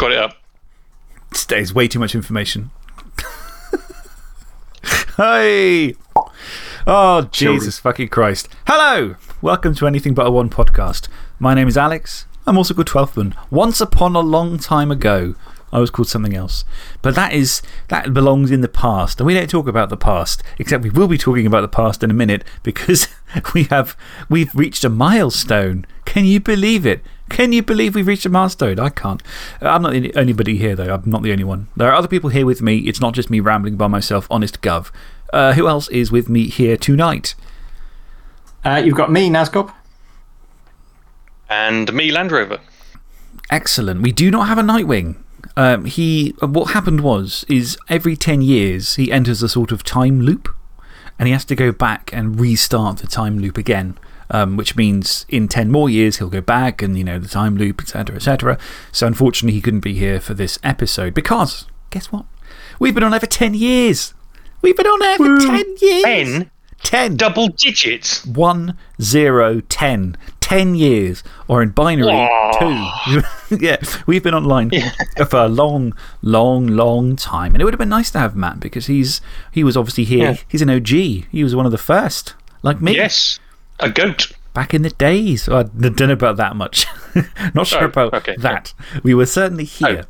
got it up. Is way too much information. hey! Oh, Jesus fucking Christ. Hello! Welcome to Anything But a One podcast. My name is Alex. I'm also called Twelfthman. Once upon a long time ago, I was called something else. But that, is, that belongs in the past. And we don't talk about the past, except we will be talking about the past in a minute because we have, we've reached a milestone. Can you believe it? Can you believe we've reached a milestone? I can't. I'm not the only body here, though. I'm not the only one. There are other people here with me. It's not just me rambling by myself, honest gov. Uh, who else is with me here tonight? Uh, you've got me, Nazgob. And me, Land Rover. Excellent. We do not have a Nightwing. Um, he, what happened was, is every 10 years he enters a sort of time loop and he has to go back and restart the time loop again. Um, which means in 10 more years he'll go back and, you know, the time loop, etc., etc. So unfortunately, he couldn't be here for this episode because, guess what? We've been on air for 10 years. We've been on air for 10 years. 10? 10. Double digits. 1, 0, 10. 10 years. Or in binary, 2. yeah, we've been online for a long, long, long time. And it would have been nice to have Matt because he's, he was obviously here. He's an OG. He was one of the first, like me. Yes. A goat. Back in the days. I don't know about that much. Not sure Oh, about okay. that. We were certainly here.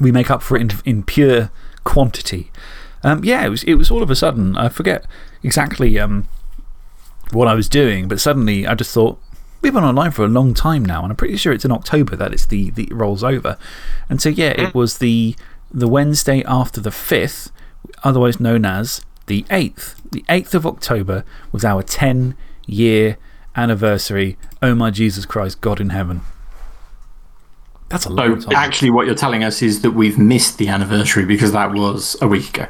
We make up for it in, in pure quantity. Um, yeah, it was, it was all of a sudden. I forget exactly um, what I was doing, but suddenly I just thought, we've been online for a long time now, and I'm pretty sure it's in October that it's the, the, it rolls over. And so, yeah, it was the, the Wednesday after the 5th, otherwise known as the 8th. The 8th of October was our 10 year anniversary. Oh my Jesus Christ, God in heaven. That's a long So, time. actually, what you're telling us is that we've missed the anniversary because that was a week ago.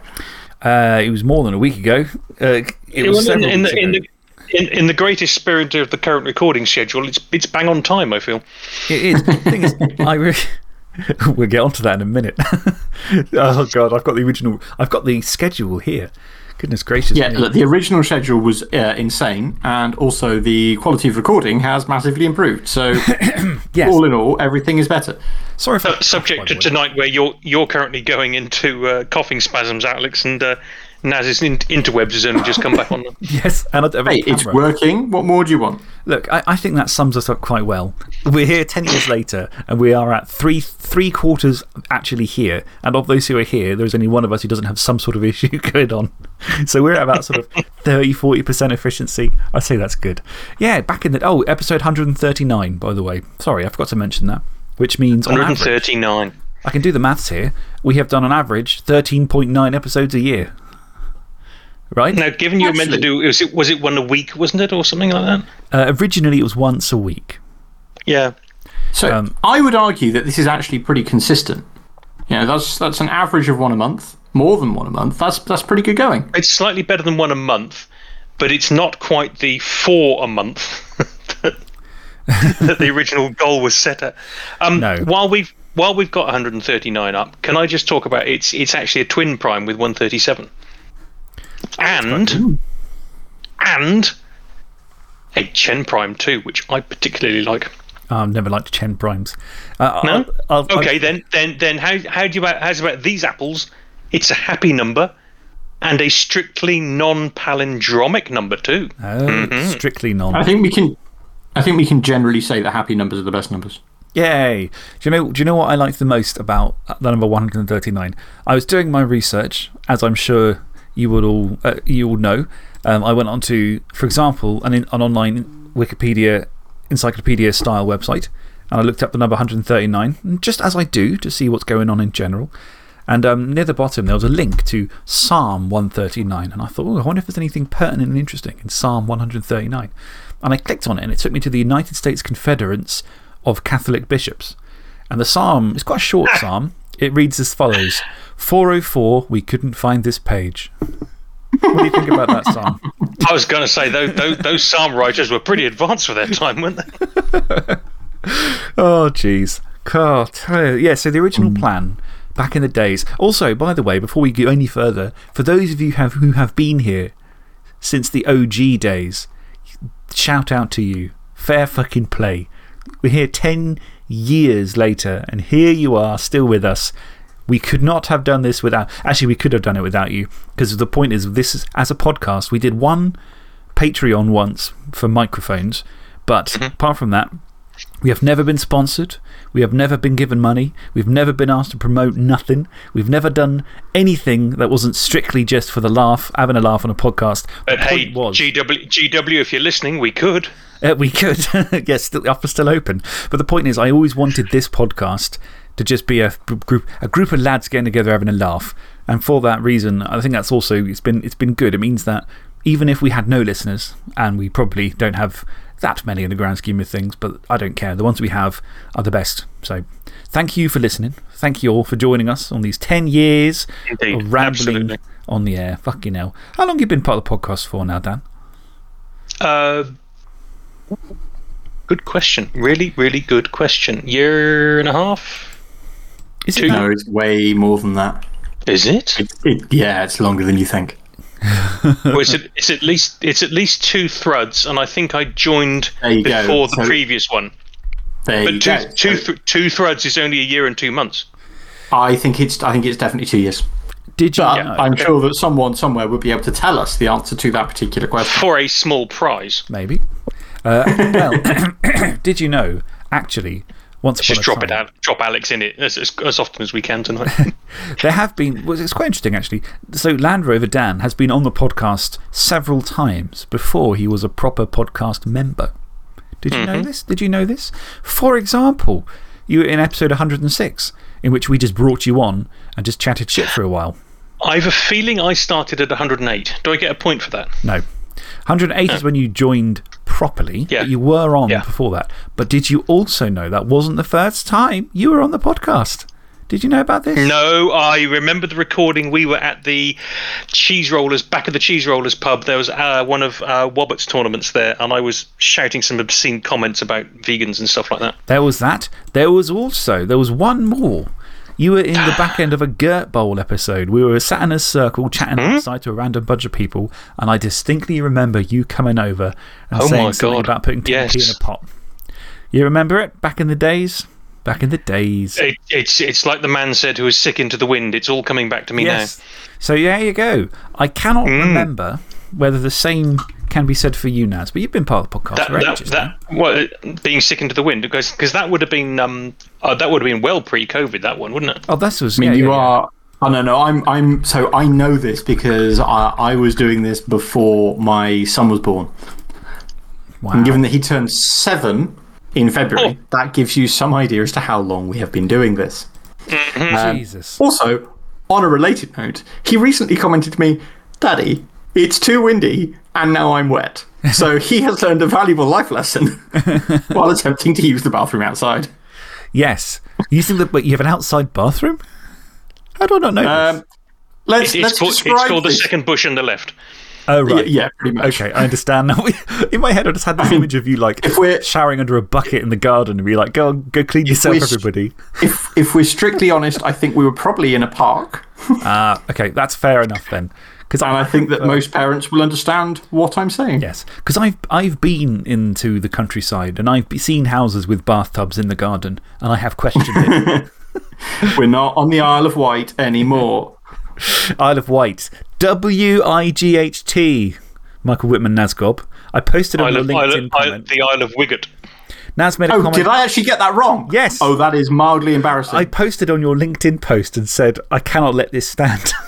Uh, it was more than a week ago. Uh, it was Well, in, in, weeks the, in, the, in, in the greatest spirit of the current recording schedule, it's, it's bang on time, I feel. It is. The thing is, I really. we'll get onto that in a minute. oh, God, I've got the original. I've got the schedule here. Goodness gracious. Yeah, me. look, the original schedule was uh, insane, and also the quality of recording has massively improved. So, Yes. all in all, everything is better. Sorry for Uh, subject to tonight, where you're, you're currently going into uh, coughing spasms, Alex, and Naz's in, interwebs has only just come back on. Yes, and I don't have Hey, it's working. What more do you want? Look, I, I think that sums us up quite well. We're here 10 years later, and we are at three, three quarters actually here. And of those who are here, there's only one of us who doesn't have some sort of issue going on. So we're at about sort of 30, 40% efficiency. I'd say that's good. Yeah, back in the. Oh, episode 139, by the way. Sorry, I forgot to mention that. Which means on average, 139. I can do the maths here. We have done on average 13.9 episodes a year. Right? Now, given you were meant to do, was it, was it one a week, wasn't it, or something like that? Uh, originally, it was once a week. Yeah. So, Um, I would argue that this is actually pretty consistent. You know, that's, that's an average of one a month, more than one a month. That's, that's pretty good going. It's slightly better than one a month, but it's not quite the four a month that, that the original goal was set at. Um, No. While we've while we've got 139 up, can I just talk about it's it's actually a twin prime with 137, and and a Chen prime too, which I particularly like. Oh, I've never liked Chen Primes. Uh, No. I'll, I'll, Okay, then then then how how do you about how's about these apples? It's a happy number. And a strictly non-palindromic number too. Oh, mm-hmm. strictly non. I think we can. I think we can generally say that happy numbers are the best numbers. Yay! Do you, know, do you know what I liked the most about uh, the number 139? I was doing my research, as I'm sure you would all, uh, you all know. Um, I went on to, for example, an, in, an online Wikipedia, encyclopedia style website, and I looked up the number 139, just as I do to see what's going on in general. And um, near the bottom, there was a link to Psalm 139. And I thought, oh, I wonder if there's anything pertinent and interesting in Psalm 139. And I clicked on it, and it took me to the United States Confederates of Catholic Bishops. And the psalm is quite a short psalm. It reads as follows 404, we couldn't find this page. What do you think about that song? I was going to say those, those those psalm writers were pretty advanced for their time, weren't they? Oh, jeez. God. Yeah, so the original mm. plan back in the days. Also, by the way, before we go any further, for those of you have, who have been here since the OG days, shout out to you. Fair fucking play. We're here 10 years later, and here you are, still with us. We could not have done this without. Actually, we could have done it without you. Because the point is, this is, as a podcast, we did one Patreon once for microphones. But -hmm. apart from that, we have never been sponsored. We have never been given money. We've never been asked to promote nothing. We've never done anything that wasn't strictly just for the laugh, having a laugh on a podcast. But hey, was, GW, GW, if you're listening, we could. Uh, we could. yes, still, the offer's still open. But the point is, I always wanted this podcast to just be a group, a group of lads getting together having a laugh. And for that reason, I think that's also it's been, it's been good. It means that even if we had no listeners, and we probably don't have that many in the grand scheme of things, but I don't care. The ones we have are the best. So thank you for listening. Thank you all for joining us on these 10 years Indeed, of rambling absolutely. on the air. Fucking hell. How long have you been part of the podcast for now, Dan? Uh, good question. Really, really good question. Year and a half? Is it Two- now? No, it's way more than that. Is it? It, it, yeah, it's longer than you think. well, it's, at, it's, at least, it's at least two thruds, and I think I joined There you go. before the So- previous one. There you But two, go. two, So th two thruds is only a year and two months. I think it's I think it's definitely two years. Did you? But know? I'm sure that someone somewhere would be able to tell us the answer to that particular question. For a small prize. Maybe. Uh, well, did you know, actually, once upon Just a drop time, it out, drop Alex in it as, as, as often as we can tonight. There have been, well, it's quite interesting actually. So, Land Rover Dan has been on the podcast several times before he was a proper podcast member. Did you know this? Did you know this? For example, you were in episode 106, in which we just brought you on and just chatted shit for a while. I have a feeling I started at 108. Do I get a point for that? No. 108 is when you joined properly. Yeah. You were on Yeah. before that. But did you also know that wasn't the first time you were on the podcast? Did you know about this? No, I remember the recording. We were at the Cheese Rollers, back of the Cheese Rollers pub. There was uh, one of uh, Wobbett's tournaments there, and I was shouting some obscene comments about vegans and stuff like that. There was that. There was also, there was one more. You were in the back end of a Gert Bowl episode. We were sat in a circle chatting Hmm? outside to a random bunch of people, and I distinctly remember you coming over and Oh saying something about putting TNT in a pot. You remember it? Back in the days? Back in the days. It, it's, it's like the man said who was sick into the wind. It's all coming back to me Yes. So there you go. I cannot Hmm. remember whether the same can be said for you, Naz, but you've been part of the podcast now. for That, that, ages that, well, being sick into the wind, because because that would have been um, uh, that would have been well pre COVID, that one, wouldn't it? Oh, this was. I mean, yeah, you yeah, yeah. are. Oh no, no, I'm, I'm. So I know this because I, I was doing this before my son was born. Wow. And given that he turned seven in February, that gives you some idea as to how long we have been doing this. Um, Jesus. Also, on a related note, he recently commented to me, Daddy, it's too windy and now I'm wet. So he has learned a valuable life lesson while attempting to use the bathroom outside. Yes. You think that, but you have an outside bathroom? How do I not know this? Um, let's, It's, let's called, it's describe called the second bush on the left. Oh, right. yeah, pretty much. Okay, I understand now. In my head, I just had this image of you like if we're- showering under a bucket in the garden and be like, go, go clean yourself, we're- everybody. If, if we're strictly honest, I think we were probably in a park. Ah, okay, that's fair enough then. Because And I think that most parents will understand what I'm saying. Yes, because I've, I've been into the countryside and I've seen houses with bathtubs in the garden and I have questioned it. We're not on the Isle of Wight anymore. Isle of Wight. W I G H T. Michael Whitman Nazgob. I posted on Isle your of, LinkedIn Isle, comment. the Isle of Wiggett. Naz made a Oh, comment. did I actually get that wrong? Yes. Oh, that is mildly embarrassing. I posted on your LinkedIn post and said, I cannot let this stand.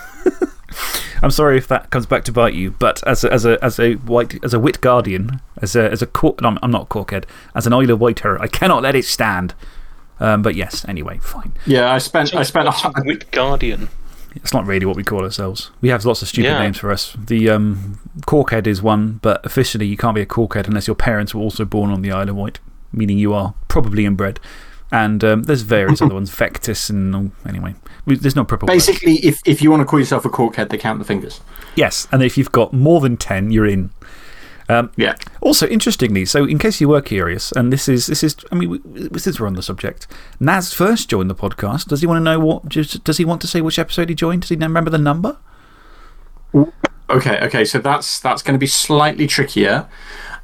I'm sorry if that comes back to bite you, but as a, as a, as a, white, as a wit guardian, as a, as a cork, no, I'm, I'm not a corkhead, as an Isle of Whiter, I cannot let it stand. Um, but yes, anyway, fine. yeah, I spent, I spent a, What's Wit Guardian. It's not really what we call ourselves. We have lots of stupid Yeah. names for us. The um, Corkhead is one, but officially you can't be a Corkhead unless your parents were also born on the Isle of Wight, meaning you are probably inbred. And um, there's various other ones, Vectis, and oh, anyway, there's no proper word. basically, if, if you want to call yourself a corkhead, they count the fingers. Yes, and if you've got more than 10, you're in. Um, Yeah. Also, interestingly, so in case you were curious, and this is, this is I mean, we- since we're on the subject, Naz first joined the podcast. Does he want to know what, just, does he want to say which episode he joined? Does he remember the number? Okay, okay, so that's that's going to be slightly trickier.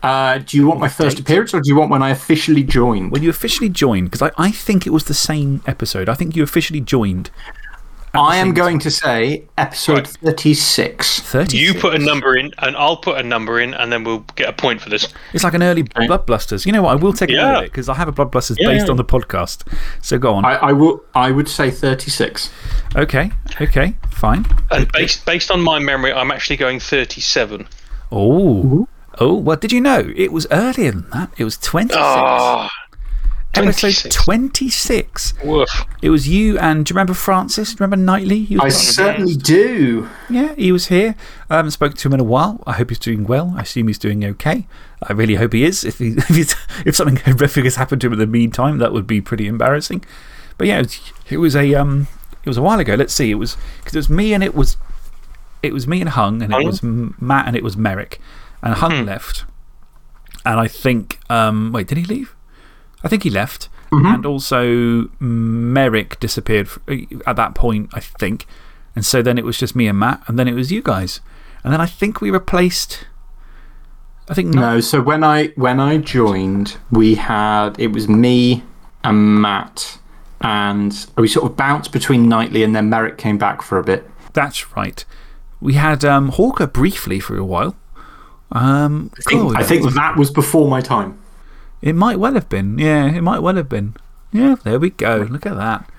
Uh, do you want my first appearance or do you want when I officially joined? When you officially joined, because I, I think it was the same episode. I think you officially joined. I am going to say episode 36. 36. You put a number in, and I'll put a number in, and then we'll get a point for this. It's like an early Bloodbusters. You know what? I will take a note Yeah. it because I have a Bloodbusters Yeah, based on the podcast. So go on. I, I, will, I would say 36. okay, okay, fine. And based, based on my memory, I'm actually going 37. Oh, oh, well, did you know? It was earlier than that. It was 26. Oh, Episode 26. 26. woof. It was you and do you remember Francis? Do you remember Knightley? I certainly do. Yeah, he was here. I haven't spoken to him in a while. I hope he's doing well. I assume he's doing okay. I really hope he is. If, he, if, he's, if something horrific has happened to him in the meantime, that would be pretty embarrassing. But yeah, it was, it was, a, um, it was a while ago. Let's see. It was because it was me and it was, it was me and Hung, and it was Matt and it was Merrick. And Hung left. And I think, um, wait, did he leave? I think he left. And also, Merrick disappeared at that point, I think. And so then it was just me and Matt, and then it was you guys. And then I think we replaced. I think. No, so when I, when I joined, we had, it was me and Matt, and we sort of bounced between Knightley and then Merrick came back for a bit. That's right. We had um, Hawker briefly for a while. Um, I think, God, I think that was before my time. It might well have been. Yeah, it might well have been. Yeah, there we go. Look at that.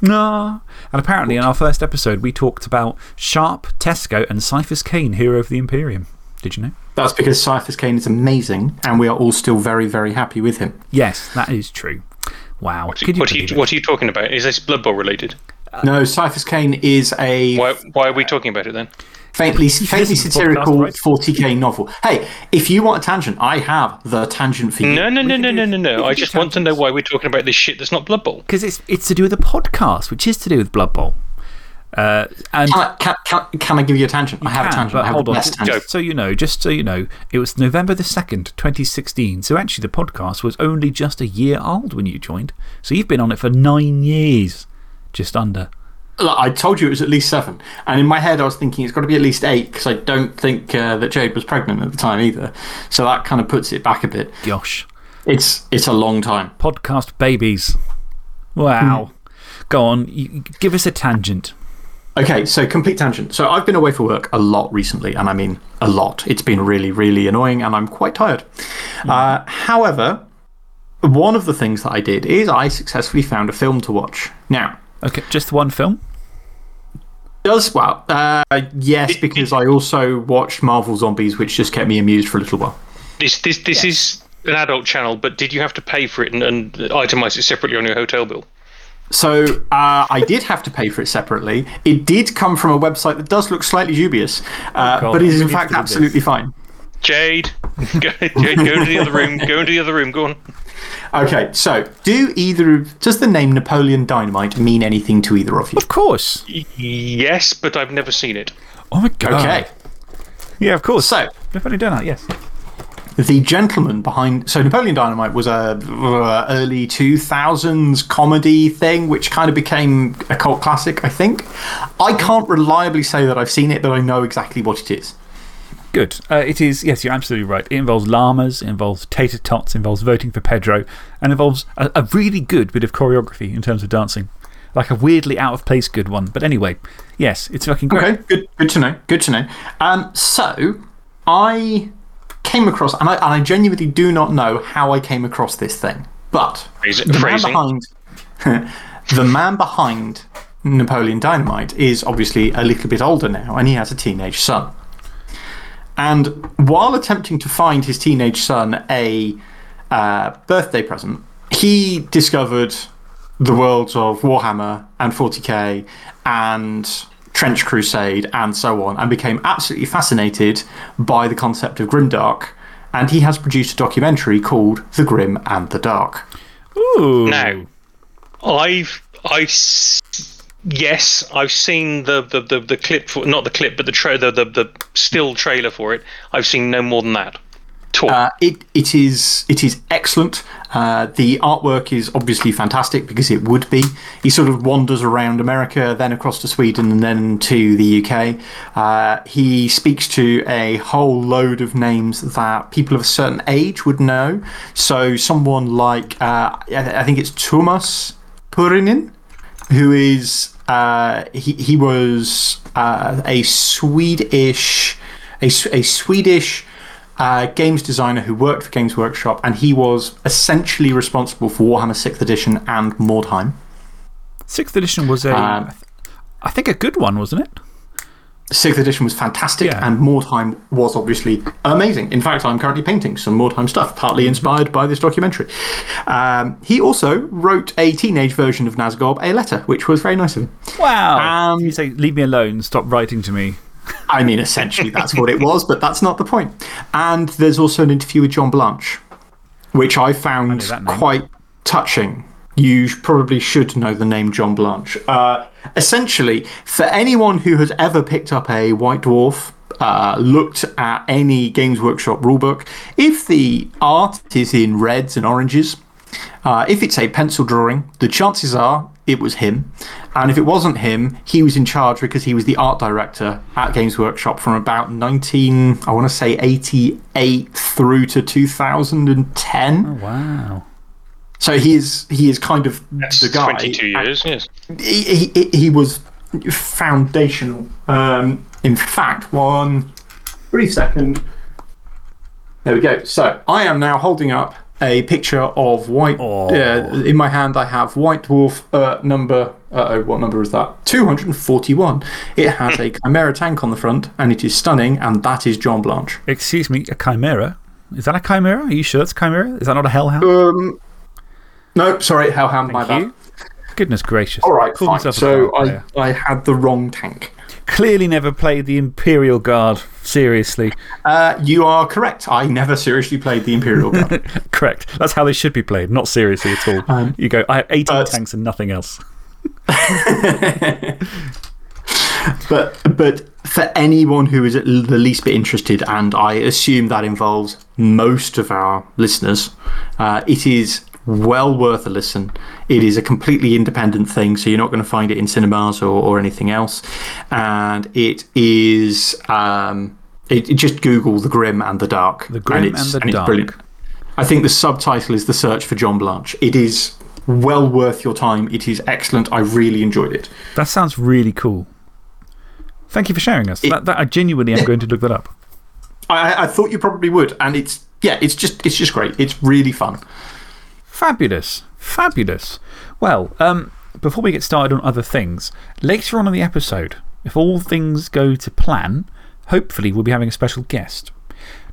No. And apparently, in our first episode, we talked about Sharp, Tesco, and Ciaphas Cain, Hero of the Imperium. Did you know? That's because Ciaphas Cain is amazing, and we are all still very, very happy with him. Yes, that is true. Wow. What, Could you what, are you, what are you talking about? Is this Blood Bowl related? No, Ciaphas Cain is a Why, why are we talking about it then? Faintly, faintly listen to the satirical podcast, right? 40k novel. Hey, if you want a tangent, I have the tangent for you. No, no, no, no, no, no, no. I just want to know why we're talking about this shit that's not Blood Bowl. Because it's, it's to do with the podcast, which is to do with Blood Bowl. Uh, and Can, I, can, can, can I give you a tangent? I have a tangent. I have hold the on. best tangent. So you know, just so you know, it was November the 2nd, 2016. So actually, the podcast was only just a year old when you joined. So you've been on it for nine years, just under. Look, I told you it was at least seven. And in my head, I was thinking it's got to be at least eight because I don't think uh, that Jade was pregnant at the time either. So that kind of puts it back a bit. Gosh. It's, it's a long time. Podcast babies. Wow. Go on, you, give us a tangent. Okay, so complete tangent. So I've been away for work a lot recently, and I mean a lot. It's been really, really annoying, and I'm quite tired. Uh, however, one of the things that I did is I successfully found a film to watch. Now, Okay, just one film? Does well, uh, yes, because I also watched Marvel Zombies, which just kept me amused for a little while. This, this, this is an adult channel, but did you have to pay for it and, and itemize it separately on your hotel bill? So uh, I did have to pay for it separately. It did come from a website that does look slightly dubious, uh, God, but is in fact to do this. absolutely fine. Jade, go, Jade, go into the other room. Go into the other room. Go on. Okay, so do either of, does the name Napoleon Dynamite mean anything to either of you? Of course. Yes, but I've never seen it. Oh my god. Okay, Yeah, of course. so Definitely done that, yes. the gentleman behind so Napoleon Dynamite was a uh, early 2000s comedy thing which kind of became a cult classic I think I can't reliably say that I've seen it but I know exactly what it is Good. Uh, it is, yes, you're absolutely right. It involves llamas, it involves tater tots, it involves voting for Pedro, and involves a, a really good bit of choreography in terms of dancing. Like a weirdly out of place good one. But anyway, yes, it's fucking great. okay good good to know good to know um, so I came across and I, and I genuinely do not know how I came across this thing but Phrase- the man behind the man behind Napoleon Dynamite is obviously a little bit older now and he has a teenage son. And while attempting to find his teenage son a uh, birthday present, he discovered the worlds of Warhammer and 40k and Trench Crusade and so on, and became absolutely fascinated by the concept of Grimdark. And he has produced a documentary called The Grim and the Dark. Ooh. Now, I've, I've, s- yes, I've seen the, the, the, the clip for, not the clip, but the, the, the, still trailer for it. I've seen no more than that. Uh, it, it, is, it is excellent. Uh, the artwork is obviously fantastic because it would be. He sort of wanders around America, then across to Sweden, and then to the UK. Uh, he speaks to a whole load of names that people of a certain age would know. So, someone like, uh, I think it's Tuomas Pirinen, who is, uh, he, he was uh, a Swedish, a, a Swedish uh, games designer who worked for Games Workshop, and he was essentially responsible for Warhammer 6th Edition and Mordheim. Sixth edition was a, Um, I think, a good one, wasn't it? Sixth edition was fantastic, Yeah. and Mordheim was obviously amazing. In fact, I'm currently painting some Mordheim stuff, partly inspired by this documentary. Um, he also wrote a teenage version of Nazgob, a letter, which was very nice of him. Wow. Um, you say, leave me alone, stop writing to me. I mean, essentially, that's what it was, but that's not the point. And there's also an interview with John Blanche, which I found name. quite touching. You probably should know the name John Blanche. Uh, essentially, for anyone who has ever picked up a White Dwarf, uh, looked at any Games Workshop rulebook, if the art is in reds and oranges, uh, if it's a pencil drawing, the chances are it was him. And if it wasn't him, he was in charge because he was the art director at Games Workshop from about 19, I want to say 88 through to 2010. Wow. So he is, he is kind of That's the guy. 22 years, yes. He, he, he was foundational. Um, in fact, one brief second. There we go. So I am now holding up a picture of White. Oh. Uh, in my hand, I have White Dwarf uh, number. Uh oh, what number is that? 241. It has a Chimera tank on the front, and it is stunning, and that is John Blanche. Excuse me, a chimera? Is that a chimera? Are you sure it's a chimera? Is that not a hellhound? Um, no, sorry, Hellhound, my Thank bad. you. Goodness gracious. All right, Called fine. So I. I had the wrong tank. Clearly never played the Imperial Guard. Seriously. Uh, you are correct. I never seriously played the Imperial Guard. Correct. That's how they should be played, not seriously at all. Um, you go, I have 18 but- tanks and nothing else. But, but for anyone who is at the least bit interested, and I assume that involves most of our listeners, uh, it is well worth a listen. It is a completely independent thing, so you're not going to find it in cinemas or, or anything else. And it is. Um, it, it- just Google The Grim and the Dark. The Grim it's, and the it's Dark. brilliant. I think the subtitle is The Search for John Blanche. It is well worth your time. It is excellent. I really enjoyed it. That sounds really cool. Thank you for sharing us. that, that, I genuinely am going to look that up. I, I thought you probably would, and it's yeah, it's just it's just great. It's really fun. Fabulous. Fabulous. Well, um, before we get started on other things, later on in the episode, if all things go to plan, hopefully we'll be having a special guest.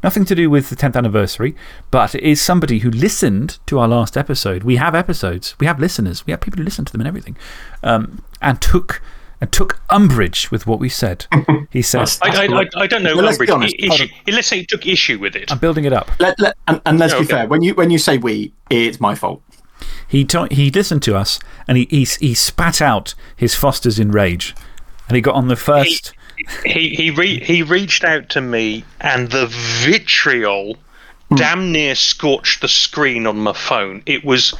Nothing to do with the 10th anniversary, but it is somebody who listened to our last episode. We have episodes, we have listeners, we have people who listen to them and everything, um, and, took, and took umbrage with what we said. He said, That's- I, I, I, I don't know. Well, let's be honest. Issue, let's say he took issue with it. I'm building it up. Let, let, and, and let's be Okay. fair. When you when you say we, it's my fault. He, he listened to us and he, he, he spat out his Fosters in rage. And he got on the first. he he re, he reached out to me, and the vitriol hmm. damn near scorched the screen on my phone. It was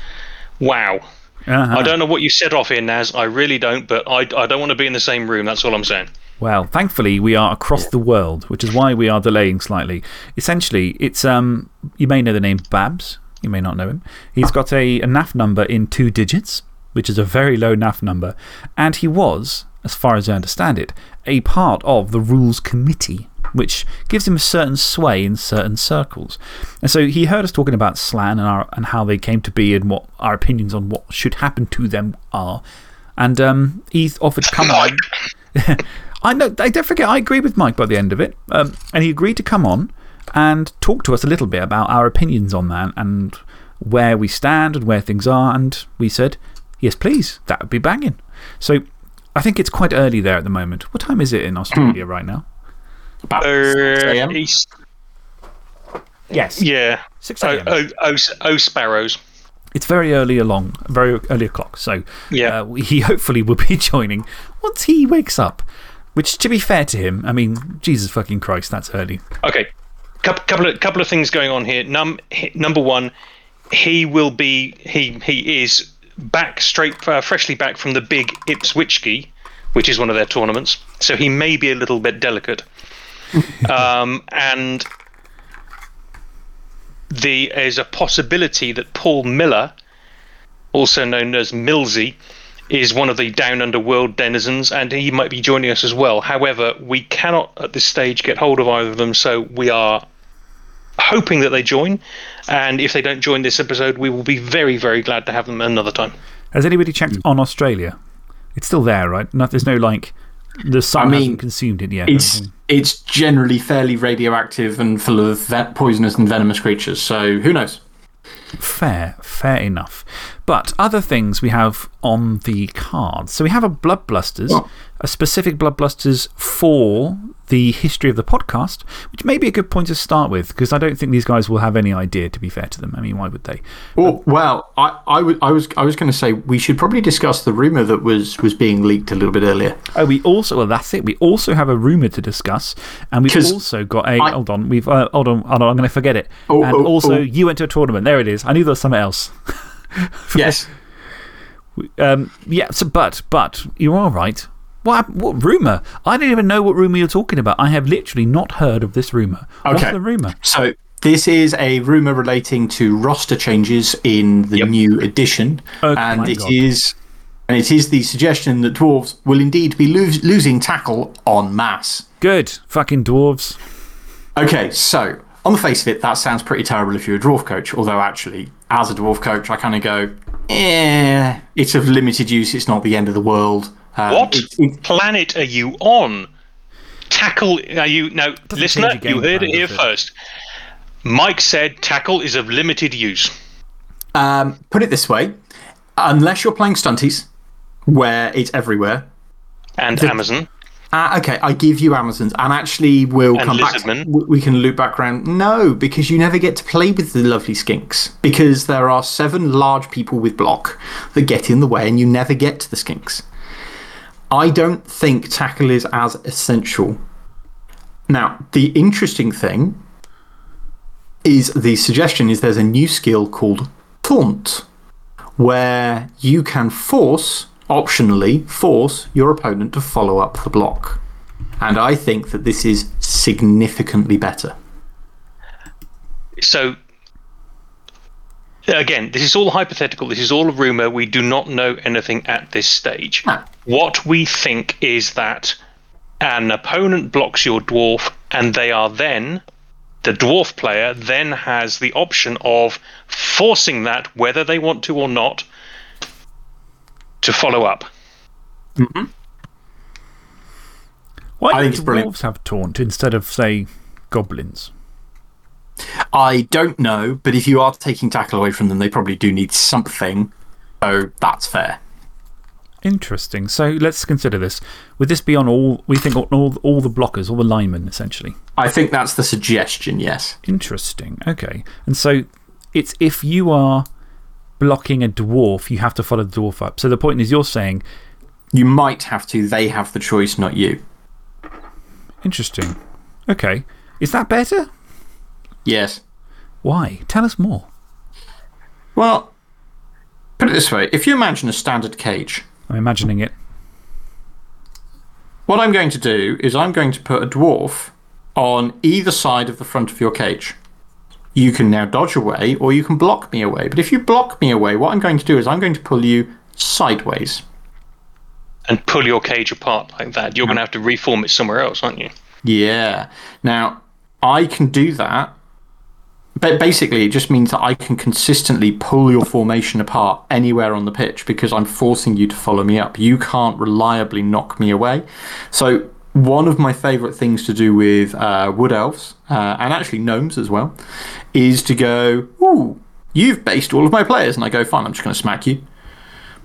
wow. -huh. I don't know what you said off here, Naz. I really don't, but I, I don't want to be in the same room. That's all I'm saying. Well, thankfully, we are across the world, which is why we are delaying slightly. Essentially, it's um, you may know the name Babs. You may not know him. He's got a, a NAF number in two digits, which is a very low NAF number. And he was, as far as I understand it, a part of the Rules Committee, which gives him a certain sway in certain circles. And so he heard us talking about Slann and, our, and how they came to be and what our opinions on what should happen to them are. And um, he offered to come on. I know, I don't forget, I agree with Mike by the end of it. Um, and he agreed to come on and talk to us a little bit about our opinions on that and where we stand and where things are. And we said, yes, please, that would be banging. So I think it's quite early there at the moment. What time is it in Australia right now? About Uh, 6 a.m. he's- Yes. yeah. 6 Oh, a.m. oh, oh, oh, sparrows. It's very early along, very early o'clock. So Yeah. uh, he hopefully will be joining once he wakes up. Which, to be fair to him, I mean, Jesus fucking Christ, that's early. Okay. couple, couple of couple of things going on here. Num, number one, he will be he he is back straight uh, freshly back from the big Ipswichki, which is one of their tournaments. So he may be a little bit delicate. Um, and the there's a possibility that Paul Miller, also known as Millsy, is one of the Down Under World denizens, and he might be joining us as well. However, we cannot at this stage get hold of either of them, so we are hoping that they join. And if they don't join this episode, we will be very, very glad to have them another time. Has anybody checked on Australia? It's still there, right? No, there's no like. The sun I mean, hasn't consumed it yet. It's, it's generally fairly radioactive and full of poisonous and venomous creatures, so who knows? Fair, fair enough. But other things we have on the card. So we have a Blood Blusters, a specific Blood Blusters for the history of the podcast, which may be a good point to start with because I don't think these guys will have any idea, to be fair to them. I mean, why would they? Oh, well, I, I, I was, I was going to say we should probably discuss the rumour that was, was being leaked a little bit earlier. Oh, we also, well, that's it. We also have a rumour to discuss. And we've also got a, I- hold on, we've, uh, hold on, hold on, I'm going to forget it. Oh, and oh, also, oh. you went to a tournament. There it is. I knew there was something else. Yes. Um, yeah, so, but, but, you're right. What, what rumour? I don't even know what rumour you're talking about. I have literally not heard of this rumour. Okay. What's the rumour? So this is a rumour relating to roster changes in the new edition. Oh, and it God. is and it is the suggestion that dwarves will indeed be lo- losing tackle en masse. Good. Fucking dwarves. Okay, so on the face of it, that sounds pretty terrible if you're a dwarf coach. Although, actually, as a dwarf coach, I kind of go, eh, it's of limited use. It's not the end of the world. Um, What it- it- planet are you on? Tackle, are you. Now, listener, you heard it here it? first. Mike said tackle is of limited use. um, put it this way unless you're playing stunties, where it's everywhere. And Amazon. Uh, okay, I give you Amazons, and actually, we'll And come back. We can loop back around. No, because you never get to play with the lovely skinks. Because there are seven large people with block that get in the way, and you never get to the skinks. I don't think tackle is as essential. Now, the interesting thing is the suggestion is there's a new skill called Taunt, where you can force, optionally, force your opponent to follow up the block. And I think that this is significantly better. So, again, this is all hypothetical. This is all a rumor. We do not know anything at this stage. No. What we think is that an opponent blocks your dwarf, and they are then, the dwarf player then has the option of forcing that, whether they want to or not, to follow up. Mm-hmm. Why I do think it's brilliant. dwarves have taunt instead of, say, goblins? I don't know, but if you are taking tackle away from them, they probably do need something. So that's fair. Interesting. So let's consider this. Would this be on all, we think, on all, all the blockers, all the linemen, essentially? I think that's the suggestion, yes. Interesting. Okay. And so it's if you are blocking a dwarf, you have to follow the dwarf up. So the point is, you're saying, You might have to, they have the choice, not you. interesting. Okay. Is that better? Yes. Why? Tell us more. Well, put it this way if you imagine a standard cage, I'm imagining it. what I'm going to do is I'm going to put a dwarf on either side of the front of your cage. You can now dodge away or you can block me away. But if you block me away, what I'm going to do is I'm going to pull you sideways. And pull your cage apart like that. You're going to have to reform it somewhere else, aren't you? Yeah. Now, I can do that. But basically, it just means that I can consistently pull your formation apart anywhere on the pitch because I'm forcing you to follow me up. You can't reliably knock me away. So, one of my favourite things to do with uh, wood elves, uh, and actually gnomes as well, is to go, Ooh, you've based all of my players. And I go, Fine, I'm just going to smack you.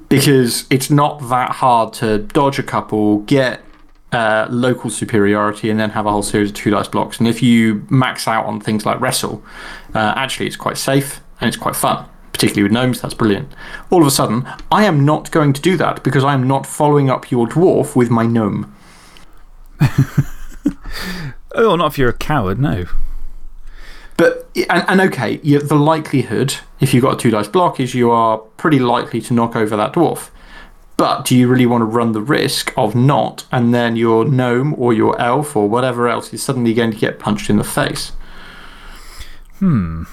Because it's not that hard to dodge a couple, get uh, local superiority and then have a whole series of two dice blocks. And if you max out on things like wrestle, actually it's quite safe and it's quite fun. Particularly with gnomes, that's brilliant. All of a sudden, I am not going to do that because I am not following up your dwarf with my gnome. Oh, not if you're a coward, no. But, and, and okay, you, the likelihood, if you've got a two dice block, is you are pretty likely to knock over that dwarf. But do you really want to run the risk of not, and then your gnome or your elf or whatever else is suddenly going to get punched in the face? Hmm.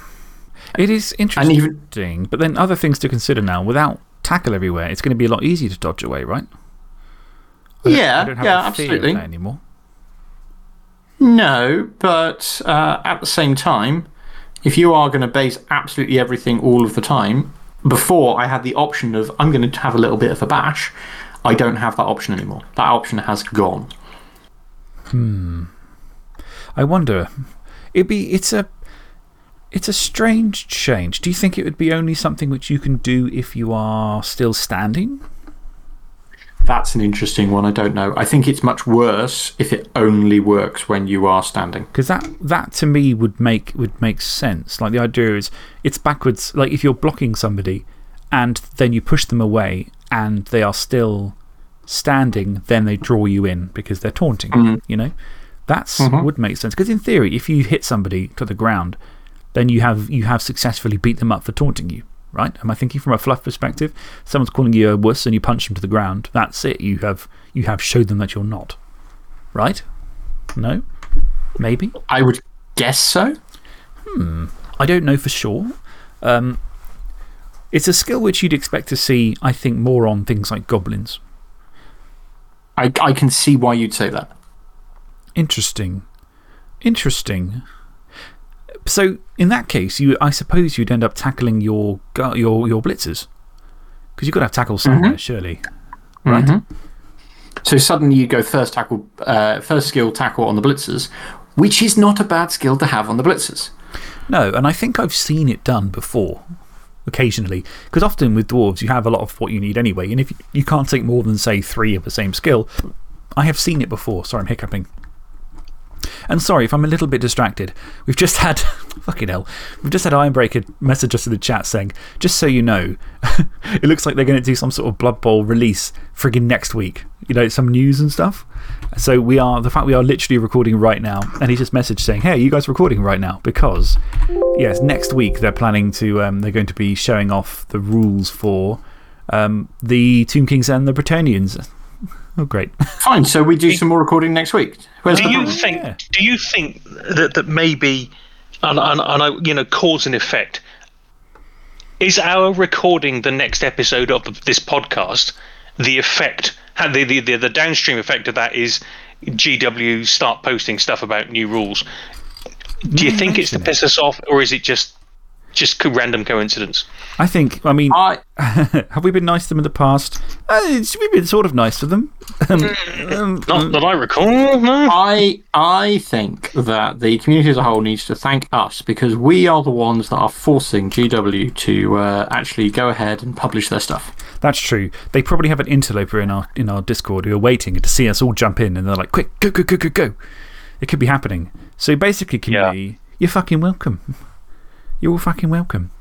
It is interesting, even, but then other things to consider now. Without tackle everywhere, it's going to be a lot easier to dodge away, right? I yeah, don't have yeah, the fear of absolutely. that anymore. No, but uh, at the same time, if you are going to base absolutely everything all of the time, before I had the option of I'm going to have a little bit of a bash, I don't have that option anymore. That option has gone. Hmm. I wonder. It'd be, it's, a, it's a strange change. Do you think it would be only something which you can do if you are still standing? That's an interesting one. I don't know. I think it's much worse if it only works when you are standing. Because that, that to me would make, would make sense. Like the idea is it's backwards. Like if you're blocking somebody and then you push them away and they are still standing, then they draw you in because they're taunting you, mm-hmm. you know? That mm-hmm. would make sense. Because in theory, if you hit somebody to the ground, then you have, you have successfully beat them up for taunting you, right? Am I thinking from a fluff perspective? Someone's calling you a wuss and you punch them to the ground. That's it. You have, you have showed them that you're not. Right? No? Maybe? I would guess so. Hmm. I don't know for sure. Um, it's a skill which you'd expect to see, I think, more on things like goblins. I, I can see why you'd say that. Interesting. Interesting. So, in that case, you, I suppose you'd end up tackling your, your, your blitzers. Because you've got to have tackle somewhere, surely. Right? So suddenly you go first, tackle, uh, first skill tackle on the blitzers, which is not a bad skill to have on the blitzers. No, and I think I've seen it done before, occasionally. Because often with dwarves, you have a lot of what you need anyway. And if you, you can't take more than, say, three of the same skill, I have seen it before. Sorry, I'm hiccuping. And sorry if I'm a little bit distracted. We've just had, fucking hell, we've just had Ironbreaker message us in the chat saying, just so you know, it looks like they're going to do some sort of Blood Bowl release friggin' next week. You know, some news and stuff. So we are, the fact we are literally recording right now, and he just messaged saying, hey, are you guys recording right now? Because, yes, next week they're planning to, um, they're going to be showing off the rules for um, the Tomb Kings and the Bretonnians. Oh, great. Fine, so we do some more recording next week. Where's Do you problem? think? yeah. Do you think that that maybe, and, and, and I, you know, cause and effect? Is our recording the next episode of this podcast the effect? how The, the, the, the downstream effect of that is GW start posting stuff about new rules. Do you think it's to piss us off, or is it just just random coincidence? I think, I mean, I, have we been nice to them in the past? Uh, it's- we've been sort of nice to them. Um, um, Not that I recall. No. I, I think that the community as a whole needs to thank us because we are the ones that are forcing GW to uh, actually go ahead and publish their stuff. That's true. They probably have an interloper in our, in our Discord who are waiting to see us all jump in and they're like, quick, go, go, go, go, go. It could be happening. So basically, community, you're fucking welcome. You're all fucking welcome.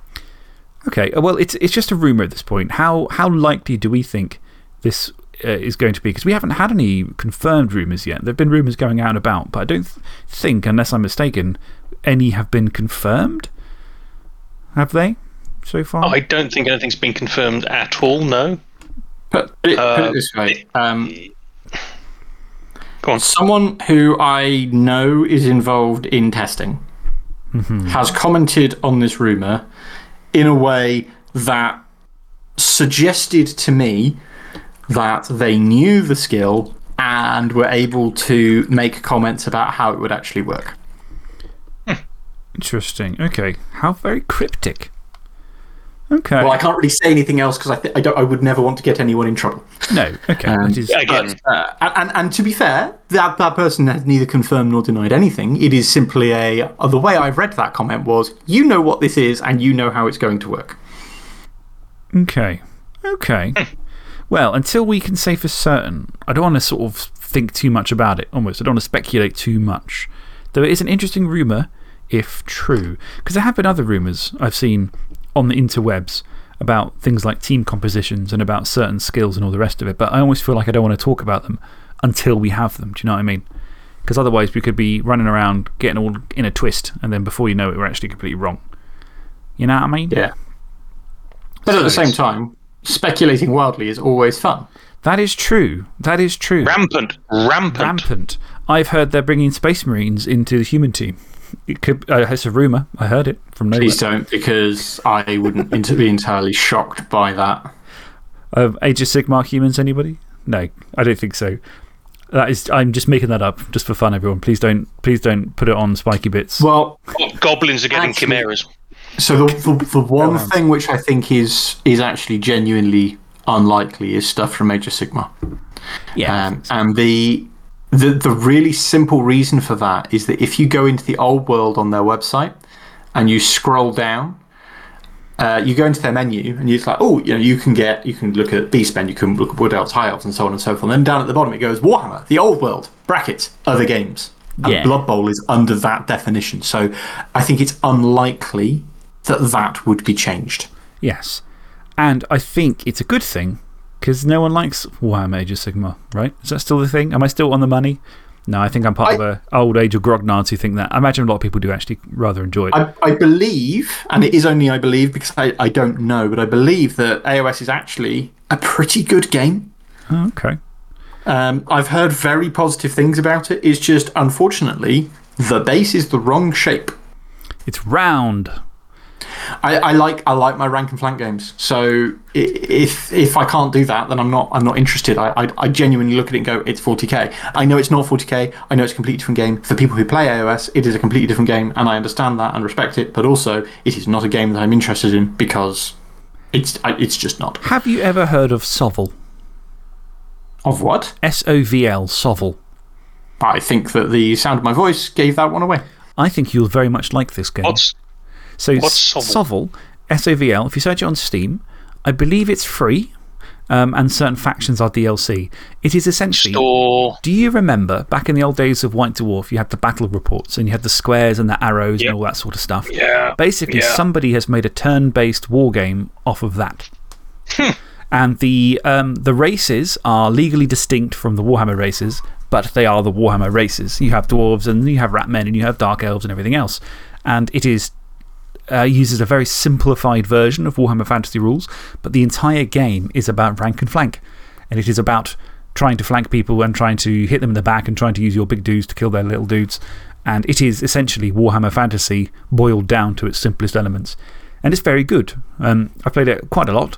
Okay, uh, well, it's, it's just a rumour at this point. How, how likely do we think this uh, is going to be? Because we haven't had any confirmed rumours yet. There have been rumours going out and about, but I don't th think, unless I'm mistaken, any have been confirmed. Have they so far? I don't think anything's been confirmed at all. No. Put, put, it, put Uh, it this way um, Go on. someone who I know is involved in testing has commented on this rumour in a way that suggested to me that they knew the skill and were able to make comments about how it would actually work. Hmm. Interesting. Okay. How very cryptic. Okay. Well, I can't really say anything else because I, th- I, don't, I would never want to get anyone in trouble. no. Okay. Um, that is, Again, Uh, and, and, and to be fair, that, that person has neither confirmed nor denied anything. It is simply a. Uh, the way I've read that comment was you know what this is and you know how it's going to work. okay. Okay. well, until we can say for certain, I don't want to sort of think too much about it almost. I don't want to speculate too much. Though it is an interesting rumour, if true. Because there have been other rumours I've seen on the interwebs about things like team compositions and about certain skills and all the rest of it, but I almost feel like I don't want to talk about them until we have them. Do you know what I mean? Because otherwise, we could be running around getting all in a twist, and then before you know it, we're actually completely wrong. You know what I mean? Yeah. But at the same time, speculating wildly is always fun. That is true. That is true. Rampant. Rampant. Rampant. I've heard they're bringing Space Marines into the human team. It could, uh, it's a rumour. I heard it from nowhere. Please don't, because I wouldn't be entirely shocked by that. Uh, Age of Sigmar humans, anybody? No, I don't think so. That is, I'm just making that up just for fun, everyone. Please don't, please don't put it on Spikey Bits. Well, Goblins are getting Actually- chimeras. So the, the, the one thing which I think is is actually genuinely unlikely is stuff from Age of Sigmar. yeah. Um, and the, the the really simple reason for that is that if you go into the old world on their website and you scroll down, uh, you go into their menu and it's like, oh, you know, you can get, you can look at Beastmen, you can look at Wood Elves, High Elves, and so on and so forth. And then down at the bottom it goes Warhammer, the old world, brackets, other games. And Yeah. Blood Bowl is under that definition. So I think it's unlikely that that would be changed. Yes. And I think it's a good thing because no one likes Warhammer Age of Sigmar, right? Is that still the thing? Am I still on the money? No, I think I'm part of a old age of grognards who think that. I imagine a lot of people do actually rather enjoy it. I, I believe, and it is only I believe because I, I don't know, but I believe that AOS is actually a pretty good game. Oh, okay. Um, I've heard very positive things about it. It's just, unfortunately, the base is the wrong shape. It's round. I, I, like, I like my rank and flank games. So if, if I can't do that, then I'm not, I'm not interested. I, I, I genuinely look at it and go, it's 40k. I know it's not 40k. I know it's a completely different game. For people who play AOS, it is a completely different game, and I understand that and respect it. But also, it is not a game that I'm interested in because it's, I, it's just not. Have you ever heard of Sovel? Of what? S O V L, Sovel. I think that the sound of my voice gave that one away. I think you'll very much like this game. What's So, What's Sovel? S O V L, if you search it on Steam, I believe it's free um, and certain factions are DLC. It is essentially. store? Do you remember back in the old days of White Dwarf, you had the battle reports and you had the squares and the arrows Yep. and all that sort of stuff? Yeah. Basically, yeah. somebody has made a turn based war game off of that. and the, um, the races are legally distinct from the Warhammer races, but they are the Warhammer races. You have dwarves and you have ratmen and you have dark elves and everything else. And it is uh, uses a very simplified version of Warhammer Fantasy rules, but the entire game is about rank and flank. And it is about trying to flank people and trying to hit them in the back and trying to use your big dudes to kill their little dudes. And it is essentially Warhammer Fantasy boiled down to its simplest elements. And it's very good. Um, I've played it quite a lot.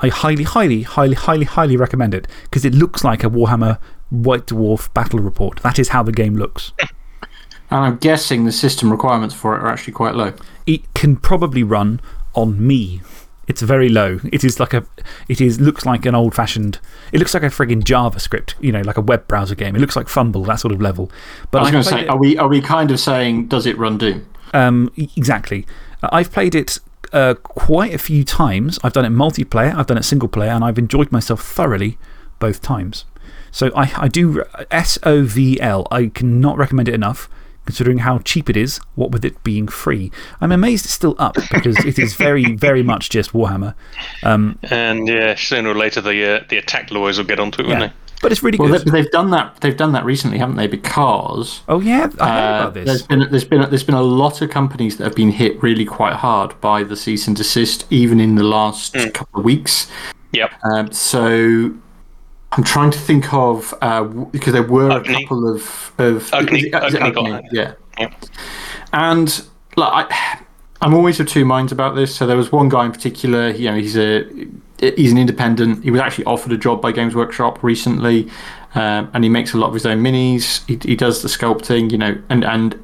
I highly, highly, highly, highly, highly recommend it because it looks like a Warhammer White Dwarf battle report. That is how the game looks. And I'm guessing the system requirements for it are actually quite low. It can probably run on me. It's very low. It is like a, it is, looks like an old fashioned, it looks like a frigging JavaScript, you know, like a web browser game. It looks like FUMBBL, that sort of level. But I was going to say, it- are we, are we kind of saying, does it run Doom? um, exactly. Uh, I've played it uh, quite a few times. I've done it multiplayer, I've done it single player, and I've enjoyed myself thoroughly both times. So I, I do, S O V L, I cannot recommend it enough. Considering how cheap it is, what with it being free. I'm amazed it's still up because it is very, very much just Warhammer. Um, And yeah, sooner or later the, uh, the attack lawyers will get onto it, yeah. won't they? But it's really Well, good. they, they've, done that, they've done that recently, haven't they? Because oh, yeah, I heard uh, about there's, this. been, there's, been, there's been a lot of companies that have been hit really quite hard by the cease and desist, even in the last couple of weeks. they? Yep. Um, so I'm trying to think of, uh, because there were Agni. a couple of. of Agni- is it- is it Agni got Agni? Yeah. And like, I, I'm always of two minds about this. So there was one guy in particular. You know, he's a he's an independent. He was actually offered a job by Games Workshop recently, um, and he makes a lot of his own minis. He, he does the sculpting. You know, and and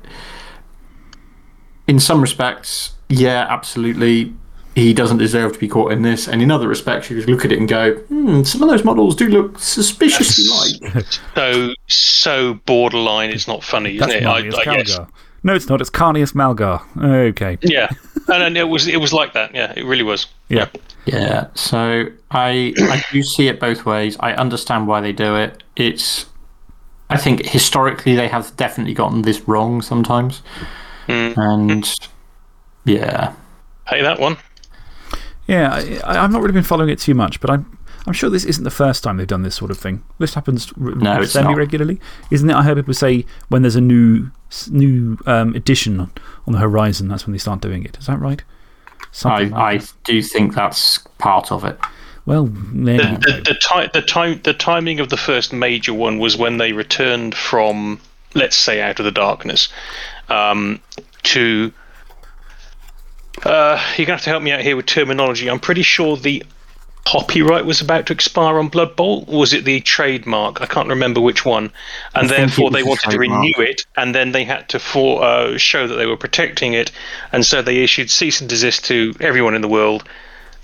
in some respects, yeah, absolutely. He doesn't deserve to be caught in this, and in other respects, you just look at it and go, hmm, some of those models do look suspiciously like. So, so borderline, it's not funny, isn't That's it? I, Marneus I guess. No, it's not. It's Carnius Malgar. Okay. Yeah. and, and it, was, it was like that. Yeah, it really was. Yeah. Yeah, so I I do see it both ways. I understand why they do it. It's I think historically they have definitely gotten this wrong sometimes. And yeah. Hey, that one. Yeah, I, I've not really been following it too much, but I'm, I'm sure this isn't the first time they've done this sort of thing. This happens No, it's semi not. regularly. Isn't it? I heard people say when there's a new, new um, edition on, on the horizon, that's when they start doing it. Is that right? I, like I that. do think that's part of it. Well, there The, the, the, ti- the, time, the timing of the first major one was when they returned from, let's say, Out of the Darkness um, to. Uh, you're going to have to help me out here with terminology. I'm pretty sure the copyright was about to expire on Blood Bowl. Was it the trademark? I can't remember which one. And it therefore, they the wanted to renew it, and then they had to for, uh, show that they were protecting it. And so they issued cease and desist to everyone in the world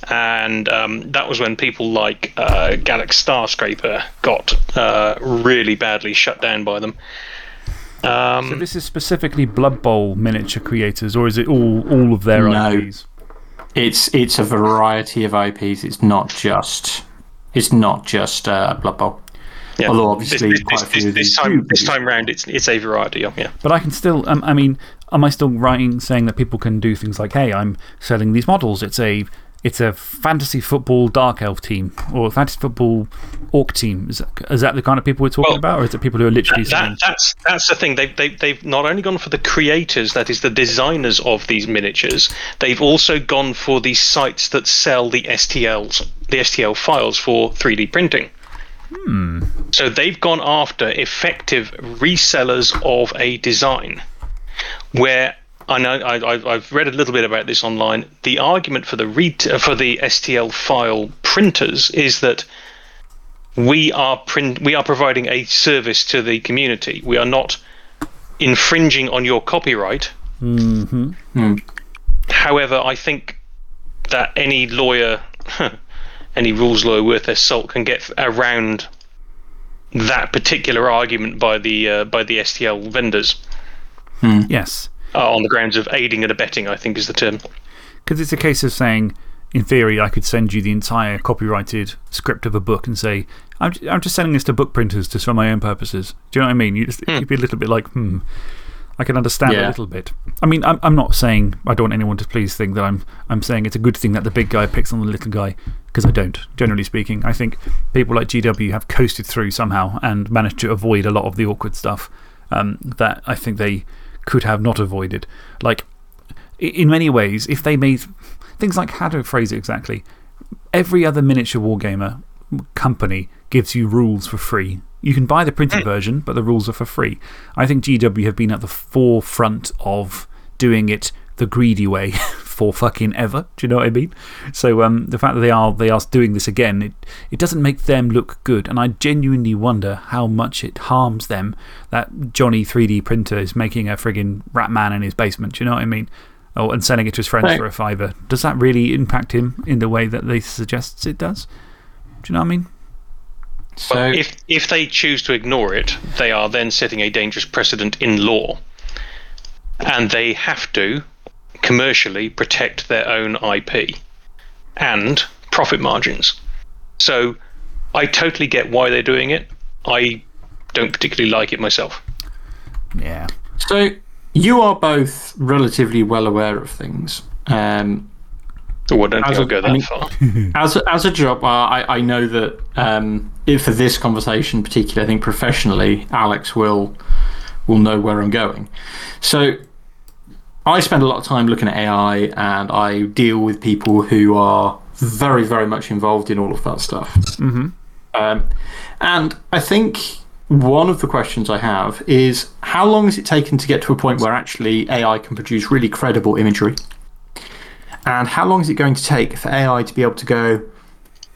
and um, that was when people like uh, Galaxy Starscraper got uh, really badly shut down by them. Um, So this is specifically Blood Bowl miniature creators, or is it all, all of their No. IPs? It's, it's a variety of IPs. It's not just, it's not just uh, Blood Bowl. yeah. although obviously this, quite this, a few this, of this these time do this time round, it's it's a variety of yeah. But I can still, um, I mean, am I still writing saying that people can do things like, hey, I'm selling these models? It's a, it's a fantasy football dark elf team or fantasy football orc team. Is that, is that the kind of people we're talking Well, about? Or is it people who are literally selling? That, that's that's the thing. They've, they've they've not only gone for the creators, that is the designers of these miniatures. They've also gone for the sites that sell the STLs, the STL files for 3D printing. Hmm. So they've gone after effective resellers of a design, where. I know I, I, I've read a little bit about this online. The argument for the ret- for the STL file printers is that we are print we are providing a service to the community. We are not infringing on your copyright. Mm-hmm. Hmm. However, I think that any lawyer, any rules lawyer worth their salt, can get around that particular argument by the uh, by the STL vendors hmm. yes. Uh, on the grounds of aiding and abetting. I think is the term. Because it's a case of saying, in theory, I could send you the entire copyrighted script of a book and say, I'm, I'm just sending this to book printers just for my own purposes. Do you know what I mean? You just, You'd be a little bit like, hmm, I can understand a little bit. I mean, I'm, I'm not saying I don't want anyone to please think that I'm, I'm saying it's a good thing that the big guy picks on the little guy, because I don't, generally speaking. I think people like GW have coasted through somehow and managed to avoid a lot of the awkward stuff um, that I think they could have not avoided. Like, in many ways, if they made things like how to phrase it exactly, every other miniature wargamer company gives you rules for free. You can buy the printed hmm. version, but the rules are for free. I think GW have been at the forefront of doing it the greedy way for fucking ever. Do you know what I mean? So um, the fact that they are, they are doing this again, it, it doesn't make them look good. And I genuinely wonder how much it harms them that Johnny 3D printer is making a frigging rat man in his basement. Do you know what I mean? Oh, and selling it to his friends Right. for a fiver. Does that really impact him in the way that they suggest it does? Do you know what I mean? So, if if they choose to ignore it, they are then setting a dangerous precedent in law, and they have to commercially protect their own IP and profit margins. So, I totally get why they're doing it. I don't particularly like it myself. Yeah. so you are both relatively well aware of things. Um, Or I don't think As I'll a- go I mean- far. As a, as a job, uh, I, I know that um, if for this conversation, particularly, I think professionally, Alex will will know where I'm going. So, I spend a lot of time looking at AI, and I deal with people who are very, very much involved in all of that stuff. Um, and I think one of the questions I have is how long has it taken to get to a point where actually AI can produce really credible imagery? And how long is it going to take for AI to be able to go,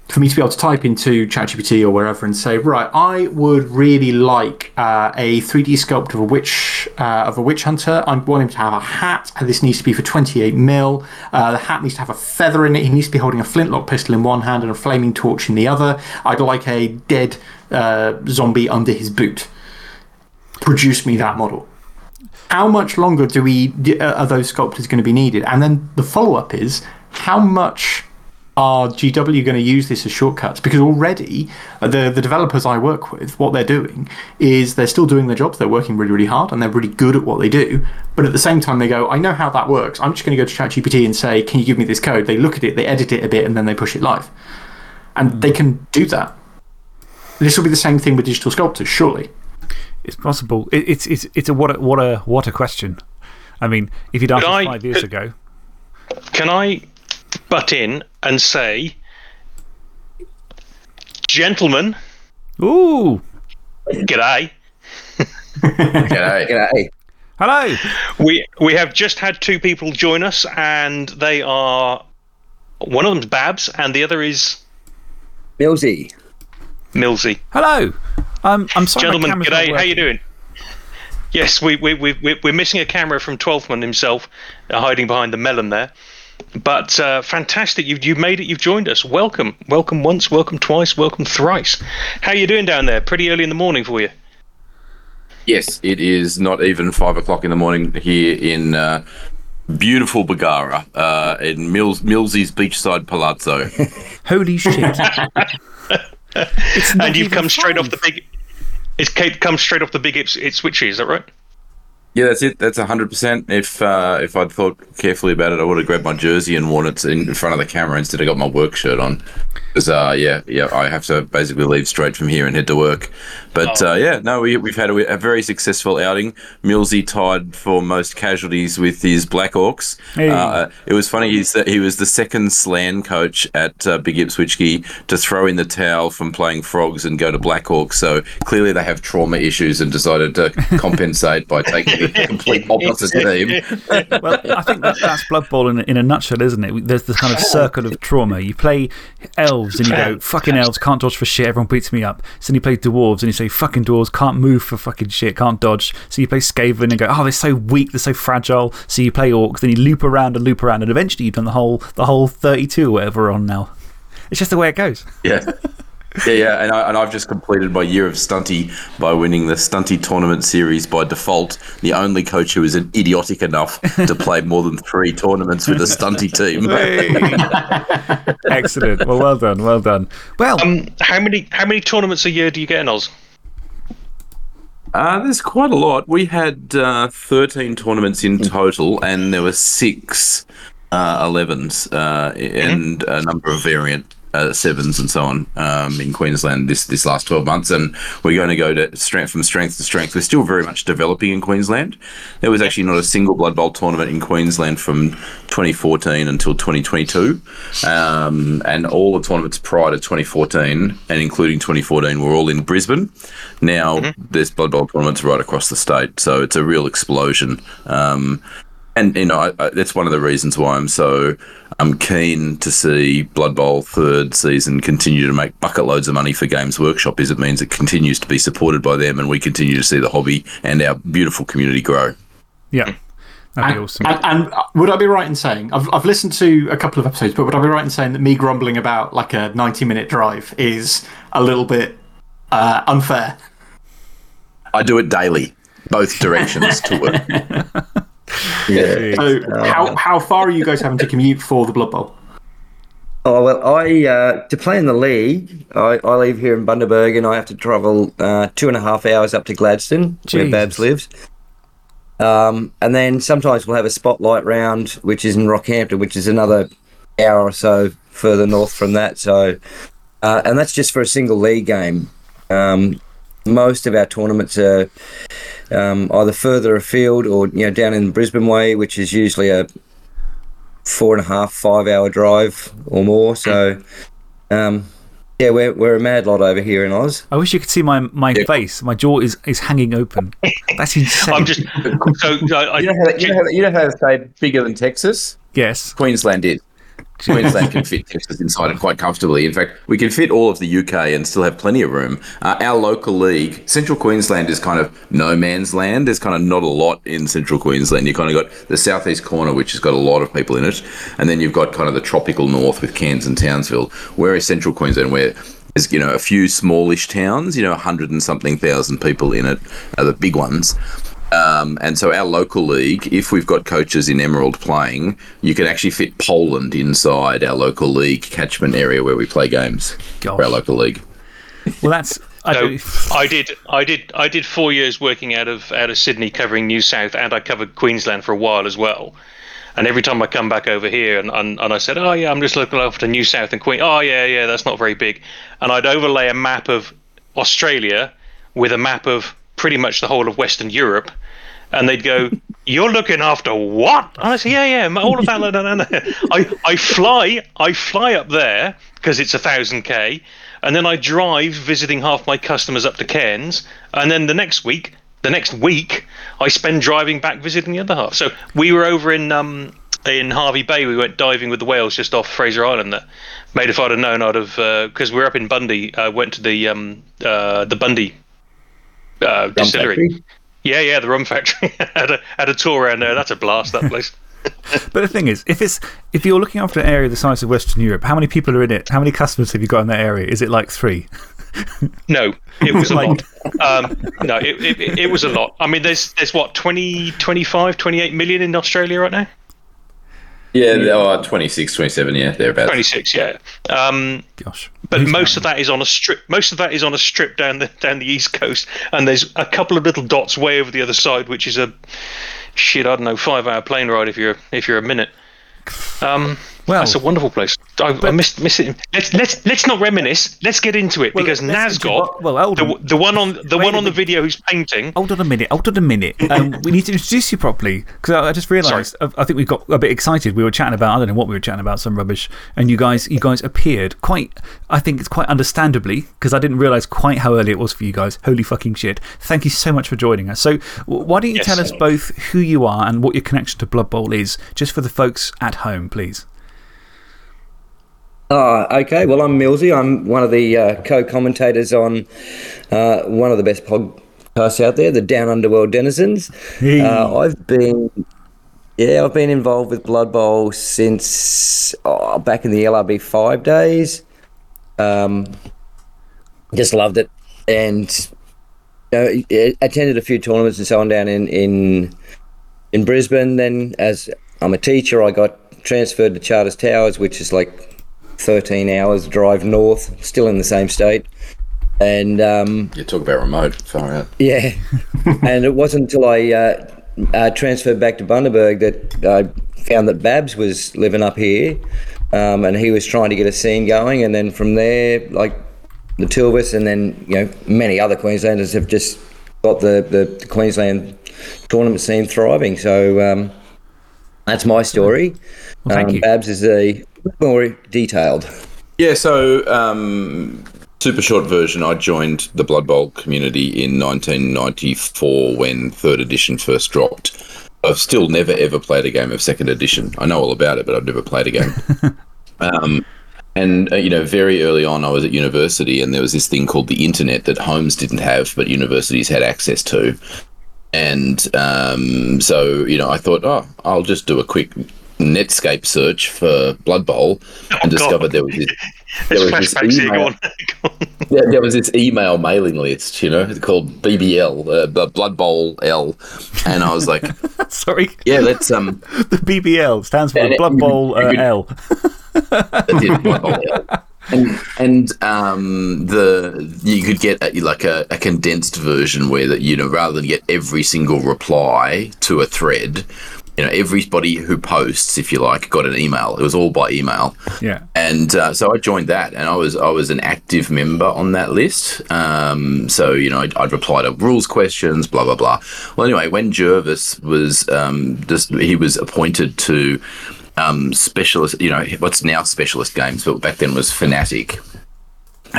for me to be able to type into ChatGPT or wherever and say, right, I would really like uh, a 3D sculpt of a witch uh, of a witch hunter. I want him to have a hat. and This needs to be for 28 mil. Uh, the hat needs to have a feather in it. He needs to be holding a flintlock pistol in one hand and a flaming torch in the other. I'd like a dead uh, zombie under his boot. Produce me that model how much longer do we, uh, are those sculptors going to be needed? And then the follow up is how much are GW going to use this as shortcuts? Because already uh, the, the developers I work with, what they're doing is they're still doing their jobs. They're working really, really hard and they're really good at what they do. But at the same time, they go, I know how that works. I'm just going to go to ChatGPT and say, Can you give me this code? They look at it, they edit it a bit, and then they push it live. And they can do that. This will be the same thing with digital sculptors, surely. It's possible. It, it's, it's, it's a what, a what, a what a question. I mean, if you'd asked I- five years could- ago, Can I butt in and say, gentlemen, ooh, g'day. G'day, g'day. hello. We we have just had two people join us, and they are one of them's Babs, and the other is Millsy. Millsy. Hello. Um, I'm sorry, my Gentlemen, not g'day. How working. you doing? Yes, we we we we- we're missing a camera from Twelfthman himself, uh, hiding behind the melon there. But uh, fantastic, you've you made it. You've joined us. Welcome, welcome once, welcome twice, welcome thrice. How are you doing down there? Pretty early in the morning for you. Yes, it is not even five o'clock in the morning here in uh, beautiful Bargara, uh, in Mills Millsy's beachside palazzo. Holy shit. it's and you've even come straight off the big. It's ca- come straight off the big Ips- Ipswich, is that right? Yeah, that's it. That's hundred percent. If uh, if I'd thought carefully about it, I would have grabbed my jersey and worn it in front of the camera instead of got my work shirt on. Because uh, yeah, yeah, I have to basically leave straight from here and head to work. But uh, yeah, no, we, we've had a, a very successful outing. Millsy tied for most casualties with his Black Hawks. Hey. Uh, it was funny. He's he was the second slann coach at uh, Big Ipswichky to throw in the towel from playing frogs and go to Black Hawks. So clearly they have trauma issues and decided to compensate by taking the complete opposite team. Well, I think that, that's Blood Bowl in, a- in a nutshell, isn't it? There's this kind of circle of trauma. You play elves and you go, fucking elves, can't dodge for shit, everyone beats me up. So then you play dwarves and you say, fucking dwarves, can't move for fucking shit, can't dodge. So you play Skaven and go, oh, they're so weak, they're so fragile. So you play orcs, then you loop around and loop around, and eventually you've done the whole, the whole 32 or whatever we're on now. It's just the way it goes. Yeah. Yeah, yeah, and, I, and I've just completed my year of stunty by winning the stunty tournament series by default. The only coach who is an idiotic enough to play more than three tournaments with a stunty team. Excellent. Well, well done, well done. Well, Um, how many how many tournaments a year do you get in Oz? Uh, there's quite a lot. We had uh, 13 tournaments in total, and there were six uh, 11s uh, and a number of variant uh, sevens and so on um, in Queensland this, this last 12 months. And we're going to go to strength from strength to strength. We're still very much developing in Queensland. There was actually not a single Blood Bowl tournament in Queensland from 2014 until 2022. Um, and all the tournaments prior to 2014 and including 2014 were all in Brisbane. Now there's Blood Bowl tournaments right across the state. So it's a real explosion. Um, and you know I, I, that's one of the reasons why I'm so I'm keen to see Blood Bowl third season continue to make bucket loads of money for Games Workshop. Is it means it continues to be supported by them, and we continue to see the hobby and our beautiful community grow. yeah, that'd be And, awesome. and, and would I be right in saying, I've, I've listened to a couple of episodes, but would I be right in saying that me grumbling about like a 90 minute drive is a little bit uh, unfair? I do it daily, both directions to work. Yeah. So, how, how far are you guys having to commute for the Blood Bowl? Oh well, I uh, to play in the league, I, I live here in Bundaberg and I have to travel uh, two and a half hours up to Gladstone, where Babs lives. Um, and then sometimes we'll have a spotlight round, which is in Rockhampton, which is another hour or so further north from that. So, uh, and that's just for a single league game. Um, most of our tournaments are um, either further afield or you know down in Brisbane way, which is usually a four and a half, five hour drive or more. So, um, yeah, we're, we're a mad lot over here in Oz. I wish you could see my, my face. My jaw is, is hanging open. That's insane. I'm just so I, I, You know how you know how, you know how to say bigger than Texas? Yes. Queensland Queensland can fit Texas inside it quite comfortably. In fact, we can fit all of the UK and still have plenty of room. Uh, our local league, Central Queensland, is kind of no man's land. There's kind of not a lot in Central Queensland. You kind of got the southeast corner, which has got a lot of people in it, and then you've got kind of the tropical north with Cairns and Townsville. Whereas Central Queensland, where there's you know a few smallish towns, you know, hundred and something thousand people in it, are the big ones. Um, and so our local league, if we've got coaches in Emerald playing, you can actually fit Poland inside our local league catchment area where we play games for our local league. Well, that's. I So I did, I did, I did four years working out of out of Sydney, covering New South, and I covered Queensland for a while as well. And every time I come back over here and, and, and I said, oh, yeah, I'm just looking after New South and Queen. Oh, yeah, yeah, that's not very big. And I'd overlay a map of Australia with a map of pretty much the whole of Western Europe. And they'd go, "You're looking after what?" And I say, "Yeah, yeah, all of that." no, no, no. I I fly, I fly up there because it's a thousand k, and then I drive visiting half my customers up to Cairns, and then the next week, the next week, I spend driving back visiting the other half. So we were over in um in Hervey Bay. We went diving with the whales just off Fraser Island. That made if I'd have known, I'd have because we were up in Bundy. I went to the um uh the Bundy uh, distillery. Yeah, yeah, the rum factory. had a had a tour around there. That's a blast. That place. But the thing is, if, it's, if you're looking after an area the size of Western Europe, how many people are in it? How many customers have you got in that area? Is it like three? No, it was a Like- lot. Um, no, it, it, it was a lot. I mean, there's there's what 20, 25, 28 million in Australia right now. Yeah, oh, 26, 27, yeah, thereabouts. Twenty six, yeah. Um, Gosh. but Who's most that? of that is on a strip. Most of that is on a strip down the down the east coast, and there's a couple of little dots way over the other side, which is a shit. I don't know, five hour plane ride if you're if you're a minute. Um, Well- that's a wonderful place. I, I miss miss it. Let's let's let's not reminisce. Let's get into it because get into- Nazgob, well, hold the, on. the one on the Wait one on the video who's painting. Hold on a minute. Hold on a minute. Um, we need to introduce you properly because I, I just realised. I, I think we got a bit excited. We were chatting about, I don't know what we were chatting about, some rubbish. And you guys, you guys appeared quite, I think it's quite understandably because I didn't realise quite how early it was for you guys. Holy fucking shit. Thank you so much for joining us. So, why don't you Yes. tell us both who you are and what your connection to Blood Bowl is, just for the folks at home, please? Oh, okay. Well, I'm Millsy. I'm one of the uh, co commentators on uh, one of the best podcasts out there, the Down Underworld Denizens. Uh, I've been. Yeah, I've been involved with Blood Bowl since oh, back in the LRB five days. Um, just loved it, and you know, attended a few tournaments and so on down in in in Brisbane. Then, as I'm a teacher, I got transferred to Charters Towers, which is like 13 hours drive north, still in the same state. And um, You talk about remote, far out. yeah, and it wasn't until I uh, uh, transferred back to Bundaberg that I found that Babs was living up here, um, and he was trying to get a scene going. And then from there, like the two of us, and then you know many other Queenslanders have just got the the, the Queensland tournament scene thriving. So um, that's my story. Well, thank um, you. Babs is a bit more detailed. Yeah, so um, super short version. I joined the Blood Bowl community in 1994 when third edition first dropped. I've still never ever played a game of second edition. I know all about it, but I've never played a game. um, and uh, you know, very early on, I was at university, and there was this thing called the internet that homes didn't have, but universities had access to. And um, so, you know, I thought, oh, I'll just do a quick Netscape search for Blood Bowl, and discovered there was this there was this. Email. There, was this email mailing list, you know, called BBL, uh, the Blood Bowl L, and I was like, Sorry. yeah, let's um, The BBL stands for it- Blood Bowl uh, could- L. it, Blood Bowl L. And and um, the you could get a, like a, a condensed version where that you know rather than get every single reply to a thread, you know everybody who posts, if you like, got an email. It was all by email. Yeah. and uh, so I joined that, and I was I was an active member on that list. Um, so you know, I'd, I'd reply to rules questions, blah blah blah. Well, anyway, when Jervis was um, just he was appointed to um, specialist, you know, what's now specialist games, but back then was Fanatic.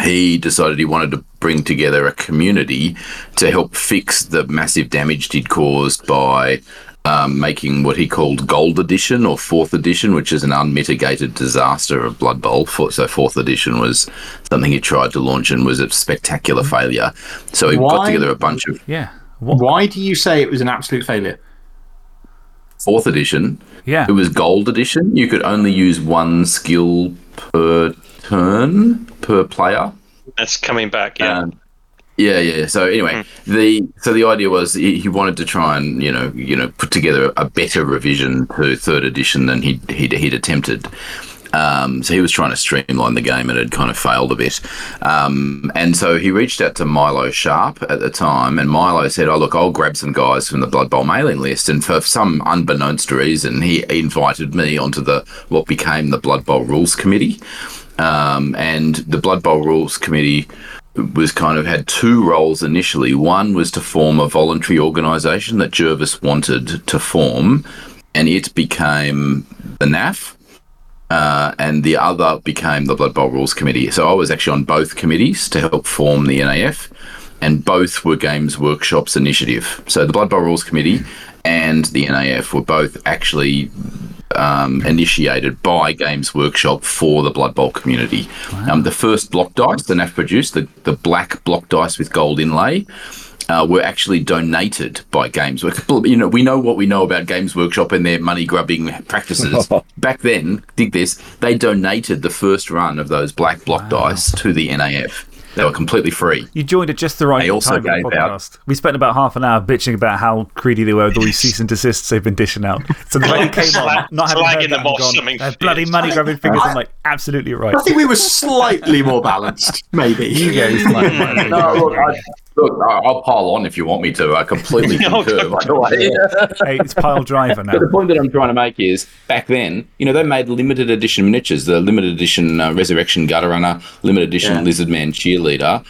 He decided he wanted to bring together a community to help fix the massive damage he'd caused by um, making what he called Gold Edition or Fourth Edition, which is an unmitigated disaster of Blood Bowl. So Fourth Edition was something he tried to launch and was a spectacular failure. So he got together a bunch of Yeah. What? Why do you say it was an absolute failure? Fourth Edition. Yeah. It was Gold Edition. You could only use one skill per turn per player. That's coming back. Yeah. Um, yeah, yeah. So anyway, the so the idea was he, he wanted to try and you know you know put together a better revision to third edition than he'd he'd, he'd attempted. Um, so he was trying to streamline the game and had kind of failed a bit. Um, and so he reached out to Milo Sharp at the time, and Milo said, "Oh look, I'll grab some guys from the Blood Bowl mailing list." And for some unbeknownst reason, he invited me onto the what became the Blood Bowl Rules Committee. Um, and the Blood Bowl Rules Committee was kind of had two roles initially. One was to form a voluntary organisation that Jervis wanted to form, and it became the NAF uh, and the other became the Blood Bowl Rules Committee. So I was actually on both committees to help form the NAF, and both were Games Workshop's initiative. So the Blood Bowl Rules Committee and the NAF were both actually um, initiated by Games Workshop for the Blood Bowl community. Um, the first block dice the NAF produced, the, the black block dice with gold inlay, uh, were actually donated by Games Workshop. You know, we know what we know about Games Workshop and their money grubbing practices. Back then, dig this, they donated the first run of those black block dice to the NAF. They were completely free. You joined at just the right They also time of the gave out- We spent about half an hour bitching about how greedy they were with all these cease and desists they've been dishing out. So the fact came on, not having slagging heard that them and off gone, something bloody money grabbing figures. I'm like, absolutely right. I think we were slightly more balanced, maybe. You guys might- might No, look, I, look, I- I'll pile on if you want me to. I completely No, concur, by the way. Hey, it's pile driver now. But the point that I'm trying to make is back then, you know, they made limited edition miniatures, the limited edition uh, Resurrection Gutter Runner, limited edition Yeah. Lizard Man Cheerleader.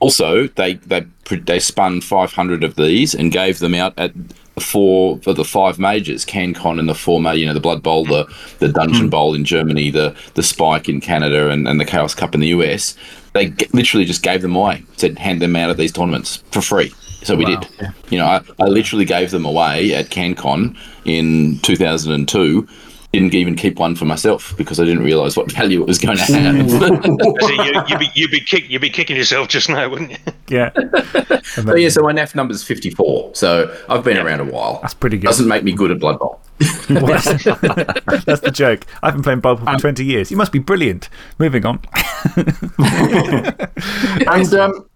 Also, they they they spun 500 of these and gave them out at the four for the five majors, CanCon and the four ma- you know, the Blood Bowl, the the Dungeon Bowl in Germany, the the Spike in Canada, and, and the Chaos Cup in the US. They g- literally just gave them away, said hand them out at these tournaments for free. So we did. You know, I, I literally gave them away at CanCon in 2002. Didn't even keep one for myself because I didn't realise what value it was going to have. So you, you'd, be, you'd, be kick, you'd be kicking yourself just now, wouldn't you? Yeah. but yeah, so my NAF number's 54. So I've been around a while. That's pretty good. Doesn't make me good at Blood Bowl. Well, that's, that's the joke. I've been playing Blood Bowl for 20 years. You must be brilliant. Moving on. And um,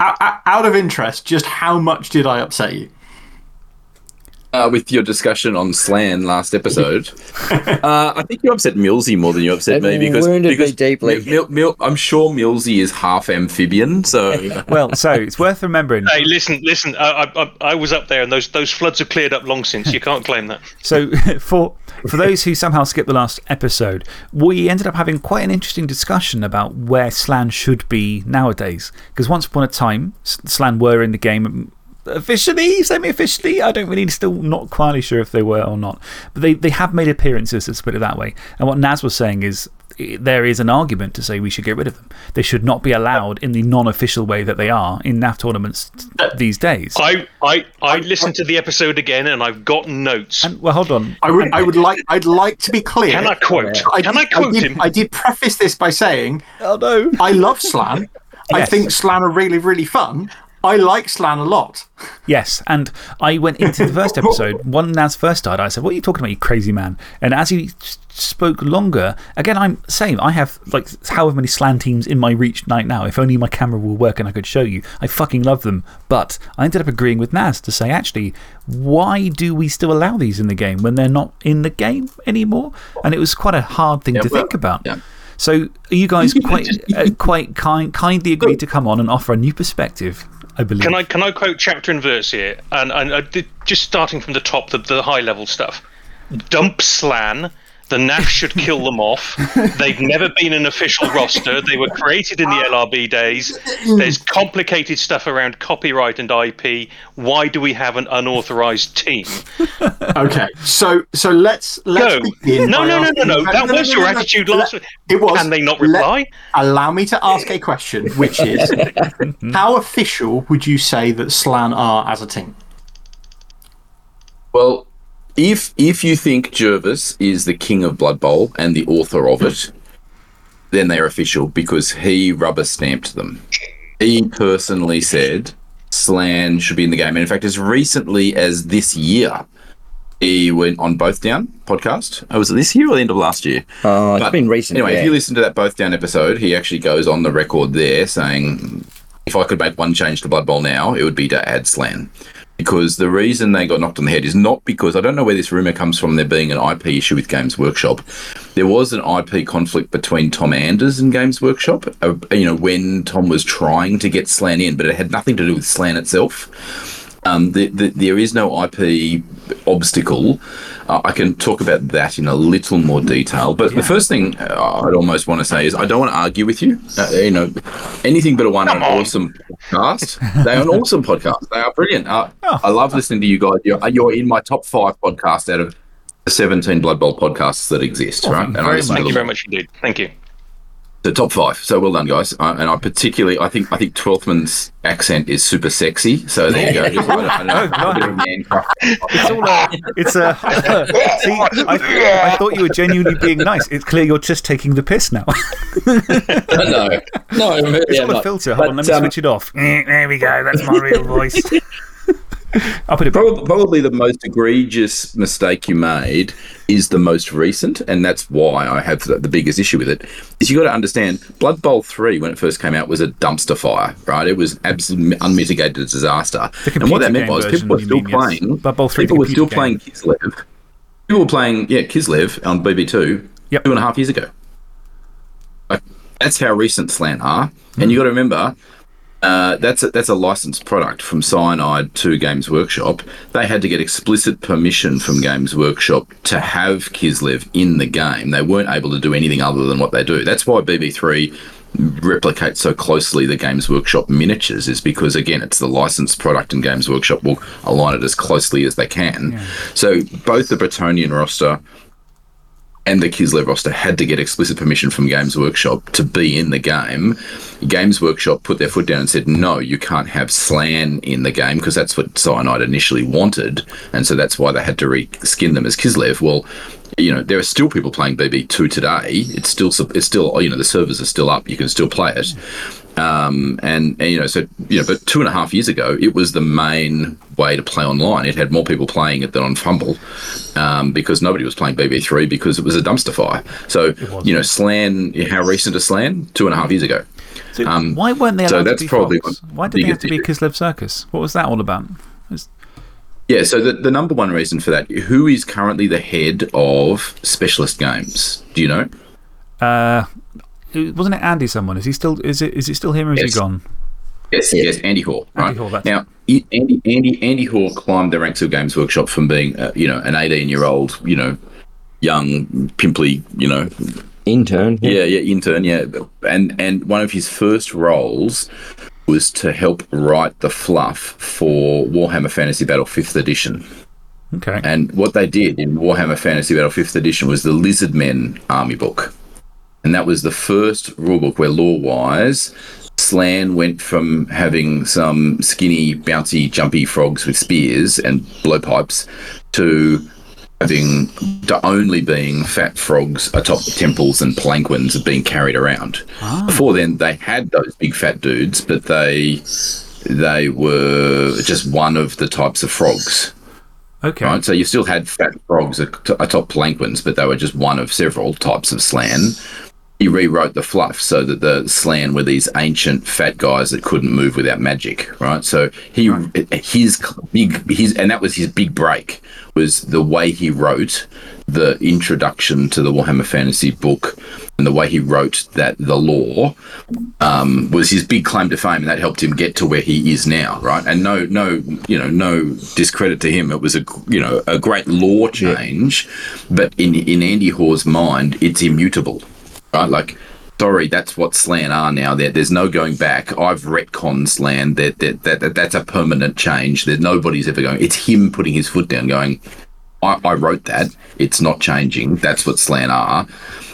out, out of interest, just how much did I upset you? Uh, with your discussion on Slann last episode, uh, I think you upset Millsy more than you upset me because, wounded me deeply. Mil- Mil- I'm sure Millsy is half amphibian, so Well, so it's worth remembering. Hey, listen, listen. I, I, I- I was up there, and those those floods have cleared up long since. You can't claim that. So, for, for those who somehow skipped the last episode, we ended up having quite an interesting discussion about where Slann should be nowadays. Because once upon a time, Slann were in the game officially, semi officially. I don't really, still not quite sure if they were or not. But they, they have made appearances, let's put it that way. And what Naz was saying is there is an argument to say we should get rid of them. They should not be allowed in the non official way that they are in NAF tournaments uh, these days. I, I, I listened to the episode again, and I've got notes. And, well, hold on. I would, I would like, I'd like to be clear. Can I quote? Can I did, quote did, him? I did preface this by saying Oh, no. I love Slann. I think Slann are really, really fun. I like Slann a lot. Yes, and I went into the first episode. When Naz first died, I said, What are you talking about, you crazy man? And as he spoke longer, again, I'm same. I have like however many slann teams in my reach right now. If only my camera will work and I could show you. I fucking love them. But I ended up agreeing with Naz to say, actually, why do we still allow these in the game when they're not in the game anymore? And it was quite a hard thing to well, think about. yeah. So, are you guys quite, uh, quite kind, kindly agreed to come on and offer a new perspective? I believe. Can I can I quote chapter and verse here? And, and uh, did, just starting from the top, the, the high level stuff. Dump Slann. The NAF should kill them off. They've never been an official roster. They were created in the LRB days. There's complicated stuff around copyright and IP. Why do we have an unauthorized team? Okay, so so let's let's Go. begin. No, by no, no, no, asking- no. That was your attitude last week. It was. Can they not Let- reply? allow me to ask a question, which is how official would you say that Slann are as a team? Well, if if you think Jervis is the king of Blood Bowl and the author of it, then they're official because he rubber stamped them. He personally said Slann should be in the game. And in fact, as recently as this year, he went on Both Down podcast. Oh, was it this year or the end of last year? Oh, it's But been recent. Anyway, yeah. if you listen to that Both Down episode, he actually goes on the record there saying, if I could make one change to Blood Bowl now, it would be to add Slann. Because the reason they got knocked on the head is not because I don't know where this rumor comes from. There being an IP issue with Games Workshop. There was an IP conflict between Tom Anders and Games Workshop. Uh, you know when Tom was trying to get Slann in, but it had nothing to do with Slann itself. Um, the, the, there is no IP obstacle. Uh, I can talk about that in a little more detail. But the first thing uh, I'd almost want to say is I don't want to argue with you. Uh, you know, anything but a one an awesome podcast. They're an awesome podcast. They are brilliant. Uh, I love listening to you guys. You're, you're in my top five podcasts out of the 17 Blood Bowl podcasts that exist, right? And I very listen to Thank you very much indeed. Thank you. The top five. So well done, guys. Uh, and I particularly, I think, I think Twelfthman's accent is super sexy. So there you go. Just, I don't, I don't know, man. It's all a. It's a. See, I, I thought you were genuinely being nice. It's clear you're just taking the piss now. no, no, It's am all a filter. Hold on, let me um, switch it off. There we go. That's my real voice. I'll put it. Probably, probably the most egregious mistake you made is the most recent, and that's why I have the, the biggest issue with it. Is you got to understand, Blood Bowl three when it first came out was a dumpster fire, right? It was absolutely unmitigated disaster, and what that meant was people were still mean, yes. playing. Blood Bowl 3, people were still game. playing Kislev. People were playing, yeah, Kislev on BB two Yep. two and a half years ago. Like, that's how recent Slann are, and you got to remember uh, that's a, that's a licensed product from Cyanide to Games Workshop. They had to get explicit permission from Games Workshop to have Kislev in the game. They weren't able to do anything other than what they do. That's why BB3 replicates so closely the Games Workshop miniatures is because again it's the licensed product and Games Workshop will align it as closely as they can. So both the Bretonnian roster and the Kislev roster had to get explicit permission from Games Workshop to be in the game. Games Workshop put their foot down and said, no, you can't have Slann in the game because that's what Cyanide initially wanted. And so that's why they had to reskin them as Kislev. Well, you know, there are still people playing BB2 today. It's still, it's still, you know, the servers are still up. You can still play it. Um, and, and, you know, so, you know, but two and a half years ago, it was the main way to play online. It had more people playing it than on FUMBBL um, because nobody was playing BB3 because it was a dumpster fire. So, you know, Slann, how recent is Slann? Two and a half years ago. So Um, why weren't they allowed so to that's be probably Fox? Why did they have to be Kislev Circus? What was that all about? It's- Yeah, so the, the number one reason for that, who is currently the head of Specialist Games? Do you know? Uh, it- wasn't it Andy someone? Is he still, is it, is it still him or is he gone? Yes, yes, Andy Hoare. Right Hoare, that's now, Andy, Andy, Andy Hoare climbed the ranks of Games Workshop from being, uh, you know, an eighteen-year-old, you know, young, pimply, you know, Intern. yeah, yeah, intern, yeah, and and one of his first roles was to help write the fluff for Warhammer Fantasy Battle Fifth Edition. Okay. And what they did in Warhammer Fantasy Battle 5th Edition was the Lizard Men army book. And that was the first rulebook where, lore wise, Slann went from having some skinny, bouncy, jumpy frogs with spears and blowpipes to having to only being fat frogs atop temples and palanquins being carried around. Ah. Before then, they had those big fat dudes, but they they were just one of the types of frogs. Okay. Right, so you still had fat frogs atop palanquins, but they were just one of several types of slann. He rewrote the fluff so that the slann were these ancient fat guys that couldn't move without magic, right? So he his big his and that was his big break was the way he wrote the introduction to the Warhammer Fantasy book and the way he wrote that the lore um, was his big claim to fame, and that helped him get to where he is now, right? And no, no, you know, no discredit to him. It was a, you know, a great lore change, but in in Andy Hoare's mind, it's immutable, right? Like, sorry, that's what Slann are now. There, there's no going back. I've retconned Slann. That that, that that that's a permanent change. That nobody's ever going. It's him putting his foot down, going. I, I wrote that. It's not changing. That's what Slann are.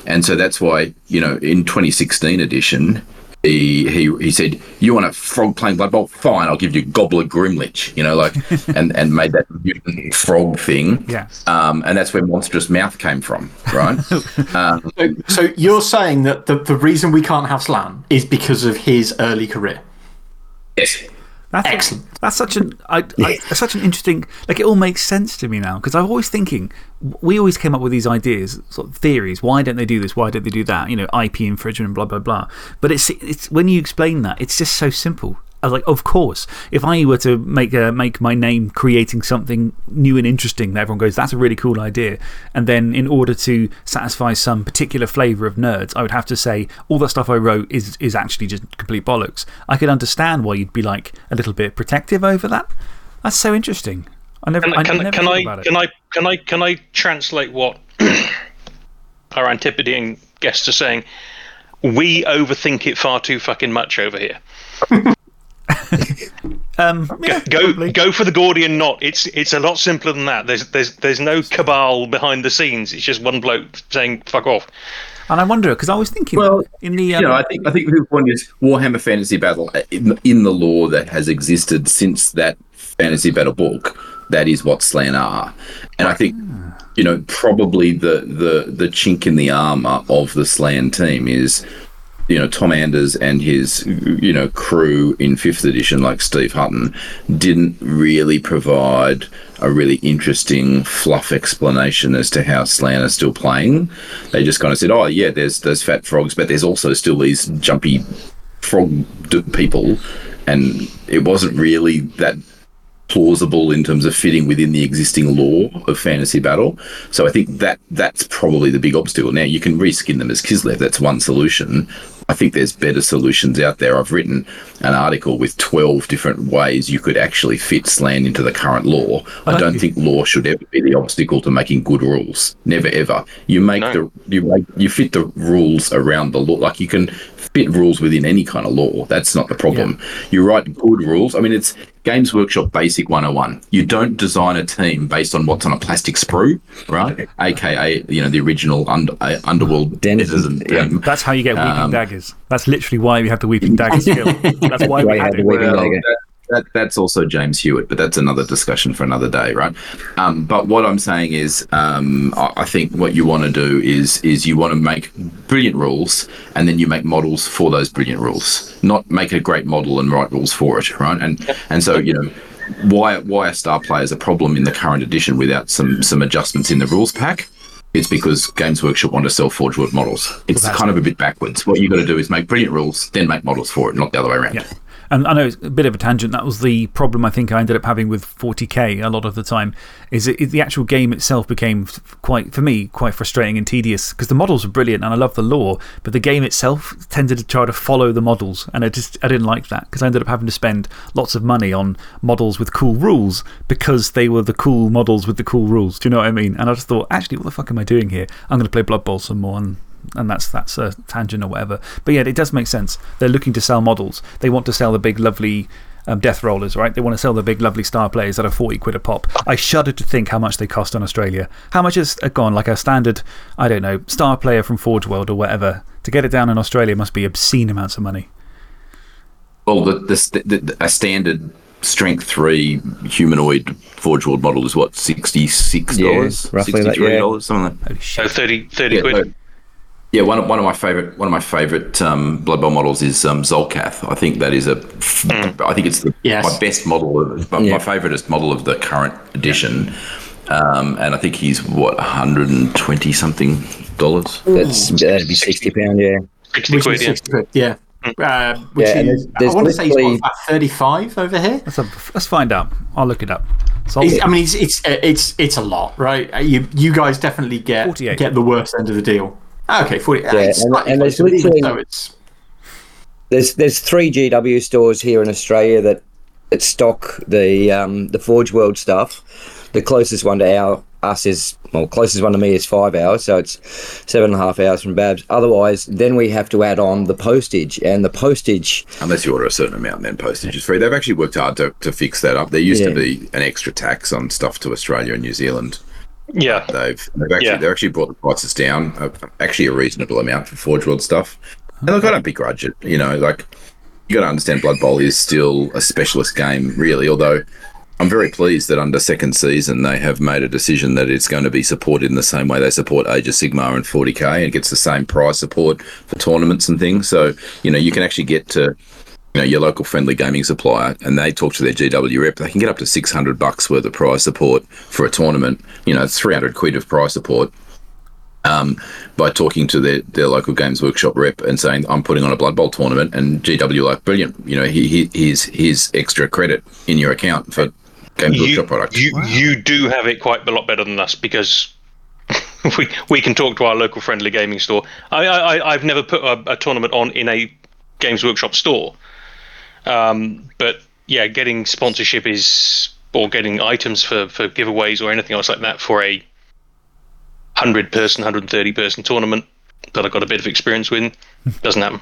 And so that's why, you know, in 2016 edition, he he, he said, You want a frog playing Blood Bowl? Fine, I'll give you Gobbler Grimlich, you know, like, and, and made that mutant frog thing. Yeah. Um, and that's where Monstrous Mouth came from, right? um, So, so you're saying that the, the reason we can't have Slann is because of his early career? yes. That's Excellent. That's such an, I, I, such an interesting, like, it all makes sense to me now because I'm always thinking, we always came up with these ideas, sort of theories. Why don't they do this? Why don't they do that? You know, IP infringement, blah, blah, blah. But it's, it's when you explain that, it's just so simple. I was like, of course. If I were to make, a, make my name creating something new and interesting that everyone goes, that's a really cool idea. And then in order to satisfy some particular flavour of nerds, I would have to say, all the stuff I wrote is, is actually just complete bollocks. I could understand why you'd be like a little bit protective over that. That's so interesting. I never, Can, I can, never can thought I about it. can I can I can I translate what our Antipodean guests are saying? We overthink it far too fucking much over here. Um, yeah, Go probably. go for the Gordian knot. It's it's a lot simpler than that. There's there's there's no cabal behind the scenes. It's just one bloke saying fuck off. And I wonder, because I was thinking Well, in the. You Um, know, I think I think the point is Warhammer Fantasy Battle uh, in, in the lore that has existed since that Fantasy Battle book. That is what Slan are, and I think you know probably the the the chink in the armor of the Slan team is you know Tom Anders and his you know crew in fifth edition, like Steve Hutton, didn't really provide a really interesting fluff explanation as to how Slann are still playing. They just kind of said, "Oh yeah, there's there's fat frogs, but there's also still these jumpy frog people," and it wasn't really that plausible in terms of fitting within the existing lore of fantasy battle. So I think that that's probably the big obstacle. Now you can reskin them as Kislev. That's one solution. I think there's better solutions out there. I've written an article with 12 different ways you could actually fit Slann into the current lore. I don't think lore should ever be the obstacle to making good rules. Never ever. You make No. the you make you fit the rules around the lore. Like you can fit rules within any kind of lore. That's not the problem. You write good rules. I mean, it's Games Workshop Basic 101. You don't design a team based on what's on a plastic sprue, right? AKA, you know, the original under, uh, Underworld Denizens, Denizens yeah. team. that's how you get Weeping Um, Daggers. That's literally why we have the Weeping Dagger skill. That's why we Why had had it. the Weeping Well, Dagger. that, that, that's also James Hewitt, but that's another discussion for another day, right? Um, but what I'm saying is, um, I, I think what you want to do is is you want to make brilliant rules, and then you make models for those brilliant rules, not make a great model and write rules for it, right? And and so you know. Why, why are star players a problem in the current edition without some, some adjustments in the rules pack? It's because Games Workshop want to sell Forge World models. It's that's kind of a bit backwards. What you got to do is make brilliant rules, then make models for it, not the other way around. Yeah. And I know it's a bit of a tangent. That was the problem I think I ended up having with 40k a lot of the time. Is it, the actual game itself became quite, for me, quite frustrating and tedious because the models were brilliant and I love the lore, but the game itself tended to try to follow the models. And I just I didn't like that because I ended up having to spend lots of money on models with cool rules because they were the cool models with the cool rules. Do you know what I mean? And I just thought, actually, what the fuck am I doing here? I'm going to play Blood Bowl some more. And and that's, that's a tangent or whatever. But yeah, it does make sense. They're looking to sell models. They want to sell the big, lovely um, death rollers, right? They want to sell the big, lovely star players that are 40 quid a pop. I shudder to think how much they cost in Australia. How much is uh, gone? Like a standard, I don't know, star player from Forge World or whatever. To get it down in Australia must be obscene amounts of money. Well, the, the, st- the a standard strength three humanoid Forge World model is what sixty six dollars, Yeah, roughly that, sixty three yeah. dollars, something like. Holy So shit. 30, 30 Yeah, quid. So- yeah, one of, one of my favorite one of my favorite um, Blood Bowl models is um, Zolcath. I think that is a, I think it's the, Yes. my best model, of, my, Yeah. my favoriteest model of the current edition, um, and I think he's what one hundred and twenty something dollars. That's, that'd be £60, yeah. 60 Which quid, yeah. 60 quid, yeah. Uh, which Yeah, is, there's- there's I want to say he's what, about 35 over here. Let's, have, let's find out. I'll look it up. I mean, it's, it's, it's, it's a lot, right? Uh, You, you guys definitely get, 48. get the worst end of the deal. Ah, Okay, 40. Yeah, and- and there's closer, but even literally- so it's. There's, there's three GW stores here in Australia that, that stock the, um, the Forge World stuff. The closest one to our, us is, well, closest one to me is five hours, so it's seven and a half hours from Babs. Otherwise, then we have to add on the postage, and the postage Unless you order a certain amount, then postage is free. They've actually worked hard to, to fix that up. There used to be an extra tax on stuff to Australia and New Zealand. Yeah. They've they've actually Yeah. they've actually brought the prices down, uh, actually a reasonable amount for Forge World stuff. And look, I don't begrudge it. You know, like you got to understand, Blood Bowl is still a specialist game, really. Although I'm very pleased that under second season they have made a decision that it's going to be supported in the same way they support Age of Sigmar and 40k, and gets the same prize support for tournaments and things. So you know, you can actually get to you know, your local friendly gaming supplier and they talk to their GW rep, they can get up to 600 bucks worth of prize support for a tournament. You know, 300 quid of prize support. um, by talking to their, their local Games Workshop rep and saying, I'm putting on a Blood Bowl tournament. And GW like, brilliant. You know, he, he, here's, here's extra credit in your account for Games You, Workshop products. you, you do have it quite a lot better than us because we we can talk to our local friendly gaming store. I, I I've never put a, a tournament on in a Games Workshop store, um, but yeah, getting sponsorship is or getting items for for giveaways or anything else like that for a hundred person, hundred and thirty person tournament that I got a bit of experience with doesn't happen.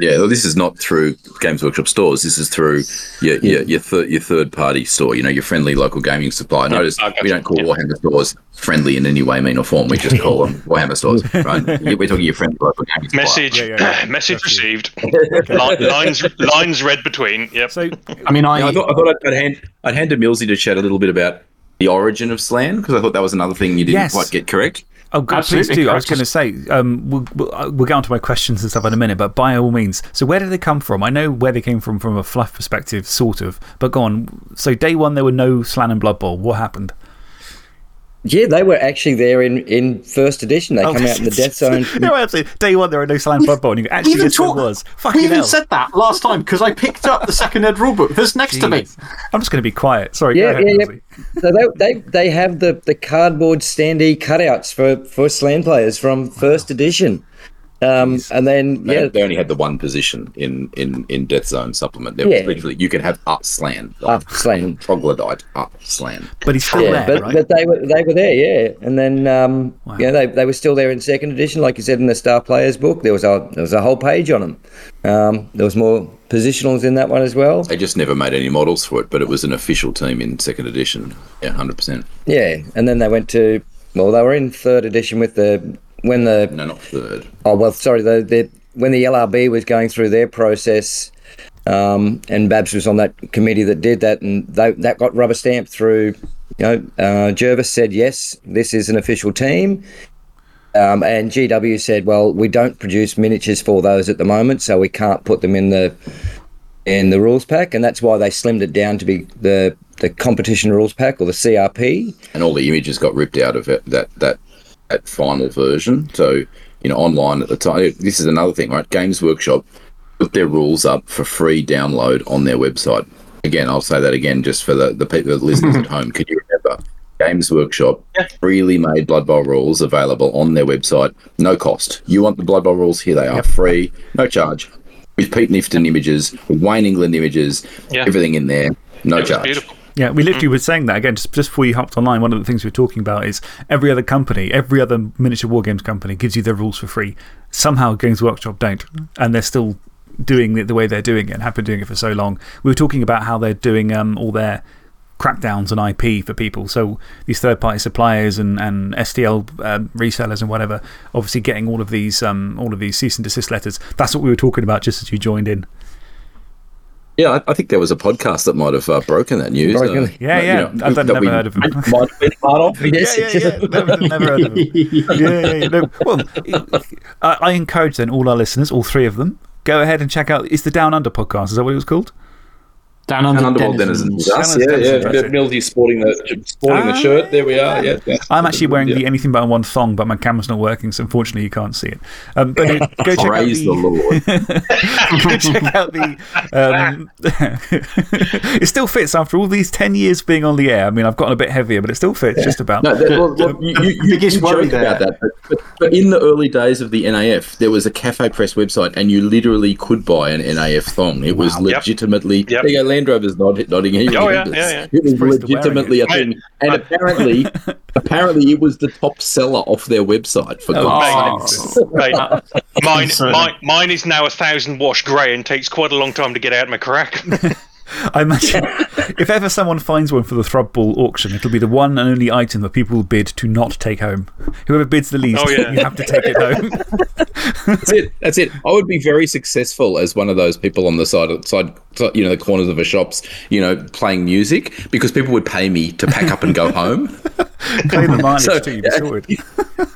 Yeah, well, this is not through Games Workshop stores. This is through your your your, thir- your third party store. You know, your friendly local gaming supplier. Notice I gotcha. we don't call Yeah. Warhammer stores friendly in any way, mean or form. We just call them Warhammer stores. Right? We're talking your friendly local gaming supplier. Message Yeah, yeah, yeah. message Got you. received. Li- lines lines read between. Yep. So, I mean, I, Yeah, I thought, I thought I'd, I'd hand I'd hand to Millsy to chat a little bit about the origin of Slann because I thought that was another thing you didn't Yes. quite get correct. Oh, God, please do. I was going to say, um, we'll, we'll, uh, we'll get onto my questions and stuff in a minute, but by all means. So, where did they come from? I know where they came from from a fluff perspective, sort of, but go on. So, day one, there were no Slann and Blood Bowl. What happened? Yeah, they were actually there in, in first edition. They oh, come out in the Death Zone. no, absolutely. Day one, there were no Slann and Blood you actually, even yes, there talk- was. we Fucking even hell. said that last time because I picked up the second ed rulebook that's next to me. I'm just going to be quiet. Sorry, Yeah, go ahead, yeah, yeah. So they, they, they have the, the cardboard standee cutouts for, for Slann players from first edition. Um, and then, They, yeah, they only had the one position in, in, in Death Zone supplement. There Yeah. was literally you could have up Slann, up Slann. troglodyte up Slann. But he's still Yeah, there, but, right? but they were they were there, yeah. And then um, yeah, they, they were still there in second edition, like you said in the Star Players book. There was a there was a whole page on them. Um, there was more positionals in that one as well. They just never made any models for it, but it was an official team in second edition. Yeah, hundred percent. Yeah, and then they went to well, they were in third edition with the when the No, not third. oh well, sorry, the, the when the LRB was going through their process. Um, and Babs was on that committee that did that, and they, that got rubber stamped through. You know, uh, Jervis said yes, this is an official team. Um, and GW said, "Well, we don't produce miniatures for those at the moment, so we can't put them in the in the rules pack, and that's why they slimmed it down to be the the competition rules pack or the CRP. and all the images got ripped out of it, that that that final version. So you know, online at the time, this is another thing, right? Games Workshop put their rules up for free download on their website. Again, I'll say that again, just for the the people, the listeners at home. Can you remember? Games Workshop freely made Blood Bowl rules available on their website, no cost. You want the Blood Bowl rules? Here they are, free, no charge. With Pete Knifton images, Wayne England images, Yeah. everything in there, no charge. beautiful. Yeah, we literally were saying that again just, just before you hopped online. One of the things we were talking about is every other company, every other miniature war games company gives you their rules for free. Somehow Games Workshop don't. And they're still doing it the way they're doing it and have been doing it for so long. We were talking about how they're doing um, all their crackdowns on IP for people. So these third party suppliers and, and STL um, resellers and whatever, obviously getting all of, these, um, all of these cease and desist letters. That's what we were talking about just as you joined in. Yeah, I, I think there was a podcast that might have uh, broken that news. Broken- uh, Yeah, you yeah. know, I've never we- heard of them. Might have been part of. Yes, Yeah, yeah, yeah. Never, never heard of them. yeah, yeah, yeah. No, well, I, I encourage then all our listeners, all three of them, go ahead and check out. It's the Down Under podcast. Is that what it was called? Down And under Underworld denizens. Denizens. Denizens, Us, yeah, Denizens, yeah. that's it. Sporting the, sporting the Ah, shirt. There we are. Yeah. yeah. I'm actually wearing Yeah. the Anything But One thong, but my camera's not working, so unfortunately you can't see it. Um, but anyway, go check Praise the out the. Lord. go check out the. Um, it still fits after all these 10 years being on the air. I mean, I've gotten a bit heavier, but it still fits just about. No, that, well, well, you, you, you, biggest you worry joke about that, but, but, but in the early days of the NAF, there was a Cafe Press website, and you literally could buy an NAF thong. It was Yep. legitimately. Yep. There you go, Land Rover's nod, nodding. Oh, he Oh, yeah, remembers. yeah, yeah. It was Supposed to wear legitimately a it. thing, and apparently, apparently, it was the top seller off their website. For Oh, God's Jesus. Mate, uh, mine, mine, mine is now a thousand wash grey and takes quite a long time to get out of my crack. I imagine if ever someone finds one for the Thrub Ball auction, it'll be the one and only item that people will bid to not take home. Whoever bids the least, Oh, yeah. you have to take it home. That's it. That's it. I would be very successful as one of those people on the side, side, side, you know, the corners of the shops, you know, playing music because people would pay me to pack up and go home. Claim the mileage So- too, you'd.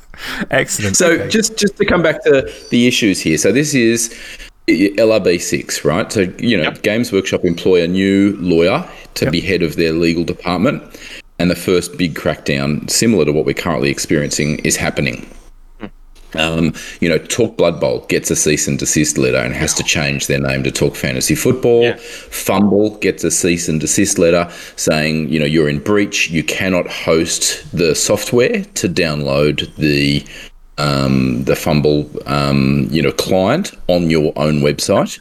Excellent. So Okay. just just to come back to the issues here. So this is LRB six, right? So you know, Games Workshop employ a new lawyer to be head of their legal department, and and the first big crackdown, similar to what we're currently experiencing, is happening. Um, you know, Talk Blood Bowl gets a cease and desist letter and has to change their name to Talk Fantasy Football. Yeah. FUMBBL gets a cease and desist letter saying, you know, you're in breach. You cannot host the software to download the um, the FUMBBL, um, you know, client on your own website.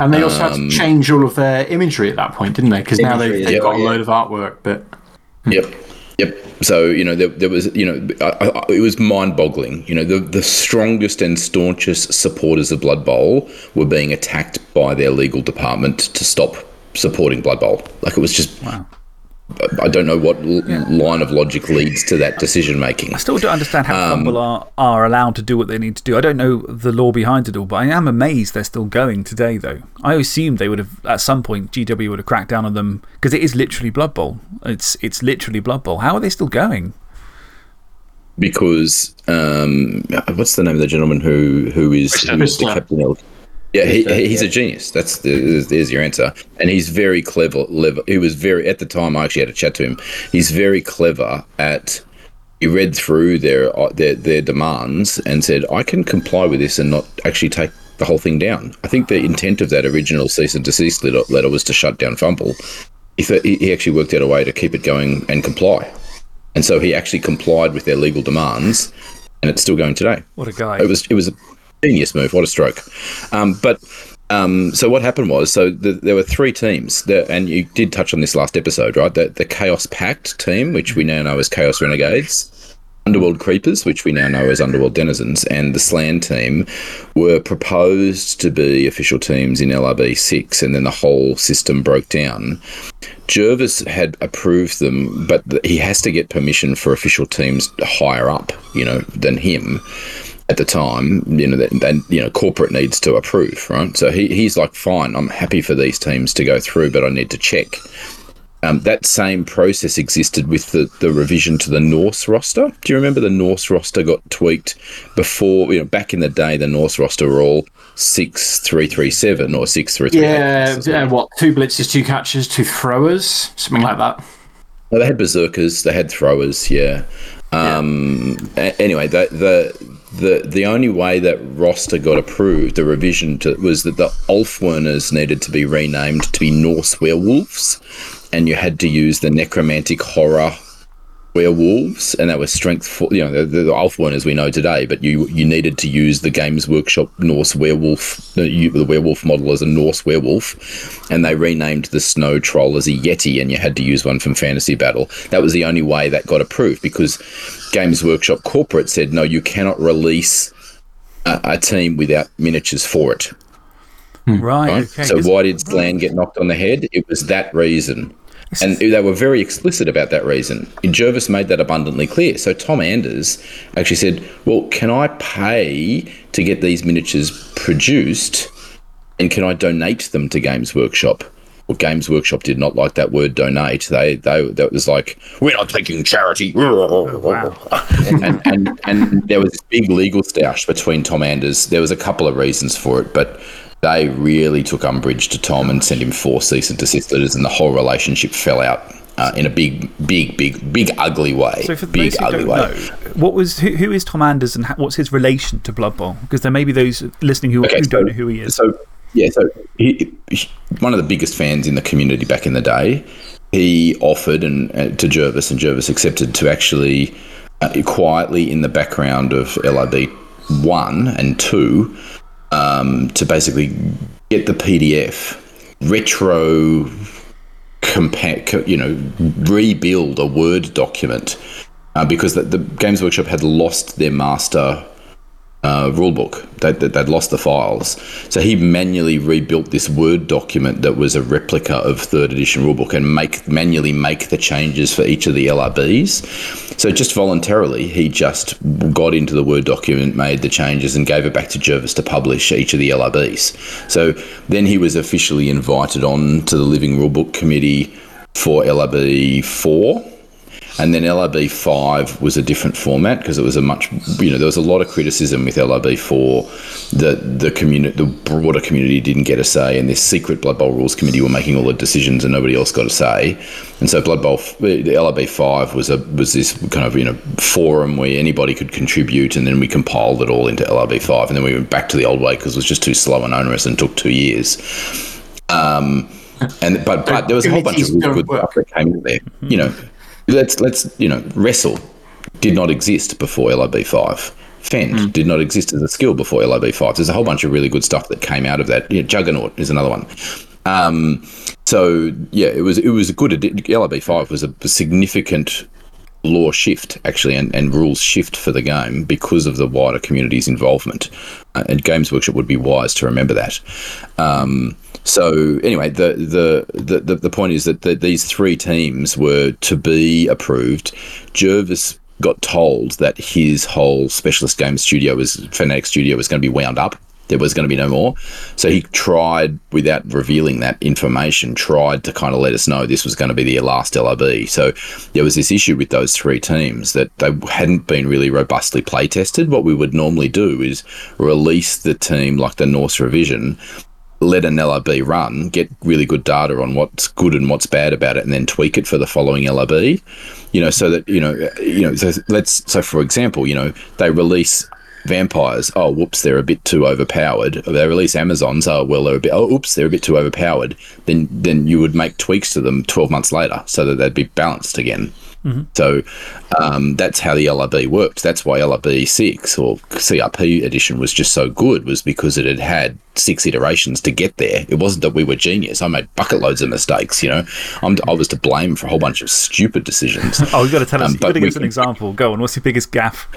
And they also had to change all of their imagery at that point, didn't they? Because now they've, they've yeah. got a load of artwork. But Yep. Yep. So you know there, there was you know I, I, it was mind-boggling. You know the the strongest and staunchest supporters of Blood Bowl were being attacked by their legal department to stop supporting Blood Bowl. Like it was just. I- I don't know what l- line of logic leads to that decision making. I still don't understand how FUMBBL are, are allowed to do what they need to do. I don't know the law behind it all, but I am amazed they're still going today, though. I assumed they would have, at some point, GW would have cracked down on them because it is literally Blood Bowl. It's, it's literally Blood Bowl. How are they still going? because um, what's the name of the gentleman who who is, who is the captain of? Yeah, he, he's a genius. That's the, there's your answer. And he's very clever. Clever. He was very at the time. I actually had a chat to him. He's very clever at. He read through their uh, their their demands and said, "I can comply with this and not actually take the whole thing down." I think the intent of that original cease and desist letter, letter was to shut down FUMBBL. He, he he actually worked out a way to keep it going and comply. And so he actually complied with their legal demands, and it's still going today. What a guy. It was it was a genius move. What a stroke! Um, but um, so what happened was so the, there were three teams, that, and you did touch on this last episode, right? The, the Chaos Pact team, which we now know as Chaos Renegades. Underworld Creepers, which we now know as Underworld Denizens, and the Slann team were proposed to be official teams in LRB 6, and then the whole system broke down. Jervis had approved them, but he has to get permission for official teams higher up, you know, than him at the time. You know, that, that you know, corporate needs to approve, right? So he, he's like, fine, I'm happy for these teams to go through, but I need to check. Um, that same process existed with the, the revision to the Norse roster. Do you remember the Norse roster got tweaked before, you know, back in the day, the Norse roster were all 6337 or 6338. yeah, yeah, what? Two blitzes, two catches, two throwers, something like that. Well, they had berserkers, they had throwers, yeah. Um, a- anyway, the, the the the only way that roster got approved, the revision to was that the Ulfwereners needed to be renamed to be Norse werewolves, and you had to use the necromantic horror werewolves, and that was strength for you know the, the, the Ulfwereners we know today, but you you needed to use the Games Workshop Norse werewolf, the, you- the werewolf model as a Norse werewolf, and they renamed the Snow Troll as a Yeti, and you had to use one from Fantasy Battle. That was the only way that got approved because Games Workshop corporate said no, you cannot release a, a team without miniatures for it. Hmm. right. Right? Okay. So why did Slann get knocked on the head? It was that reason. And they were very explicit about that reason. Jervis made that abundantly clear. So Tom Anders actually said, Well, can I pay to get these miniatures produced and can I donate them to Games Workshop? Well, Games Workshop did not like that word donate. They, they, that was like, we're not taking charity. Oh, wow. and, and, and there was this big legal stoush between Tom Anders. There was a couple of reasons for it, but they really took umbrage to Tom and sent him four cease and desist letters, and the whole relationship fell out uh, in a big, big, big, big ugly way. So, for big ugly way. know, what was, who, who is Tom Anders and what's his relation to Blood Bowl? Because there may be those listening who, Okay, who so- don't know who he is. So yeah, so he, he- one of the biggest fans in the community back in the day. He offered and uh, to Jervis, and Jervis accepted to actually uh, quietly in the background of LRB one and two um, to basically get the PDF retro compa- co- you know rebuild a word document uh, because the, the Games Workshop had lost their master uh, rulebook. They, they, they'd lost the files. So he manually rebuilt this Word document that was a replica of third edition rulebook and make manually make the changes for each of the LRBs. So just voluntarily, he just got into the Word document, made the changes, and gave it back to Jervis to publish each of the LRBs. So then he was officially invited on to the Living Rulebook Committee for LRB 4 and then LRB five was a different format because it was a much you know there was a lot of criticism with LRB four that the community the broader community didn't get a say, and this secret Blood Bowl rules committee were making all the decisions, and nobody else got a say. And so Blood Bowl the LRB five was a was this kind of you know forum where anybody could contribute, and then we compiled it all into LRB five, and then we went back to the old way because it was just too slow and onerous and took two years. Um, and but but there was a whole bunch of really good stuff that came in there. You know, let's let's you know, wrestle did not exist before LRB five. Fend did not exist as a skill before LRB five. There's a whole bunch of really good stuff that came out of that. You know, Juggernaut is another one. Um, so yeah, it was it was a good. addi- LRB five was a significant lore shift actually and, and rules shift for the game because of the wider community's involvement. Uh, and games workshop would be wise to remember that. Um, so anyway the, the the the point is that the, these three teams were to be approved. Jervis got told that his whole specialist game studio was fanatic studio was going to be wound up there was going to be no more. So he tried, without revealing that information, tried to kind of let us know this was going to be the last LRB. So there was this issue with those three teams that they hadn't been really robustly play tested. What we would normally do is release the team like the Norse Revision, let an LRB run, get really good data on what's good and what's bad about it, and then tweak it for the following LRB. You know, so that you know, you know. So let's so for example, you know, they release vampires. Oh, whoops, they're a bit too overpowered. They release Amazons. Oh, well, they're a bit. Oh, oops, they're a bit too overpowered. Then, then you would make tweaks to them twelve months later so that they'd be balanced again. So um, that's how the LRB worked. That's why LRB six or CRP edition was just so good was because it had had six iterations to get there. It wasn't that we were genius. I made bucket loads of mistakes. You know, I'm, I was to blame for a whole bunch of stupid decisions. Oh, you've got to tell us. Um, you've got to give we us an example. Go on. What's your biggest gaff?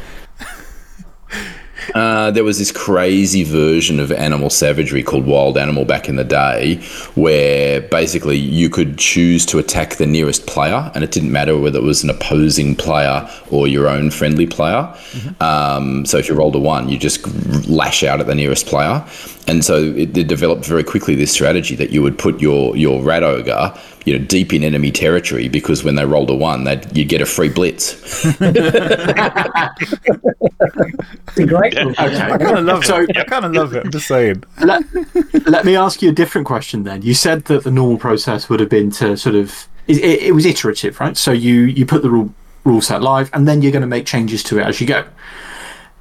Uh, there was this crazy version of Animal Savagery called Wild Animal back in the day, where basically you could choose to attack the nearest player, and it didn't matter whether it was an opposing player or your own friendly player. Um, so if you rolled a one, you just lash out at the nearest player. And so it, it developed very quickly this strategy that you would put your your rat ogre, you know, deep in enemy territory because when they rolled a one, they'd you'd get a free blitz. It's a great one. Okay. I kind of love So- it. I kind of love it. I'm just saying. let, let me ask you a different question then. You said that the normal process would have been to sort of it, it, it was iterative, right? So you you put the rule rule set live, and then you're going to make changes to it as you go.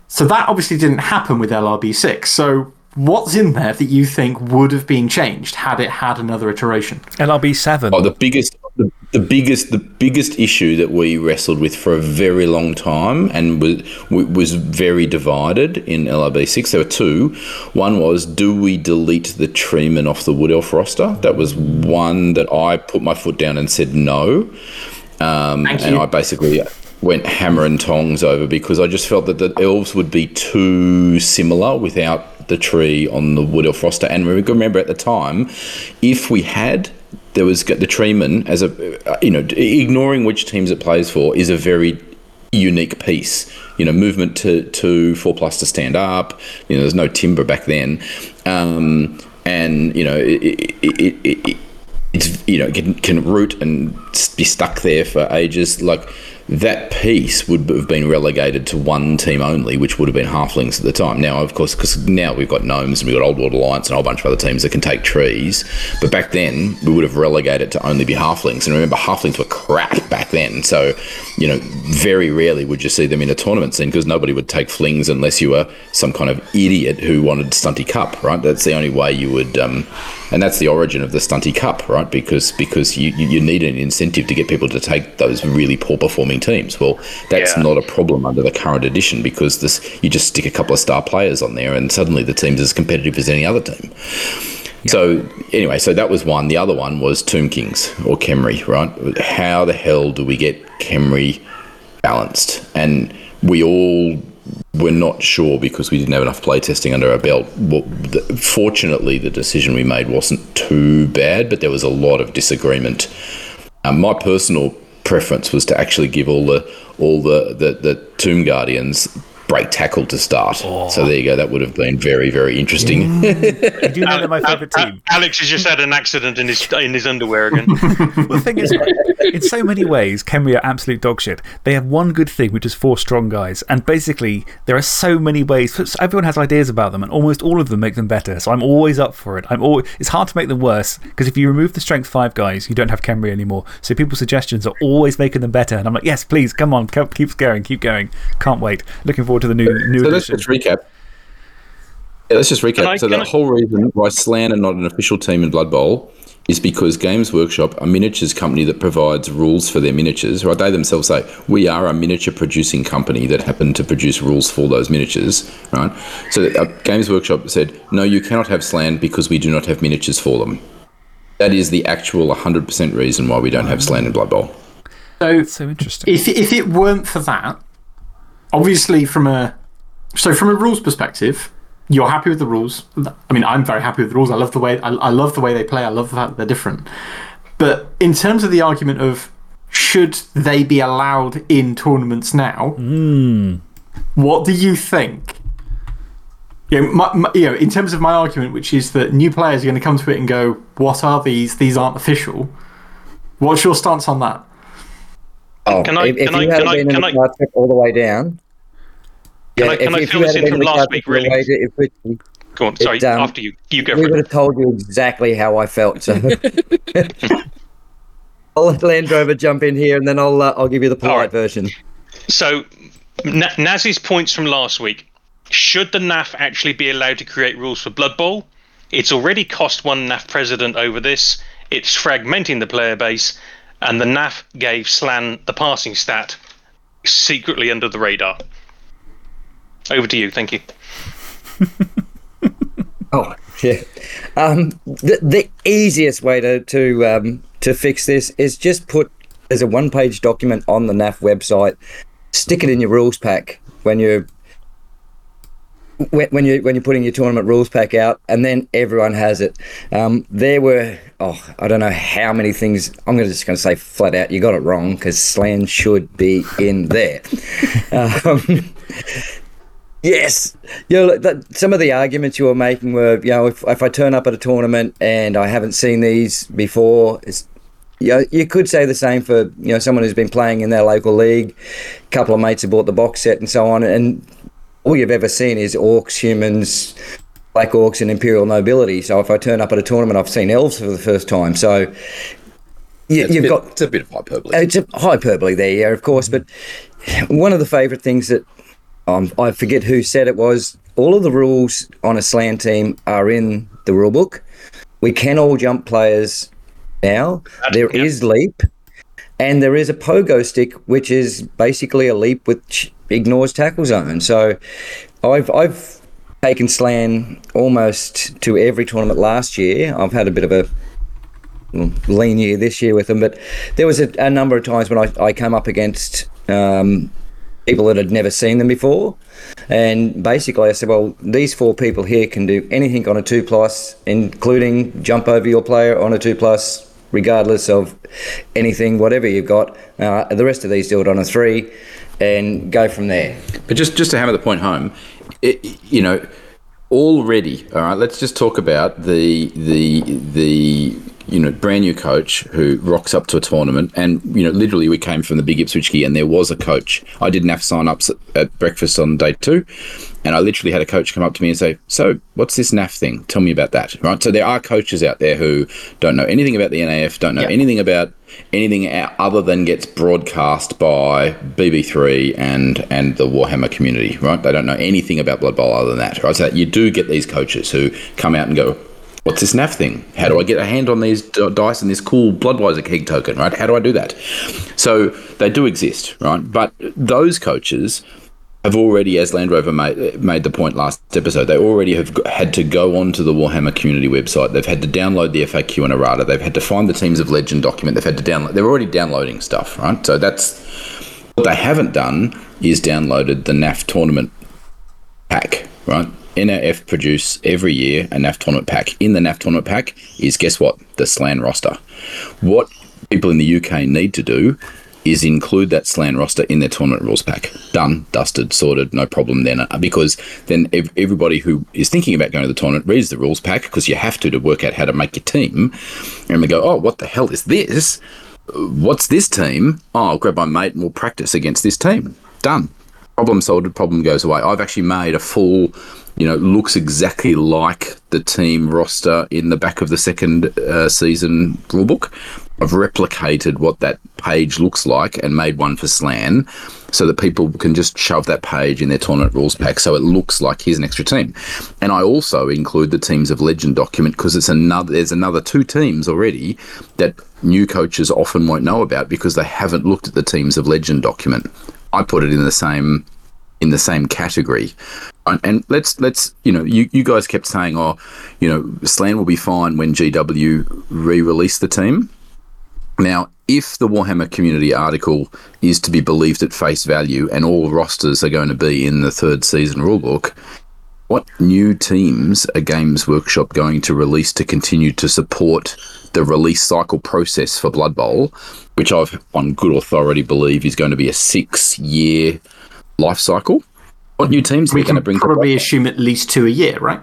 So that obviously didn't happen with LRB six. So what's in there that you think would have been changed had it had another iteration? LRB seven. Oh, the biggest, the, the biggest, the biggest issue that we wrestled with for a very long time and was was very divided in LRB six. There were two. One was, do we delete the Treeman off the Wood Elf roster? That was one that I put my foot down and said no. Um, Thank and. I basically went hammer and tongs over because I just felt that the elves would be too similar without the tree on the wood elf roster. And we remember at the time, if we had, there was the treeman as a, uh, you know, ignoring which teams it plays for is a very unique piece. You know, movement to, to four plus to stand up. You know, there's no timber back then. Um, and, you know, it, it, it, it, it it's you know can, can root and be stuck there for ages like that piece would have been relegated to one team only which would have been halflings at the time. Now of course because now we've got gnomes and we've got old world alliance and a whole bunch of other teams that can take trees but back then we would have relegated to only be halflings. And remember halflings were crap back then. So you know very rarely would you see them in a tournament scene because nobody would take flings unless you were some kind of idiot who wanted stunty cup right? That's the only way you would um, and that's the origin of the stunty cup right because because you, you need an incentive to get people to take those really poor performing teams well that's Yeah. not a problem under the current edition because this you just stick a couple of star players on there and suddenly the team's as competitive as any other team so anyway, so that was one. The other one was Tomb Kings or Khemri, right? How the hell do we get Khemri balanced? And we all were not sure because we didn't have enough playtesting under our belt. Well, the, fortunately, the decision we made wasn't too bad, but there was a lot of disagreement. Um, my personal preference was to actually give all the all the, the, the Tomb Guardians break tackle to start. So there you go. That would have been very, very interesting. Mm. You do know they're my favourite team. Alex has just had an accident in his in his underwear again. Well, the thing is, in so many ways, Khemri are absolute dogshit. They have one good thing, which is four strong guys. And basically, there are so many ways. Everyone has ideas about them, and almost all of them make them better. So I'm always up for it. I'm always, it's hard to make them worse because if you remove the strength five guys, you don't have Khemri anymore. So people's suggestions are always making them better. And I'm like, yes, please, come on, keep keep going, keep going. Can't wait. Looking forward to the new, new So let's just recap. Yeah, let's just recap. I- so the I- whole reason why Slann are not an official team in Blood Bowl is because Games Workshop, a miniatures company that provides rules for their miniatures, right? They themselves say we are a miniature producing company that happen to produce rules for those miniatures, right? So uh, Games Workshop said, no, you cannot have Slann because we do not have miniatures for them. That is the actual 100% reason why we don't have Slan in Blood Bowl. So so interesting. if if it weren't for that, obviously from a so from a rules perspective, you're happy with the rules. I mean, I'm very happy with the rules. I love the way I, I love the way they play. I love the fact that they're different. But in terms of the argument of should they be allowed in tournaments now, hmm. what do you think? You know, my, my, you know, in terms of my argument, which is that new players are going to come to it and go, "What are these? These aren't official." What's your stance on that? Oh, Can I- if, can I- you can had I- been in can the I- car trip all the way down. Can I- can I if fill you this in from last week, trip all the really? way to Ipswich, Go on, sorry. It, um, after you, you go we would have told you exactly how I felt. So I'll let Land Rover jump in here, and then I'll uh, I'll give you the polite right. version. So, Na- Naz's points from last week. Should the NAF actually be allowed to create rules for Blood Bowl? It's already cost one NAF president over this. It's fragmenting the player base, and the NAF gave Slann the passing stat secretly under the radar. Over to you. Thank you. Oh, yeah. Um, the, the easiest way to to um, to fix this is just put as a one page document on the NAF website. Stick it in your rules pack when you're when, when you when you're putting your tournament rules pack out, and then everyone has it. Um, there were oh I don't know how many things. I'm just going to say flat out, you got it wrong because Slann should be in there. um, Yes, you know, that, some of the arguments you were making were, you know, if, if I turn up at a tournament and I haven't seen these before, it's, you know, you could say the same for you know someone who's been playing in their local league. A couple of mates have bought the box set and so on, and all you've ever seen is orcs, humans, black orcs, and imperial nobility. So if I turn up at a tournament, I've seen elves for the first time. So you, It's a you've bit- got it's a bit of hyperbole. it's a hyperbole there, yeah, of course. But one of the favourite things that um, I forget who said it was all of the rules on a slann team are in the rule book. We can all jump players now. There is yep. leap, and there is a pogo stick, which is basically a leap which ignores tackle zone. So I've I've taken slann almost to every tournament last year. I've had a bit of a lean year this year with them, but there was a, a number of times when I, I came up against um, people that had never seen them before. And basically, I said, well, these four people here can do anything on a two plus, including jump over your player on a two plus, regardless of anything, whatever you've got. Uh, the rest of these do it on a three and go from there. But just just to hammer the point home, it, you know, already, all right. Let's just talk about the the the you know brand new coach who rocks up to a tournament, and you know, literally, we came from the big Ipswich and there was a coach. I didn't have sign ups at, at breakfast on day two, and I literally had a coach come up to me and say, "So, what's this NAF thing? Tell me about that." Right. So there are coaches out there who don't know anything about the NAF, don't know Yep. anything about anything other than gets broadcast by BB3 and and the Warhammer community, right? They don't know anything about Blood Bowl other than that, right? So you do get these coaches who come out and go, "What's this NAF thing? How do I get a hand on these dice and this cool Bloodweiser keg token, right? How do I do that?" So they do exist, right? But those coaches have already, as Land Rover made, made the point last episode, they already have had to go onto the Warhammer community website. They've had to download the FAQ and errata. They've had to find the Teams of Legend document. They've had to download. They're already downloading stuff, right? So that's what they haven't done is downloaded the NAF tournament pack, right? NAF produce every year a NAF tournament pack. In the NAF tournament pack is guess what? The Slann roster. What people in the UK need to do is include that Slann roster in their tournament rules pack. Done, dusted, sorted, no problem then. uh, Because then ev- everybody who is thinking about going to the tournament reads the rules pack because you have to to work out how to make your team. And they go, oh, what the hell is this? What's this team? Oh, I'll grab my mate and we'll practice against this team. Done. Problem solved, problem goes away. I've actually made a full, you know, looks exactly like the team roster in the back of the second uh, season rulebook. I've replicated what that page looks like and made one for Slann so that people can just shove that page in their tournament rules pack so it looks like here's an extra team. And I also include the teams of legend document because it's another there's another two teams already that new coaches often won't know about because they haven't looked at the teams of legend document. I put it in the same in the same category. And, let's let's you know you, you guys kept saying oh you know Slann will be fine when GW re-release the team. Now, if the Warhammer community article is to be believed at face value and all rosters are going to be in the third season rulebook, what new teams are Games Workshop going to release to continue to support the release cycle process for Blood Bowl, which I've on good authority believe is going to be a six year life cycle? What new teams are We going to can bring probably assume at least two a year, right?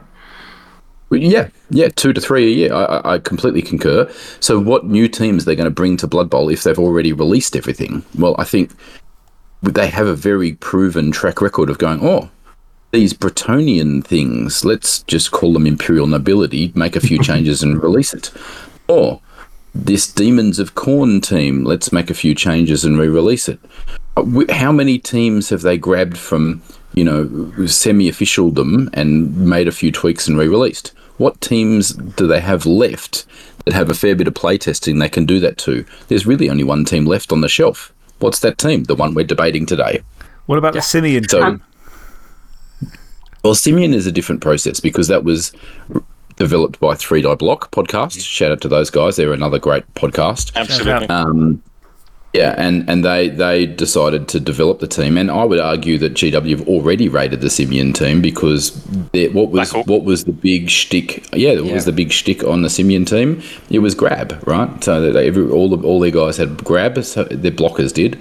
Yeah, yeah, two to three a year. I, I- completely concur. So, what new teams they're they going to bring to Blood Bowl if they've already released everything? Well, I think they have a very proven track record of going, oh, these Bretonnian things, let's just call them Imperial Nobility, make a few changes and release it. Or this Demons of Khorne team, let's make a few changes and re release it. Uh, How many teams have they grabbed from, you know, semi officialdom and made a few tweaks and re released? What teams do they have left that have a fair bit of playtesting they can do that to? There's really only one team left on the shelf. What's that team? The one we're debating today. What about the Simyin So- team? Well, Simyin is a different process because that was developed by Three Die Block podcast. Shout out to those guys; they're another great podcast. Absolutely. Um, yeah, and, and they they decided to develop the team, and I would argue that GW have already rated the Simyin team because they- what was Black what was the big shtick? Yeah, what was the big shtick on the Simyin team? It was grab, right? So they, every, all the, all their guys had grab, so their blockers did.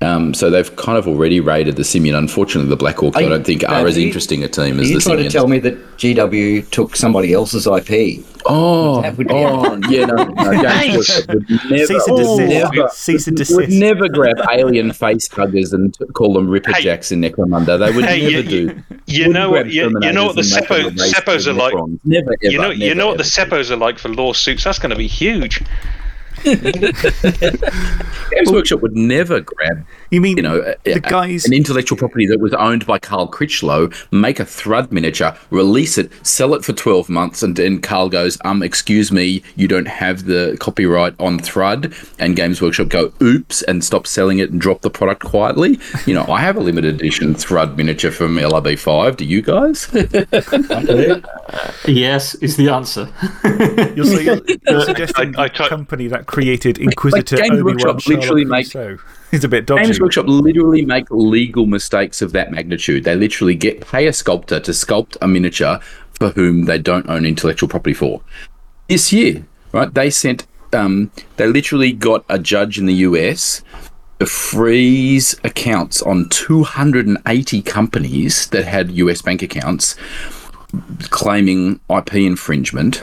Um, so they've kind of already rated the Simyin. Unfortunately, the Black Hawks I Are don't think Brad, are as you- interesting a team as Are as you the trying to Simyins. tell me that GW took somebody else's IP? Oh, That would oh, yeah, no, no, Games Workshop would never, Cease and would desist. never, Cease and would never grab alien face huggers and t- call them Ripper Hey. Jacks in Necromunda. They would Hey, never you- do. You know what? You, you know what the Terminators and make them Seppo, Seppos are like. Never, ever. You know, you know what the ever. Seppos are like for lawsuits. That's going to be huge. Games Workshop would never grab, You mean you know, uh, the a- guys? an intellectual property that was owned by Carl Critchlow, make a Thrud miniature, release it, sell it for 12 months, and then Carl goes, um, excuse me, you don't have the copyright on Thrud, and Games Workshop go, oops, and stop selling it and drop the product quietly. You know, I have a limited edition Thrud miniature from LRB5. Do you guys? Yes, is the answer. You're, so you're, you're suggesting I- I the tried- company that created Inquisitor Games Obi Wan Workshop literally make- so It's a bit dodgy. Games Workshop literally make legal mistakes of that magnitude. They literally get pay a sculptor to sculpt a miniature for whom they don't own intellectual property for. This year, right? They sent. Um, they literally got a judge in the US to freeze accounts on 280 companies that had US bank accounts claiming IP infringement.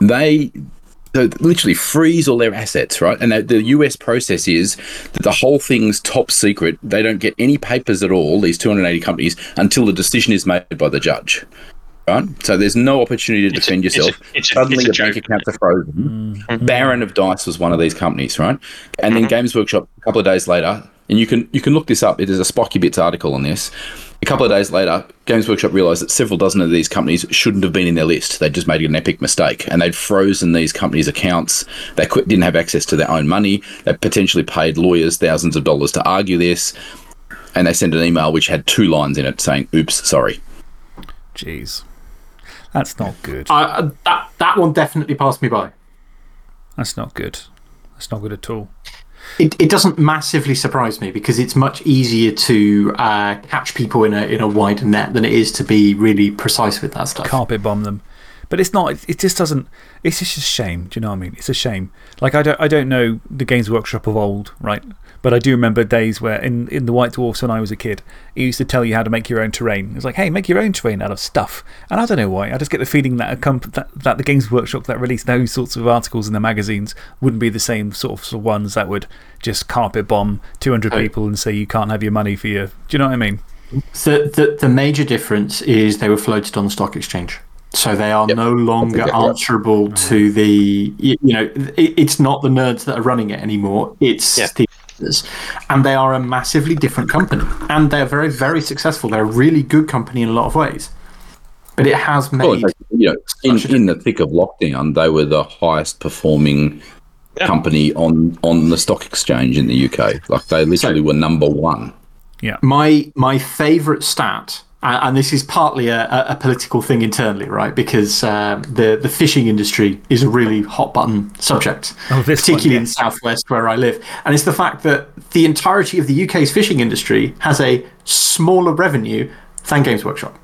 They so literally freeze all their assets, right? And the, the US process is that the whole thing's top secret. They don't get any papers at all, these 280 companies, until the decision is made by the judge. Right? So there's no opportunity to It's defend a- yourself. it's a- Suddenly it's a your bank accounts are frozen. Mm-hmm. Baron of Dice was one of these companies, right? And then mm-hmm. Games Workshop a couple of days later, and you can you can look this up. It is a Spikey Bits article on this. A couple of days later, Games Workshop realised that several dozen of these companies shouldn't have been in their list. They'd just made an epic mistake, and they'd frozen these companies' accounts. They quit, didn't have access to their own money. They potentially paid lawyers thousands of dollars to argue this, and they sent an email which had two lines in it saying, "Oops, sorry." Jeez. That's not good. Uh, that, that one definitely passed me by. That's not good. That's not good at all. It, it doesn't massively surprise me because it's much easier to uh, catch people in a, in a wider net than it is to be really precise with that stuff. Carpet bomb them. But it's not, it just doesn't, it's just a shame. Do you know what I mean? It's a shame. Like, I don't, I don't know the Games Workshop of old, right? But I do remember days where in, in the White Dwarfs when I was a kid, it used to tell you how to make your own terrain. It was like, hey, make your own terrain out of stuff. And I don't know why. I just get the feeling that, a comp that, that the Games Workshop that released those sorts of articles in the magazines wouldn't be the same sort of, sort of ones that would just carpet bomb 200 people and say you can't have your money for your. Do you know what I mean? The, the, the major difference is they were floated on the stock exchange. So they are no longer exactly right. answerable mm. to the, you you know, it, it's not the nerds that are running it anymore. It's Yeah. the investors. And they are a massively different company. And they're very, very successful. They're a really good company in a lot of ways. But it has made. Well, in you know, in, in the thick of lockdown, they were the highest performing Yeah. company on, on the stock exchange in the UK. Like they literally were number one. Yeah. My my favourite stat, and this is partly a, a- political thing internally, right? Because um, the the fishing industry is a really hot button subject, Oh, this one, particularly in the southwest where I live, and it's the fact that the entirety of the UK's fishing industry has a smaller revenue than Games Workshop.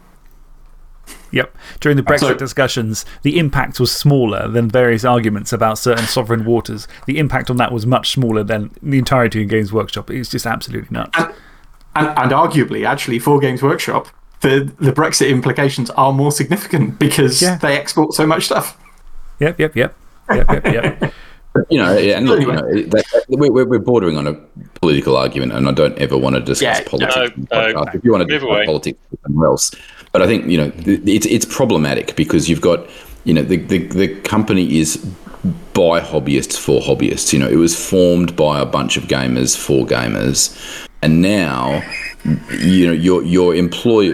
Yep. During the Brexit So- discussions, the impact was smaller than various arguments about certain sovereign waters. The impact on that was much smaller than the entirety of Games Workshop. It's just absolutely nuts. And, and arguably, actually, for Games Workshop, the, the Brexit implications are more significant because Yeah. they export so much stuff. Yep, yep, yep. Yep, yep, yep. You know, and look, you know, that, that, we're, we're we're bordering on a political argument, and I don't ever want to discuss Yeah, politics. no, on no. if you want to Move discuss away. politics, somewhere else. But I think you know it's it's problematic because you've got you know the the, the company is by hobbyists for hobbyists. You know, it was formed by a bunch of gamers for gamers, and now you know your your employ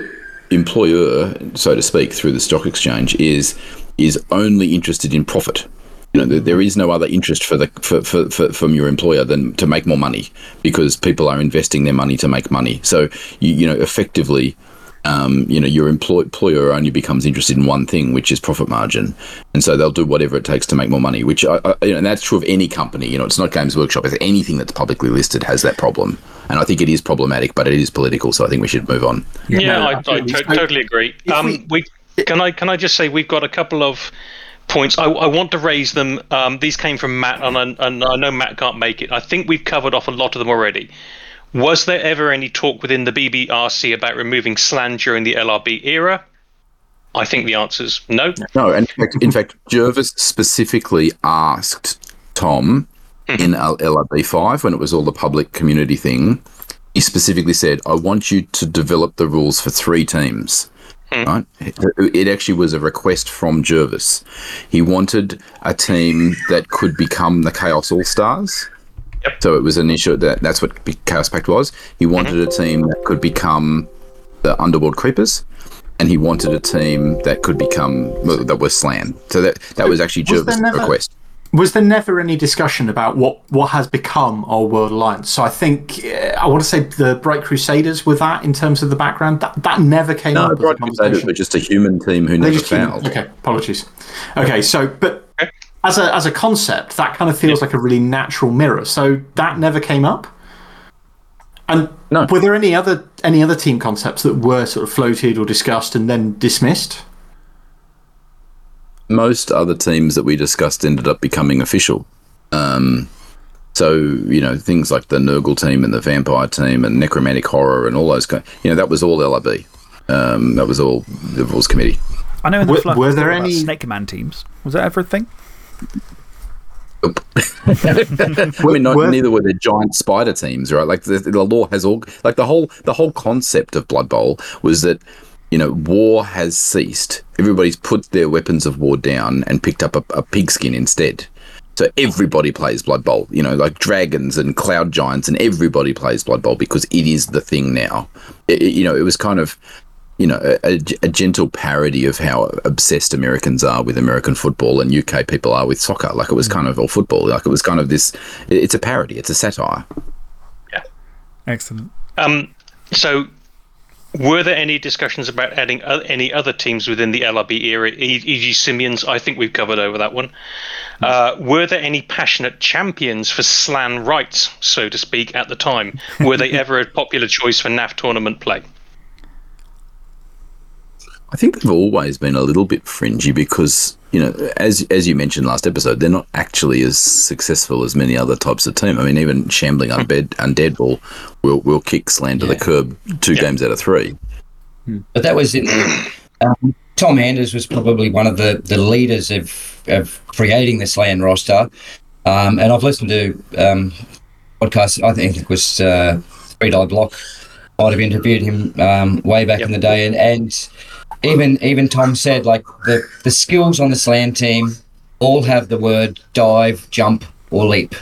employer, so to speak, through the stock exchange is is only interested in profit. You know, there, is no other interest for the for, for, for from your employer than to make more money because people are investing their money to make money. So you you know effectively. Um, you know, your employ- employer only becomes interested in one thing, which is profit margin, and so they'll do whatever it takes to make more money. Which, I, I, you know, and that's true of any company. You know, it's not Games Workshop. It's anything that's publicly listed has that problem, and I think it is problematic, but it is political. So I think we should move on. Yeah, No, I, I to- totally agree. if Um, we, can I can I just say we've got a couple of points. I, I want to raise them. Um, these came from Matt, and I, and I know Matt can't make it. I think we've covered off a lot of them already. Was there ever any talk within the BBRC about removing Slann during the LRB era? I think the answer's no. No, and in fact, in fact, Jervis specifically asked Tom hmm. in LRB five when it was all the public community thing. He specifically said, "I want you to develop the rules for three teams." Hmm. Right? It it actually was a request from Jervis. He wanted a team that could become the Chaos All Stars. Yep. So it was an issue that that's what Chaos Pact was. He wanted a team that could become the Underworld Creepers, and he wanted a team that could become well, that was Slann. So that that was actually Was Jervis' request. Was there never any discussion about what, what has become our World Alliance? So I think, uh, I want to say the Bright Crusaders were that in terms of the background. That, that never came No, up. as a Bright Crusaders were just a human team who They never just came- failed. Okay, apologies. Okay, so, but as a, as a concept, that kind of feels like a really natural mirror. So that never came up? And No. were there any other any other team concepts that were sort of floated or discussed and then dismissed? Most other teams that we discussed ended up becoming official. Um, so you know things like the Nurgle team and the Vampire team and Necromantic Horror and all those kind. You know that was all LRB. Um, that was all the rules committee. I know in the Were- were there any- Snake Man teams. Was that ever a thing? I mean, not, neither were the giant spider teams, right? Like the, the lore has all, like the whole, the whole concept of Blood Bowl was that, you know, war has ceased. Everybody's put their weapons of war down and picked up a, a pigskin instead. So everybody plays Blood Bowl, you know, like dragons and cloud giants, and everybody plays Blood Bowl because it is the thing now. It- you know, it was kind of, you know, a, a- a gentle parody of how obsessed Americans are with American football and UK people are with soccer. Like it was kind of, or football, like it was kind of this, it's a parody, it's a satire. Yeah. Excellent. Um, so, were there any discussions about adding o- any other teams within the LRB era? E- E.g., Simyins, I think we've covered over that one. Uh, were there any passionate champions for Slann rights, so to speak, at the time? Were they ever a popular choice for NAF tournament play? I think they've always been a little bit fringy because you know, as as you mentioned last episode, they're not actually as successful as many other types of team. I mean, even shambling undead undead ball will will kick Slann to the curb two games out of three. But that was in. Um, Tom Anders was probably one of the, the leaders of, of creating this land roster. Um, and I've listened to um, podcasts, I think it was uh, Three Die Block, I'd have interviewed him um, way back in the day. And, and even even Tom said, like, the, the skills on the Slann team all have the word dive, jump, or leap.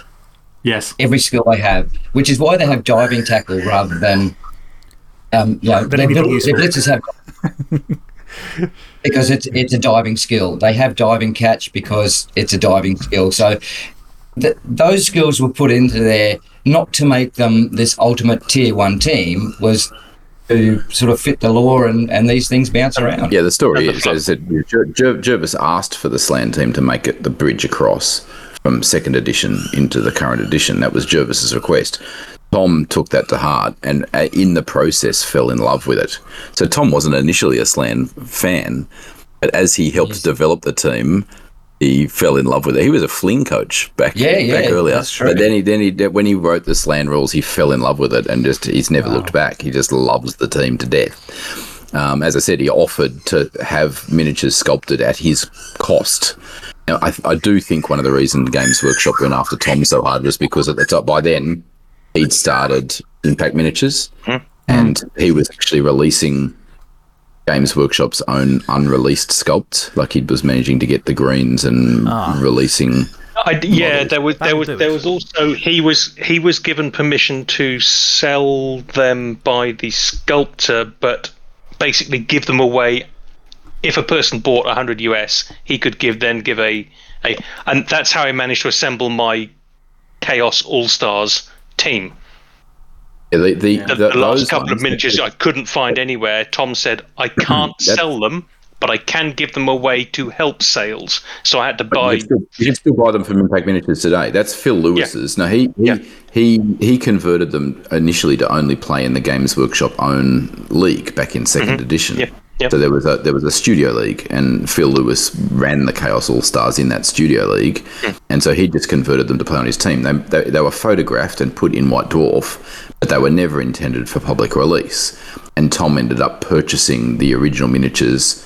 Yes. Every skill they have, which is why they have diving tackle rather than. Um, you know, their, their blitzers have because it's it's a diving skill. They have diving catch because it's a diving skill. So th- those skills were put into there not to make them this ultimate tier one team, was to sort of fit the lore and, and these things bounce around. Yeah, the story is, is that Jer- Jer- Jervis asked for the Slann team to make it the bridge across from second edition into the current edition. That was Jervis's request. Tom took that to heart and uh, in the process fell in love with it. So Tom wasn't initially a Slann fan, but as he helped develop the team, he fell in love with it. He was a fling coach back, Yeah, yeah, back earlier. that's true. But then he then he when he wrote the Slann rules, he fell in love with it and just he's never looked back. He just loves the team to death. Um, as I said, he offered to have miniatures sculpted at his cost. Now, I, I do think one of the reasons Games Workshop went after Tom so hard was because at the top by then he'd started Impact Miniatures, and he was actually releasing Games Workshop's own unreleased sculpt. Like he was managing to get the greens and releasing. I, yeah, there was there was there was also he was he was given permission to sell them by the sculptor, but basically give them away. If a person bought 100 US, he could give then give a a, and that's how I managed to assemble my Chaos All Stars team. Yeah, the, the, The, the- last couple of miniatures I couldn't find anywhere. Tom said I can't sell them, but I can give them away to help sales. So I had to buy. You can, still, you can still buy them from Impact Miniatures today. That's Phil Lewis's. No, he he, Yeah. he he converted them initially to only play in the Games Workshop own league back in 2nd edition. Mm-hmm. Yeah, yeah. So there was a there was a studio league, and Phil Lewis ran the Chaos All Stars in that studio league, Hmm. and so he just converted them to play on his team. They, they they were photographed and put in White Dwarf, but they were never intended for public release. And Tom ended up purchasing the original miniatures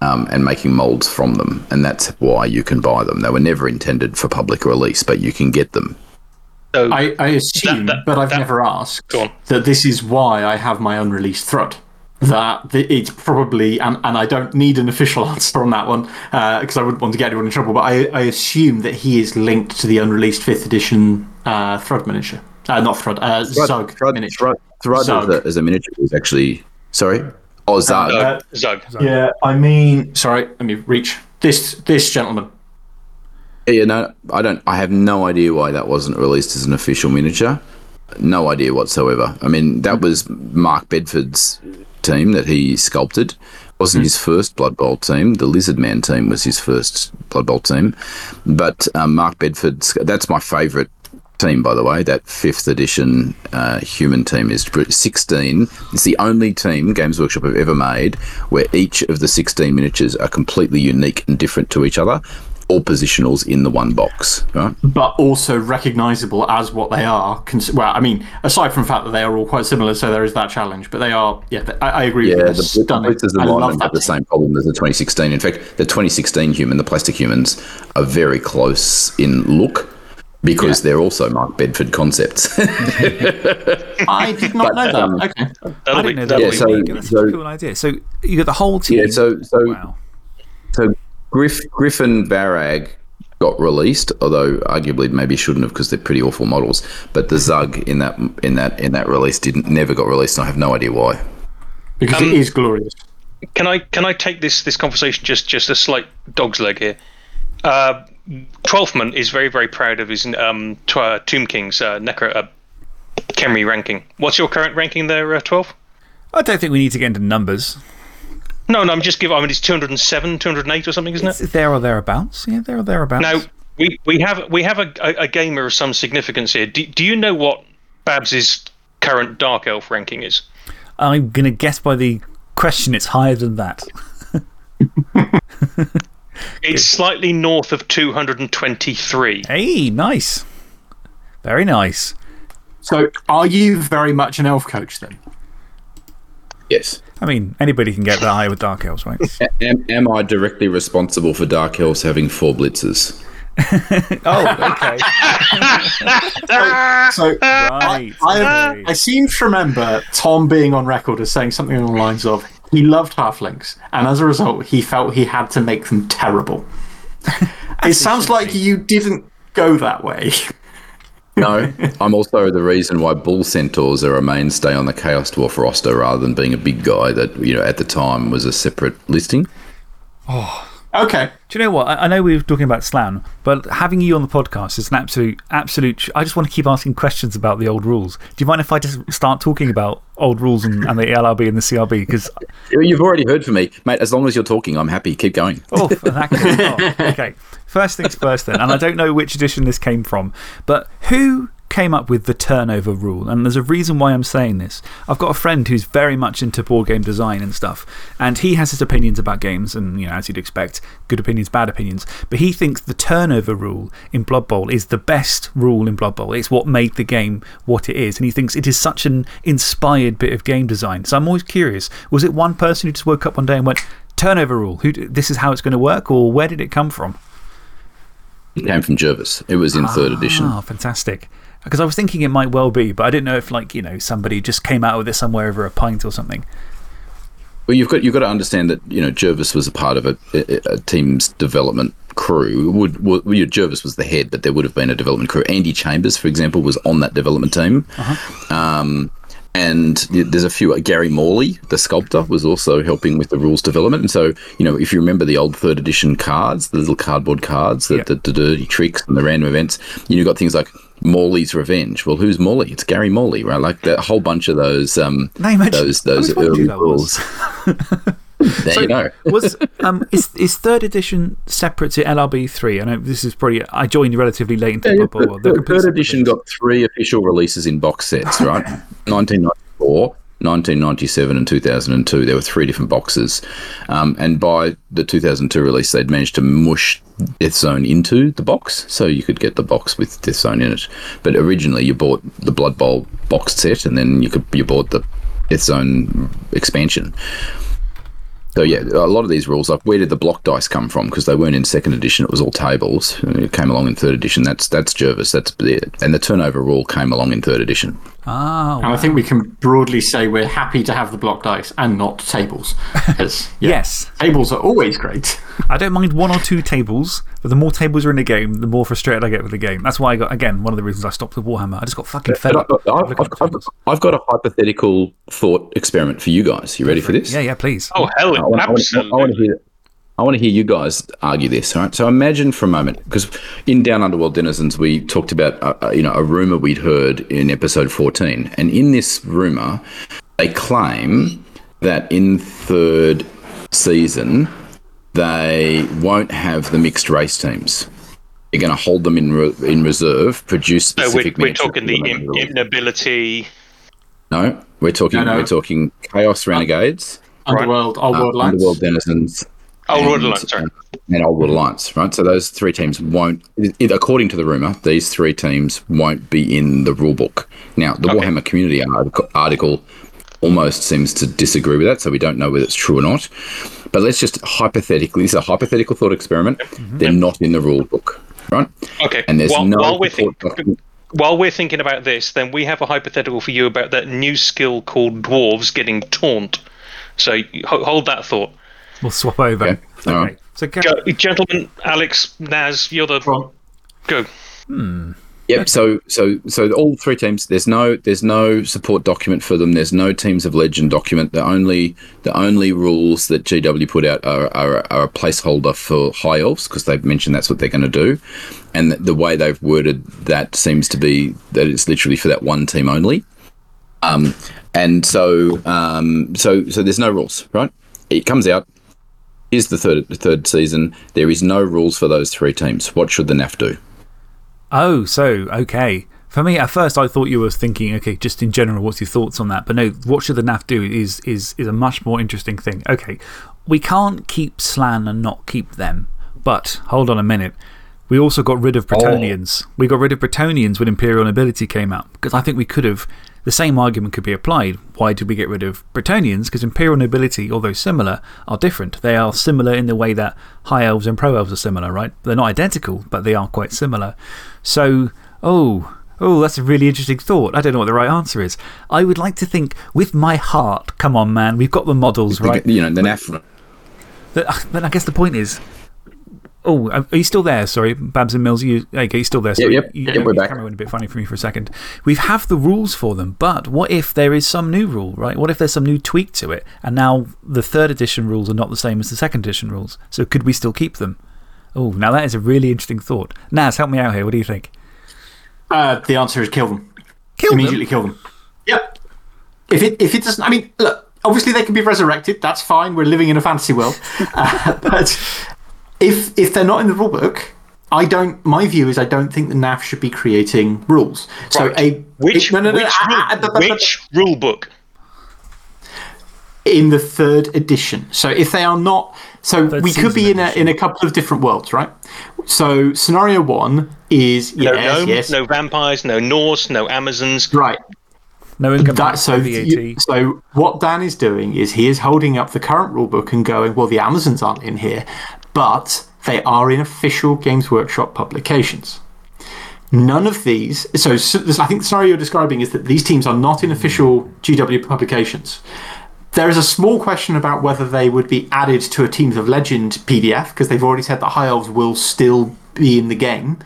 um, and making molds from them, and that's why you can buy them. They were never intended for public release, but you can get them. So I, I assume, That- that- but I've that- never asked, Go on. that this is why I have my unreleased thread. That the, it's probably, and, and I don't need an official answer on that one because I wouldn't want to get anyone in trouble, but I, I assume that he is linked to the unreleased 5th edition uh, Thrud miniature. Uh, not Thrud, uh, Zug Thrud, miniature. Thrud, Thrud Zug. as, a, as a miniature was actually sorry. Oh, Zug. Uh, Zug. Yeah, I mean, sorry, let me reach this this gentleman. Yeah, no, I don't. I have no idea why that wasn't released as an official miniature. No idea whatsoever. I mean, that was Mark Bedford's team that he sculpted. wasn't his first Blood Bowl team. The Lizard Man team was his first Blood Bowl team. But um, Mark Bedford's that's my favourite team, by the way. That fifth edition uh, human team is 16. It's the only team Games Workshop have ever made where each of the 16 miniatures are completely unique and different to each other. All positionals in the one box, right? but also recognizable as what they are. Cons- well, I mean, aside from the fact that they are all quite similar, so there is that challenge. But they are, yeah, I, I agree Yeah, with the, They're the stunning. Blitzers and love that have the team. same problem as the 2016. In fact, the 2016 human, the plastic humans, are very close in look because they're also Mark Bedford concepts. I did not know that. um, okay. That'll I didn't know that Yeah, so- That's so- a cool idea. So you got the whole team. yeah, so so wow. so Griff Griffin Barrag got released, although arguably maybe shouldn't have because they're pretty awful models. But the Zug in that in that in that release didn't never got released, and I have no idea why. Because Um, it is glorious. Can I can I take this this conversation just just a slight dog's leg here? Uh, Twelfthman is very very proud of his um, tw- uh, Tomb Kings uh, Necro uh, Khemri ranking. What's your current ranking there, uh, Twelve? I don't think we need to get into numbers. No, no, I'm just giving. I mean, it's 207, 208 or something, isn't it? There or thereabouts. Yeah, there or thereabouts. Now we we have we have a, a, a gamer of some significance here. Do, do you know what Babs's current Dark Elf ranking is? I'm going to guess by the question it's higher than that. It's slightly north of 223. Hey, nice. Very nice. So, are you very much an elf coach then? Yes. I mean, anybody can get that high with Dark Elves, right? Am, am I directly responsible for Dark Elves having four blitzers? oh, okay. So, Right. I, I seem to remember Tom being on record as saying something along the lines of he loved halflings, and as a result, he felt he had to make them terrible. it sounds like you didn't go that way. No, I'm also the reason why bull centaurs are a mainstay on the Chaos Dwarf roster rather than being a big guy that, you know, at the time was a separate listing. Oh, Okay. Do you know what? I, I know we were talking about Slann, but having you on the podcast is an absolute, absolute. I just want to keep asking questions about the old rules. Do you mind if I just start talking about old rules and, and the LRB and the CRB? Because, You've already heard from me. Mate, as long as you're talking, I'm happy. Keep going. oh, that oh, okay. First things first, then. And I don't know which edition this came from, but who came up with the turnover rule? And there's a reason why I'm saying this. I've got a friend who's very much into board game design and stuff, and he has his opinions about games, and, you know, as you'd expect, good opinions, bad opinions. But he thinks the turnover rule in Blood Bowl is the best rule in Blood Bowl. It's what made the game what it is. And he thinks it is such an inspired bit of game design. So I'm always curious was it one person who just woke up one day and went, turnover rule, who, this is how it's going to work, or where did it come from? It came from Jervis. It was in third edition. Ah, fantastic. Because I was thinking it might well be, but I didn't know if, like, you know, somebody just came out with it somewhere over a pint or something. Well, you've got, you've got to understand that, you know, Jervis was a part of a, a, a team's development crew. Would, would, you know, Jervis was the head, but there would have been a development crew. Andy Chambers, for example, was on that development team. Um, and there's a few. Gary Morley, the sculptor, was also helping with the rules development. And so, you know, if you remember the old third edition cards, the little cardboard cards, the, Yeah. the, the dirty tricks and the random events, you know, you've got things like Morley's Revenge. Well, who's Morley? It's Gary Morley, right? Like that whole bunch of those, um, those, those early rules. there you go. was, um, is, is third edition separate to LRB3? I know this is probably. I joined relatively late into Yeah, Blood Bowl. the third, third edition got three official releases in box sets, right? 1994, 1997, and 2002. There were three different boxes. Um, and by the 2002 release, they'd managed to mush Death Zone into the box, so you could get the box with Death Zone in it. But originally, you bought the Blood Bowl box set, and then you could you bought the Death Zone expansion. So yeah, a lot of these rules, like where did the block dice come from? Because they weren't in second edition; it was all tables. It came along in third edition. That's that's Jervis. That's it. And the turnover rule came along in third edition. Ah, And I think we can broadly say we're happy to have the block dice and not tables. yeah, yes. Tables are always great. I don't mind one or two tables, but the more tables are in a game, the more frustrated I get with the game. That's why I got, again, one of the reasons I stopped with Warhammer. I just got fucking fed up. I've, I've, I've. I've got a hypothetical thought experiment for you guys. You ready for this? Yeah, yeah, please. Oh, hell, I want, absolutely. I want to hear. I want to hear you guys argue this. All right. So imagine for a moment, because in Down Underworld Denizens, we talked about uh, uh, you know a rumor we'd heard in episode fourteen, and in this rumor, they claim that in third season they won't have the mixed race teams. They're going to hold them in re- in reserve, produce specific. So we're, we're miniatures talking the for them im- and inability. No, we're talking. No, no. We're talking Chaos Renegades, Underworld, Old uh, World Lands. Underworld Denizens, Oh, World and, Alliance, sorry. uh, and Old World Alliance, right? So those three teams won't, it, according to the rumor, these three teams won't be in the rule book. Now, the Okay. Warhammer Community article, article almost seems to disagree with that, so we don't know whether it's true or not. But let's just hypothetically, this is a hypothetical thought experiment. Mm-hmm. They're not in the rule book, right? Okay. And there's while, no while we're think- document- while we're thinking about this, then we have a hypothetical for you about that new skill called dwarves getting taunt. So hold that thought. We'll swap over. Okay, all right. So, Gar- Go, gentlemen, Alex, Naz, you're the Go on. Hmm. Yep. So so so all three teams. There's no there's no support document for them. There's no teams of legend document. The only the only rules that GW put out are are, are a placeholder for high elves because they've mentioned that's what they're going to do, and the, the way they've worded that seems to be that it's literally for that one team only. Um, and so um, so so there's no rules, right? It comes out. Is the third the third season? There is no rules for those three teams. What should the NAF do? Oh, so, okay. For me, at first, I thought you were thinking, okay, just in general, what's your thoughts on that? But no, what should the NAF do is, is, is a much more interesting thing. Okay. we can't keep Slann and not keep them. But hold on a minute. We also got rid of oh. Bretonnians. We got rid of Bretonnians when Imperial Nobility came out. Because I think we could have, the same argument could be applied. Why did we get rid of Bretonnians? Because Imperial Nobility, although similar, are different. They are similar in the way that High Elves and Pro Elves are similar, right? They're not identical, but they are quite similar. So, oh, oh, that's a really interesting thought. I don't know what the right answer is. I would like to think, with my heart, come on, man, we've got the models, right? You know, the NAF. But, uh, but I guess the point is. Oh, are you still there? Sorry, Babs and Mills. You, okay, you're still there. Sorry. yep. You, Yep, you- we're your back. camera went a bit funny for me for a second. We have the rules for them, but what if there is some new rule, right? What if there's some new tweak to it, and now the third edition rules are not the same as the second edition rules? So could we still keep them? Oh, now that is a really interesting thought. Naz, help me out here. What do you think? Uh, the answer is kill them. Kill them? Immediately kill them. Yep. If it, if it doesn't, I mean, look, obviously they can be resurrected. That's fine. We're living in a fantasy world. uh, but if, if they're not in the rulebook, I don't, my view is I don't think the NAF should be creating rules. So Right. a. Which, no, no, no, which, ah, rule, ah, ah, which rule book? in the third edition. So if they are not, so Third we could be season in a, in a couple of different worlds, right? So scenario one is No yes, gnome, yes, no vampires, no Norse, no Amazons. right. No income That, so, VAT. you- so what Dan is doing is he is holding up the current rulebook and going, well, the Amazons aren't in here, but they are in official Games Workshop publications. None of these. So, so I think the scenario you're describing is that these teams are not in official GW publications. There is a small question about whether they would be added to a Teams of Legend PDF because they've already said that High Elves will still be in the game.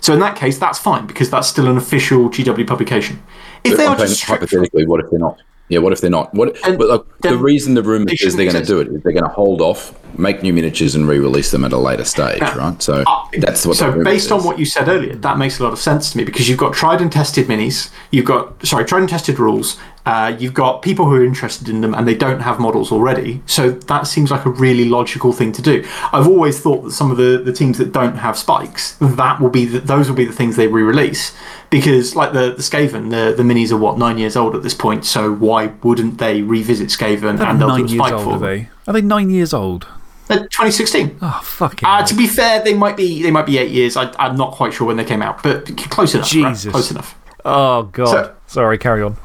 So, in that case, that's fine because that's still an official GW publication. If they are just hypothetically, what if they're not? Yeah, what if they're not? What? But look, the reason the rumor is they're going to do it is they're going to hold off, make new miniatures, and re-release them at a later stage, right? So that's what. So, the rumor based on what you said earlier, that makes a lot of sense to me because you've got tried and tested minis, you've got, sorry, tried and tested rules, uh, you've got people who are interested in them and they don't have models already. So, that seems like a really logical thing to do. I've always thought that some of the, the teams that don't have spikes, that will be the, those will be the things they re release because, like the, the Skaven, the, the minis are what, nine years old at this point. So, why wouldn't they revisit Skaven and they'll do nine a years spike old, for are them? they? Are they nine years old? Uh, 2016. Oh, fucking. Uh, to be fair, they might be they might be eight years. I, I'm not quite sure when they came out, but close enough. right? Jesus. Close enough. oh, God. So- Sorry, carry on.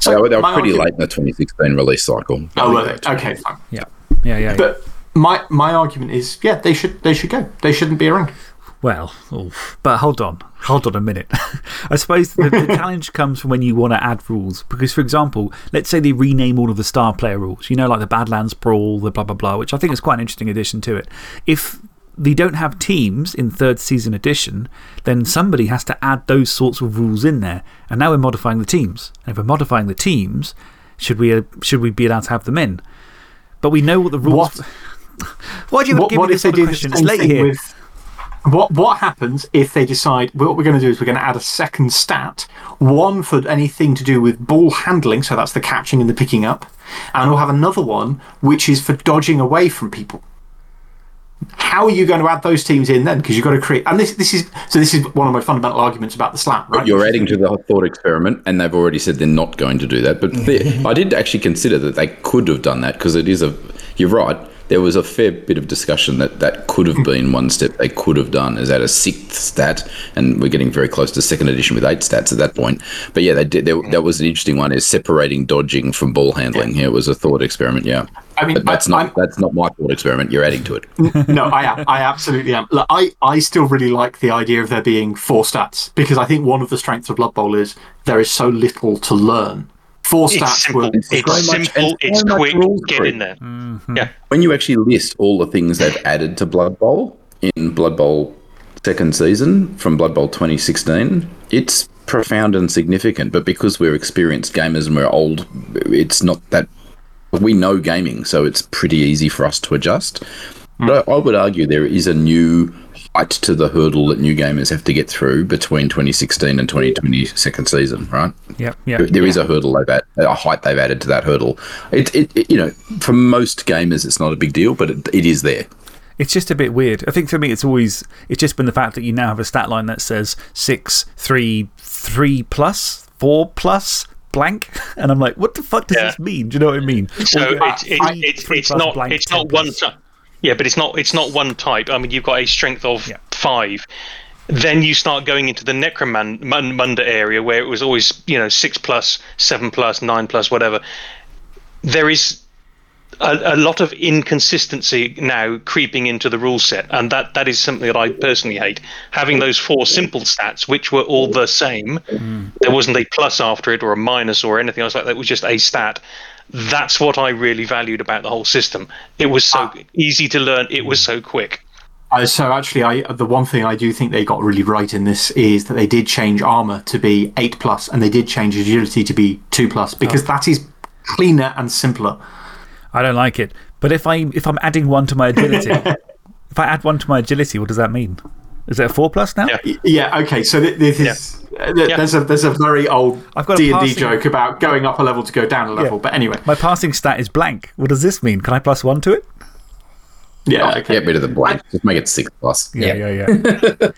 So they were, they were pretty argument- late in the 2016 release cycle. Oh, were they? Okay, fine. Yeah. Yeah, yeah. But my my argument is, yeah, they should they should go. They shouldn't be around. Well, oof. but hold on. Hold on a minute. I suppose the, the challenge comes from when you want to add rules. Because, for example, let's say they rename all of the star player rules. You know, like the Badlands Brawl, the blah, blah, blah, which I think is quite an interesting addition to it. If they don't have teams in third season edition, then somebody has to add those sorts of rules in there. And now we're modifying the teams. And if we're modifying the teams, should we, uh, should we be allowed to have them in? But we know what the rules. What Why do you what, give me if this they sort of do question? It's late here. with? What what happens if they decide what we're going to do is we're going to add a second stat, one for anything to do with ball handling, so that's the catching and the picking up, and we'll have another one which is for dodging away from people. How are you going to add those teams in then? Because you've got to create, and this this is so this is one of my fundamental arguments about the Slann, right? You're adding to the thought experiment, and they've already said they're not going to do that. But I did actually consider that they could have done that because it is a. You're right. There was a fair bit of discussion that that could have been one step they could have done is add a sixth stat, and we're getting very close to second edition with eight stats at that point. But yeah, they did. There, that was an interesting one. Is separating dodging from ball handling. Yeah, it was a thought experiment. Yeah, I mean, but that's I- not I'm- that's not my thought experiment. You're adding to it. no, I am. I absolutely am. Look, I, I still really like the idea of there being four stats because I think one of the strengths of Blood Bowl is there is so little to learn. Four It's stats simple. will. It's so simple. and It's so quick. Get for in there. Mm-hmm. Yeah. when you actually list all the things they've added to Blood Bowl in Blood Bowl second season from Blood Bowl 2016, it's profound and significant. But because we're experienced gamers and we're old, it's not that. We know gaming, so it's pretty easy for us to adjust. But I, I would argue there is a new height to the hurdle that new gamers have to get through between 2016 and 2020 second season, right? Yep, yep. There- There is a hurdle they've added, a height they've added to that hurdle. It, it, it- you know, for most gamers, it's not a big deal, but it, it is there. It's just a bit weird. I think for me, it's always it's just been the fact that you now have a stat line that says six, three, three plus, four plus, blank. And I'm like, what the fuck does Yeah. this mean? Do you know what I mean? So Or it's it's, it's, it's not blank, it's not one plus. Yeah, but it's not it's not one type. I mean, you've got a strength of Yeah. five. Then you start going into the Necromunda area where it was always you know six plus, seven plus, nine plus, whatever. There is a, a lot of inconsistency now creeping into the rule set, and that, that is something that I personally hate. Having those four simple stats, which were all the same, mm. there wasn't a plus after it or a minus or anything else like that. It was just a stat. That's what I really valued about the whole system. It was so easy to learn. It was so quick. Uh, so actually, I the one thing I do think they got really right in this is that they did change armor to be eight plus, and they did change agility to be two plus because that is cleaner and simpler. I don't like it. But if, I, if I'm adding one to my agility, if I add one to my agility, what does that mean? Is it a 4 plus now? Yeah. Yeah. Okay. So this is uh, th- Yeah. there's a there's a very old I've got a D and D passing- joke about going up a level to go down a level. But anyway, My passing stat is blank. What does this mean? Can I plus one to it? Yeah. Okay. Get rid of the blank. Just make it six plus. Yeah, yeah, yeah.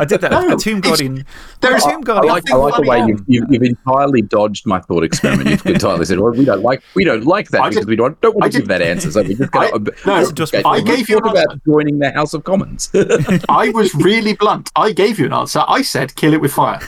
I did that with the Tomb it's- Guardian. There's Tomb I like, I like the way you've, you've, you've entirely dodged my thought experiment. You've entirely said, well, we don't like, we don't like that I because did- we don't, don't I want to did- give that answer. So we're just I- no, Listen to us I gave you What an about answer. joining the House of Commons? I was really blunt. I gave you an answer. I said kill it with fire.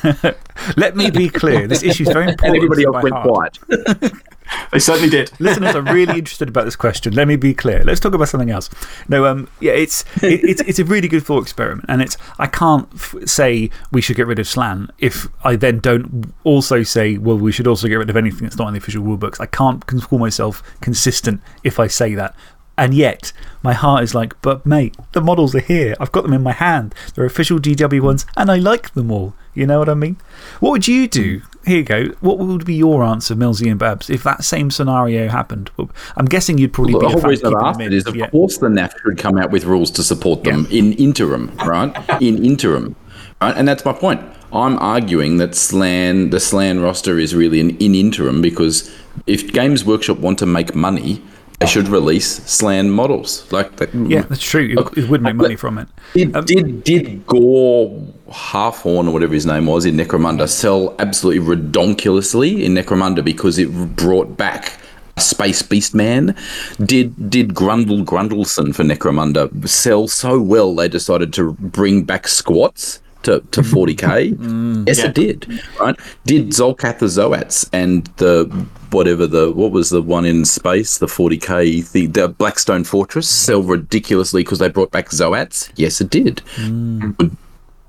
Let me be clear. This issue is very important. and everybody to else my went heart. quiet. They certainly did. Listeners are really interested about this question. Let me be clear. Let's talk about something else. No, um, yeah, it's, it, it's, it's a really good thought experiment. And it's, I can't f say we should get rid of Slann if I then don't also say, well, we should also get rid of anything that's not in the official rulebooks. I can't call myself consistent if I say that. And yet, my heart is like, but mate, the models are here. I've got them in my hand. They're official DW ones, and I like them all. You know what I mean? What would you do? Here you go. What would be your answer, Millsy and Babs, if that same scenario happened? Well, I'm guessing you'd probably Well, be the whole of reason I've keeping asked it is, of Yeah. course, the NAF should come out with rules to support them in interim, right? in interim. Right? And that's my point. I'm arguing that Slann, the Slann roster is really an in interim because if Games Workshop want to make money, they should release Slann models. Like that. Yeah, mm. that's true. It, it would make money from it. Did, um, did, did Gor Half-Horn or whatever his name was in Necromunda sell absolutely redonkulously in Necromunda because it brought back a Space Beast Man? Did did Grendl Grendlsen for Necromunda sell so well they decided to bring back squats? To, to mm-hmm. 40k, mm. yes, it did. Right? Did Zolcath the Zoats and the whatever the what was the one in space, the 40k, the, the Blackstone Fortress sell ridiculously because they brought back Zoats? Yes, it did. Mm. Would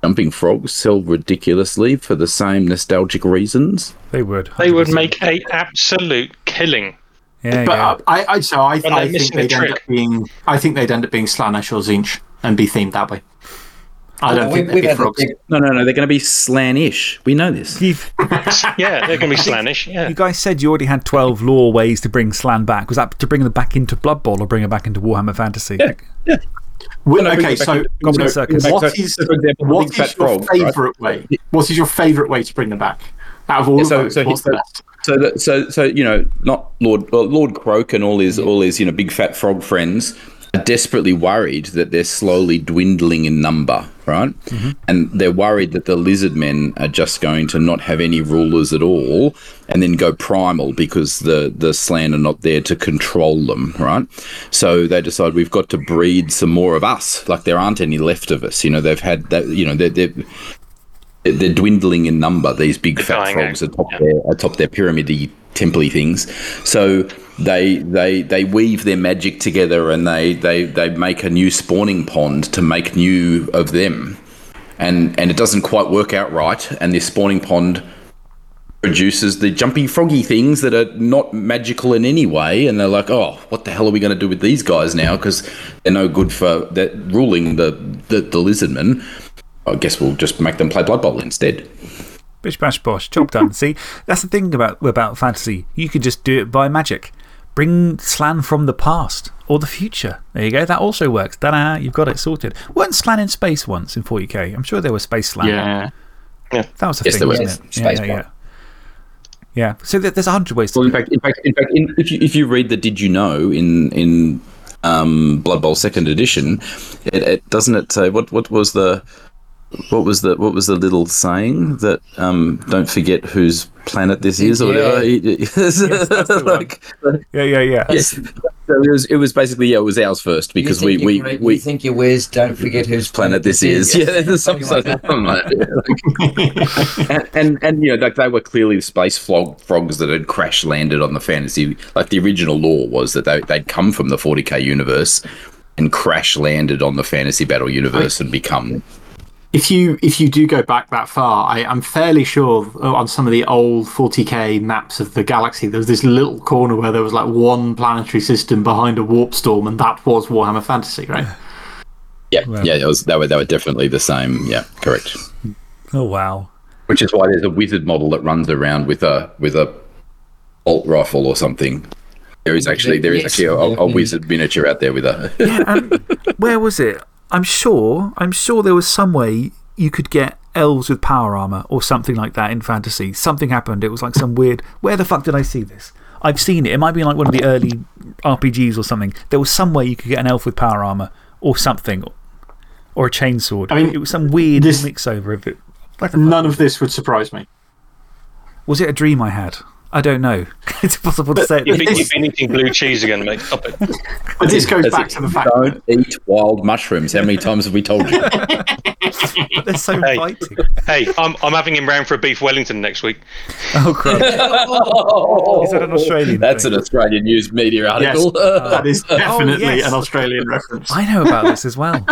Jumping Frogs sell ridiculously for the same nostalgic reasons? They would. They would make a absolute killing. Yeah, But yeah. uh, I, I, so I, I think they'd end up being. I think they'd end up being Slaanesh or Tzeentch and be themed that way. I don't We- think they'd we've be frogs. big- No, no, no. They're going to be Slaanesh. We know this. You've, Yeah, they're going to be Slaanesh. Yeah. you guys said you already had 12 law ways to bring Slann back. Was that to bring them back into Blood Bowl or bring them back into Warhammer Fantasy? Well, No, okay, so, into- so Circus. what So, is, for example, the what big fat is your frog, right? favourite way? What is your favourite way to bring them back? Out of all so, of those, so, what's so, the best? so, so, so, you know, not Lord uh, Lord Kroak and all his all his you know big fat frog friends are desperately worried that they're slowly dwindling in number, right? Mm-hmm. And they're worried that the lizard men are just going to not have any rulers at all, and then go primal because the the slan are not there to control them, right? So they decide we've got to breed some more of us. Like there aren't any left of us. You know, they've had that. You know, they're. they're they're dwindling in number. These big fat frogs out, atop yeah. their atop their pyramidy templey things. So they they they weave their magic together and they they they make a new spawning pond to make new of them. And and it doesn't quite work out right. And this spawning pond produces the jumpy froggy things that are not magical in any way and they're like oh what the hell are we going to do with these guys now because they're no good for that ruling the, the the lizardmen i guess we'll just make them play blood bowl instead Bish bash bosh, job done. See, that's the thing about, about fantasy. You could just do it by magic. Bring Slann from the past or the future. There you go. That also works. Ta da, you've got it sorted. Weren't Slann in space once in 40k? I'm sure there was Space Slann. Yeah. yeah. That was a Yes, thing, was. wasn't it? Yes, Yeah, yeah, yeah. Yeah. So there- there's a hundred ways to Well, in do it. fact, in fact, in fact, in, if you if you read the Did You Know in in um, Blood Bowl Second Edition, it, it doesn't it say what what was the what was the what was the little saying that um, don't forget whose planet this is or whatever. like, Yeah, yeah, yeah. yes, so it was it was basically yeah, it was ours first because we think we you re- we you think you whiz. Don't forget whose planet this is. Yeah, there's something, Something like something like that. and, and and you know, like they were clearly space frog, frogs that had crash landed on the fantasy. Like the original lore was that they they'd come from the 40k universe and crash landed on the fantasy battle universe and become If you if you do go back that far, I, I'm fairly sure on some of the old 40k maps of the galaxy, there was this little corner where there was like one planetary system behind a warp storm, and that was Warhammer Fantasy, right? yeah yeah it was they were they were definitely the same. Yeah, correct. Oh, wow. Which is why there's a wizard model that runs around with a with a bolt rifle or something. There is actually there is Yes. actually a, a, a wizard miniature out there with a. And where was it? I'm sure, I'm sure there was some way you could get elves with power armor or something like that in fantasy. Something happened. It was like some weird. Where the fuck did I see this? I've seen it. It might be like one of the early RPGs or something. There was some way you could get an elf with power armor or something. Or a chainsword. I mean, it was some weird this- mix over of it. What the fuck? None of this would surprise me. Was it a dream I had? I don't know. it's impossible to say. You've been, you've been eating blue cheese again, mate. Stop it. But this goes That's back to the fact Don't eat wild mushrooms. How many times have we told you? They're so Hey. inviting. Hey, I'm, I'm having him round for a beef Wellington next week. Oh, crap. Is that an Australian That's thing? an Australian news media article. that is oh, definitely yes. an Australian reference. I know about this as well.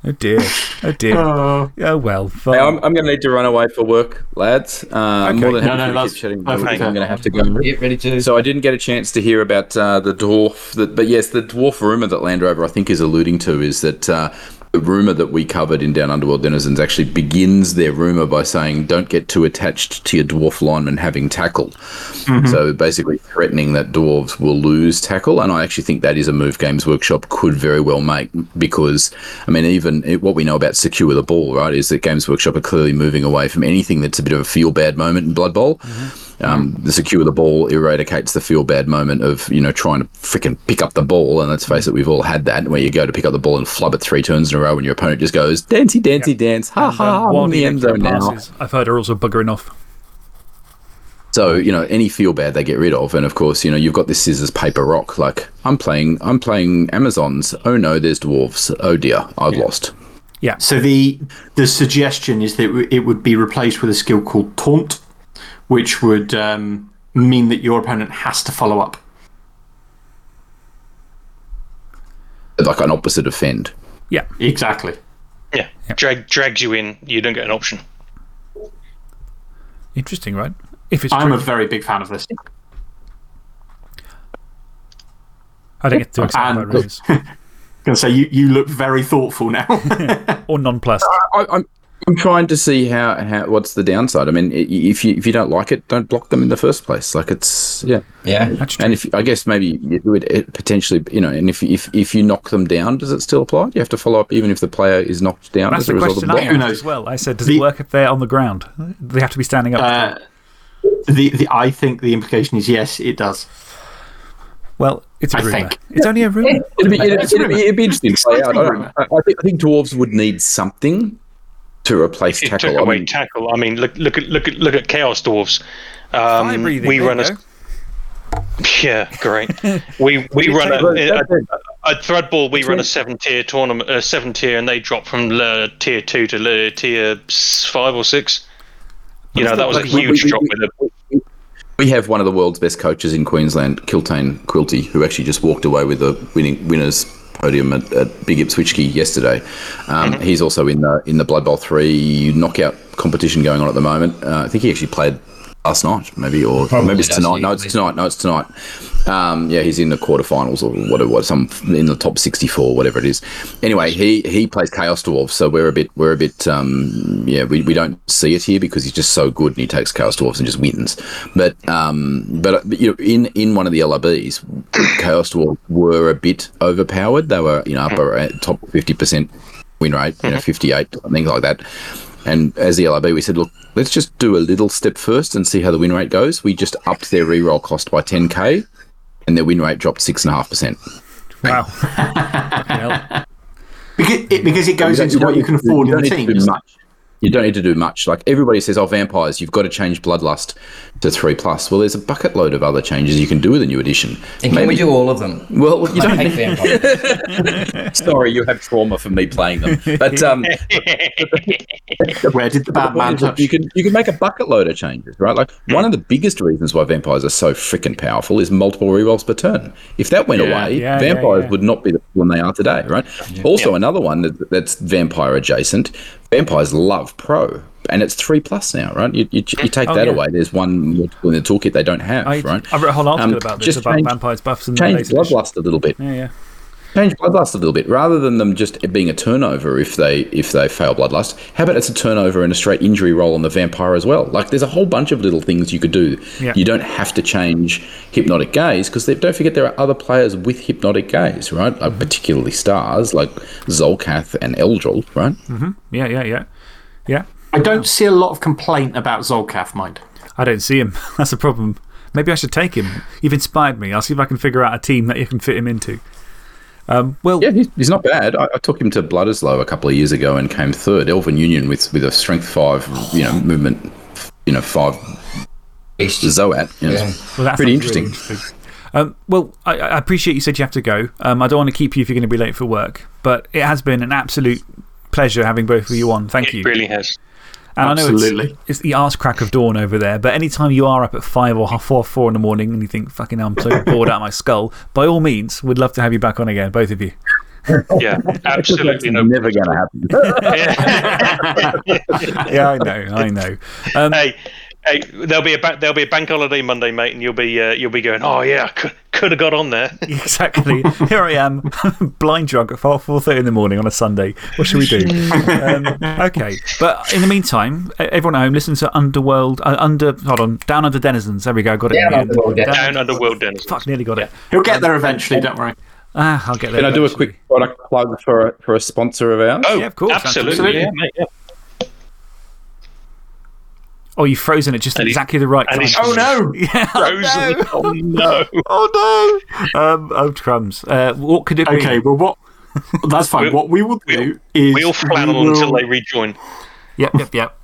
oh, dear. Oh, dear. Oh, Oh, well. Hey. I'm, I'm going to need to run away for work, lads. Uh, I'm more than No, happy no, to that's keep chatting. perfectly I'm going to have to go. Get ready to. So I didn't get a chance to hear about uh, the dwarf. That, but yes, the dwarf rumor that Land Rover I think is alluding to is that uh, the rumor that we covered in Down Underworld Denizens actually begins their rumor by saying, "Don't get too attached to your dwarf lineman having tackle." Mm-hmm. So basically threatening that dwarves will lose tackle, and I actually think that is a move Games Workshop could very well make because I mean, even what we know about secure the ball, right, is that Games Workshop are clearly moving away from anything that's a bit of a feel bad moment in Blood Bowl. Mm-hmm. Um, the secure the ball eradicates the feel bad moment of you know trying to freaking pick up the ball, and let's face it, we've all had that where you go to pick up the ball and flub it three turns in a row, and your opponent just goes dancey, dancey, dance, ha ha, I'm in the end zone now. I've heard are also buggering off. So you know any feel bad they get rid of, and of course you know you've got this scissors paper rock. Like I'm playing, I'm playing Amazons. Oh no, there's dwarves. Oh dear, I've lost. Yeah. So the the suggestion is that it would be replaced with a skill called Taunt, which would um, mean that your opponent has to follow up. Like an opposite offend. Yeah. Exactly. Yeah. Drag, drags you in, you don't get an option. Interesting, right? If it's I'm true. a very big fan of this. I don't get too excited And- about rules. Gonna say you, you look very thoughtful now. Or nonplussed. I, I'm I'm trying to see how, how what's the downside. I mean, if you if you don't like it, don't block them in the first place. Like it's yeah. yeah. That's true. And if I guess maybe you would it potentially you know, and if if if you knock them down, does it still apply? Do you have to follow up even if the player is knocked down That's as a the result of I block? Who knows? as well. I said, does The- it work if they're on the ground? They have to be standing up. uh, the, the I think the implication is yes, it does. well, it's a I rumour. think. It's only a rumour. It'd be, it'd, It's a it'd, it'd be interesting to play out. a I, don't- rumour. I, I think, I think dwarves would need something to replace It tackle. took I mean, tackle. I mean, look, look at look at look at Chaos Dwarves. Um, we there run a go. yeah, great. we we you run take- a, a, a Threadball. We run a seven tier tournament, uh, seven tier, and they drop from uh, tier two to uh, tier five or six. You know, that was a We- we- huge drop with them. we have one of the world's best coaches in Queensland, Kiltane Quilty, who actually just walked away with the winning winners podium at, at Big Ipswich yesterday. Um, He's also in the in the Blood Bowl three knockout competition going on at the moment. Uh, I think he actually played last night, maybe, or Probably maybe it's tonight. No, it's tonight. No, it's tonight. Um, yeah, he's in the quarterfinals or whatever, what some in the top sixty-four, whatever it is. Anyway, he he plays Chaos Dwarf, so we're a bit we're a bit um, yeah, we, we don't see it here because he's just so good and he takes Chaos Dwarfs and just wins. But um, but, but you know, in in one of the LRBs, Chaos Dwarfs were a bit overpowered. They were you know upper at top fifty percent win rate, you know, fifty-eight things like that. And as the LRB, we said, look, let's just do a little step first and see how the win rate goes. We just upped their re-roll cost by 10k, and their win rate dropped six and a half percent. Wow. Fucking. Because it, because it goes into what you can afford in the need team. do much. You don't need to do much. Like everybody says, oh, vampires, you've got to change Bloodlust to three plus. Well, there's a bucket load of other changes you can do with a new edition. And can we do all of them? Well, you I don't. hate vampires. Sorry, you have trauma from me playing them. But um, Where did the Batman point touch? you can you can make a bucket load of changes, right? Like one of the biggest reasons why vampires are so freaking powerful is multiple rerolls per turn. If that went Yeah, away, yeah, vampires yeah, yeah. would not be the one they are today, right? Also, another one that, that's vampire adjacent. Vampires love pro, and it's three plus now, right? You, you, you take Oh, that yeah. away. There's one in the toolkit they don't have, I, right? I wrote a whole article Um, about this just about change- vampires buffs and Change bloodlust a little bit. Yeah, yeah. Change bloodlust a little bit rather than them just being a turnover if they if they fail bloodlust. How about it's a turnover and a straight injury roll on the vampire as well? Like there's a whole bunch of little things you could do. Yeah. You don't have to change hypnotic gaze because don't forget there are other players with hypnotic gaze, right? Mm-hmm. Like particularly stars like Zolcath and Eldril, right? Yeah, yeah, yeah. Yeah. I don't see a lot of complaint about Zolcath, mind. I don't see him. That's a problem. Maybe I should take him. You've inspired me. I'll see if I can figure out a team that you can fit him into. Um, well, Yeah, he's, he's not bad. I, I took him to Bloodislow a couple of years ago and came third. Elven Union with with a strength five, you know, movement, you know, five Zoat. You know, it's Well, that pretty sounds really interesting. Um, well, I, I appreciate you said you have to go. Um, I don't want to keep you if you're going to be late for work, but it has been an absolute pleasure having both of you on. Thank you. It really has. And I know it's, Absolutely. it's the arse crack of dawn over there, but anytime you are up at five or half four, four in the morning and you think, fucking hell, I'm so bored out of my skull, by all means, we'd love to have you back on again, both of you. Yeah, absolutely no. never going to happen. Yeah, I know, I know. Um, hey, hey, there'll be a ba- there'll be a bank holiday Monday, mate, and you'll be uh, you'll be going. Oh yeah, could could have got on there. Exactly. Here I am, blind drunk at 4 4.30 in the morning on a Sunday. What should we do? um, okay. But in the meantime, everyone at home, listen to Underworld, uh, under, hold on, Down Under Denizens. There we go, got it. Down in the Underworld end. Down under World Dennis. Fuck, nearly got it. He'll get there eventually, don't worry. Ah, I'll get there. Can I do a quick product plug for a, for a sponsor of ours? Oh, Yeah, of course, absolutely. absolutely. Yeah, mate, yeah. Oh, you've frozen it just at And he's- exactly the right and time. Oh no! Yeah. Frozen. Oh no. Oh no! Um, oh, crumbs. Uh, what could it be? Okay, well, what? That's fine. We'll- what we will do we'll- is. We'll flannel we will- until they rejoin. Yep, yep, yep.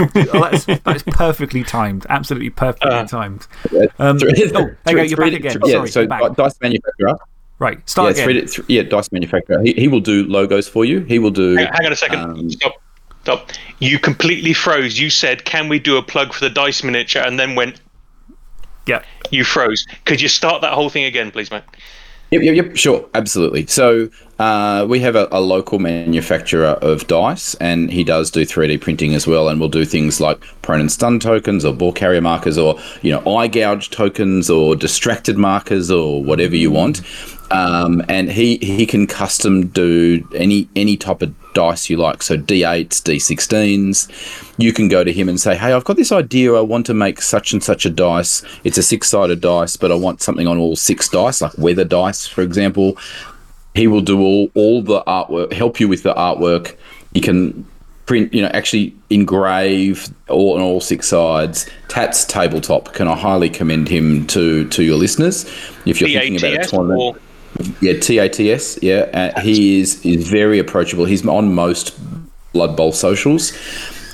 oh, that's, that's perfectly timed. Absolutely perfectly Uh, timed. Um, Three- oh, there you go. You're three- back again. Yeah, Sorry, so back. Dice Manufacturer. Right, Yeah, start again. three, th- yeah, Dice Manufacturer. He, he will do logos for you. He will do. Hang, hang on a second. Um, Stop. Stop. You completely froze. You said, "Can we do a plug for the dice miniature?" And then went. Yeah. You froze. Could you start that whole thing again, please, mate? Yep, yep, yep. Sure, absolutely. So uh, we have a, a local manufacturer of dice, and he does do 3D printing as well, and we'll do things like prone and stun tokens, or ball carrier markers, or you know eye gouge tokens, or distracted markers, or whatever you want. Um, and he he can custom do any any type of dice you like. So D8s, D16s. You can go to him and say, "Hey, I've got this idea. I want to make such and such a dice. It's a six-sided dice, but I want something on all six dice, like weather dice, for example." He will do all all the artwork, help you with the artwork. He can print, you know, actually engrave all on all six sides. Tats tabletop. Can I highly commend him to to your listeners if you're thinking about a tournament? or Yeah, TATS. Yeah, uh, he is is very approachable. He's on most Blood Bowl socials.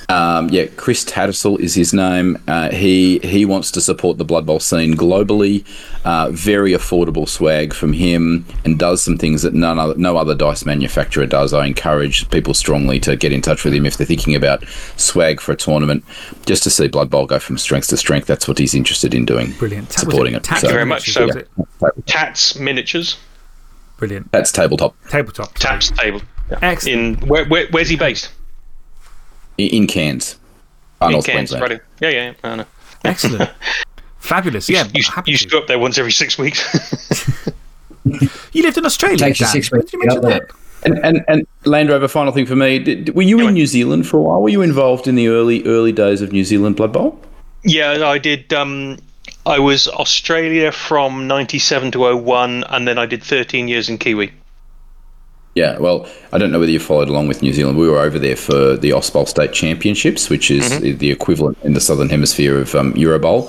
Um, yeah, Chris Tattersall is his name. Uh, he he wants to support the Blood Bowl scene globally. Uh, very affordable swag from him, and does some things that none other, no other dice manufacturer does. I encourage people strongly to get in touch with him if they're thinking about swag for a tournament, just to see Blood Bowl go from strength to strength. That's what he's interested in doing. Brilliant. Supporting it. Tax So- Thank you very much. So- was it? Tats miniatures. Brilliant. That's tabletop Tabletop. Tats table. Excellent. In where, where where's he based? in, in Cairns, In North Cairns, Queensland. right? Yeah, yeah. yeah, I know. Excellent. Fabulous. Yeah, you, happy you to. used to go up there once every six weeks. You lived in Australia. Takes you six weeks did you to mention that? there. And, and and Land Rover, final thing for me. Did, were you in New Zealand for a while? Were you involved in the early early days of New Zealand Blood Bowl? yeah, I did. Um, I was Australia from '97 to 01, and then I did 13 years in Kiwi. Yeah, well, I don't know whether you followed along with New Zealand. We were over there for the OzBowl State Championships, which is Mm-hmm. the equivalent in the Southern Hemisphere of um, Eurobowl.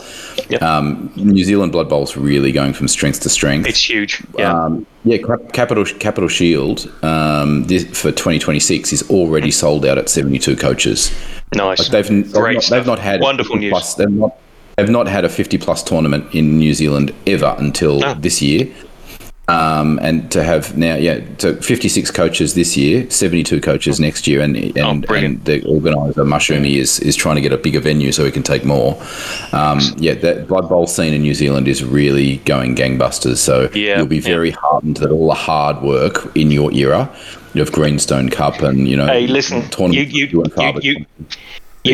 Yep. Um, New Zealand Blood Bowl's really going from strength to strength. It's huge. Yeah. Um, yeah, Cap- Capital Capital Shield um, this, for 2026 is already sold out at 72 coaches. nice. Like they've, they've, not, they've not had Wonderful 50 news. Plus, they've not they've not had a 50 plus tournament in New Zealand ever until No. this year. Um, and to have now, yeah, so 56 coaches this year, 72 coaches next year, and and, Oh, and the organizer Mushroomy is is trying to get a bigger venue so we can take more. Um, yeah, that Blood Bowl scene in New Zealand is really going gangbusters. So Yeah, you'll be yeah. very heartened that all the hard work in your era of Greenstone Cup and you know Hey, listen, you you you you,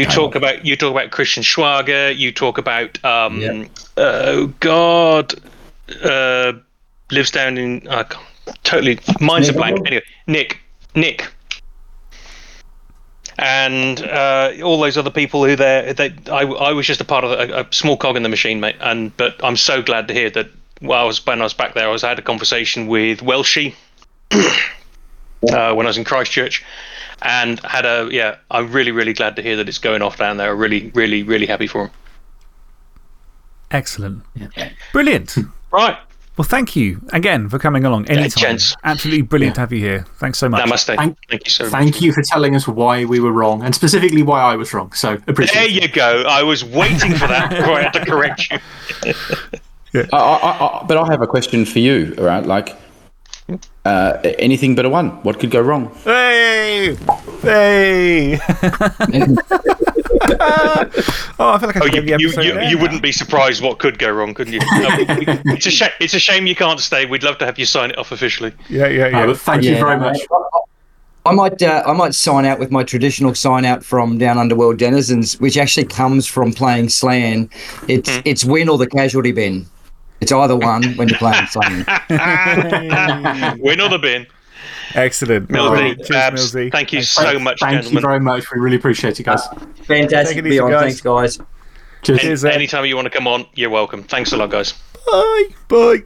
you, talk about you talk about Christian Schwager. You talk about um, Yeah. oh God, uh, lives down in can't- totally mind's a blank. Anyway, Nick, Nick, and uh, all those other people who there. They, I, I was just a part of a, a small cog in the machine, mate. And but I'm so glad to hear that. Well, I was when I was back there. I was I had a conversation with Welshie uh, when I was in Christchurch, and had a yeah. I'm really really glad to hear that it's going off down there. Really really really happy for him. Excellent. Brilliant. Right, Well, thank you again for coming along. Anytime. gents. Absolutely brilliant to have you here. Thanks so much. namaste. Thank- Thank you so much. Thank you for telling us why we were wrong, and specifically why I was wrong. So There appreciate it. you go. I was waiting for that before I had to correct you. I, I, I, but I have a question for you, all right? Like, uh, anything but a one. What could go wrong? Hey! Hey! oh, I feel like I Oh, should you, end the you, you, you wouldn't be surprised what could go wrong, couldn't you? It's, a shame, it's a shame you can't stay. We'd love to have you sign it off officially. Yeah, yeah, yeah. Uh, but thank you very much. I might, uh, I might sign out with my traditional sign out from Down Underworld Denizens, which actually comes from playing Slann. It's it's win or the casualty bin. It's either one when you're playing Slann. Win or the bin. Excellent. Millsy, All right, cheers, Babs, Millsy. thank you Thanks. so much, Thank you very much. We really appreciate it, guys. Fantastic Take it to be on. guys. Thanks, guys. Cheers. Cheers, Any, Ed. anytime you want to come on, you're welcome. Thanks a lot, guys. Bye. Bye.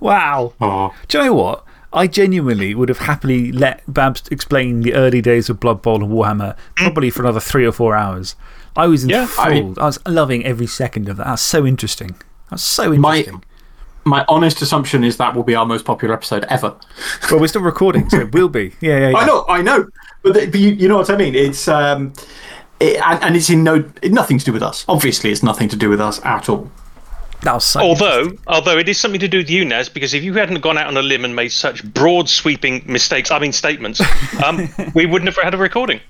Wow. Oh, Do you know what? I genuinely would have happily let Babs explain the early days of Blood Bowl and Warhammer probably for another three or four hours. I was in Yeah. I I, was loving every second of that. That's so interesting. That's so My- interesting. my honest assumption is that will be our most popular episode ever. well, we're still recording, so it will be. Yeah, yeah, yeah. I know, I know, but, the, but you, you know what I mean. It's um, it, and, and it's in no it, nothing to do with us. Obviously, it's nothing to do with us at all. That was so Although, although it is something to do with you, Naz, because if you hadn't gone out on a limb and made such broad sweeping mistakes, I mean statements, um, we wouldn't have had a recording.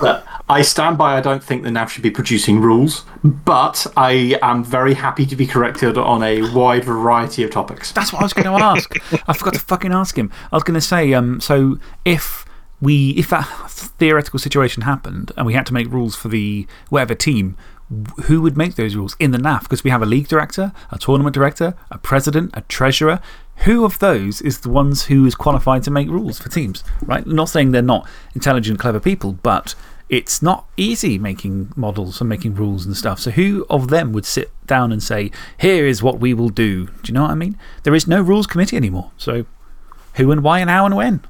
I stand by. I don't think the NAF should be producing rules, but I am very happy to be corrected on a wide variety of topics. That's what I was going to ask. I forgot to fucking ask him. I was going to say, um, so if we, if that theoretical situation happened and we had to make rules for the whatever team, who would make those rules in the NAF? Because we have a league director, a tournament director, a president, a treasurer. Who of those is the ones who is qualified to make rules for teams? Right? Not saying they're not intelligent, clever people, but it's not easy making models and making rules and stuff. So, who of them would sit down and say, here is what we will do? Do you know what I mean? There is no rules committee anymore. So, who and why and how and when?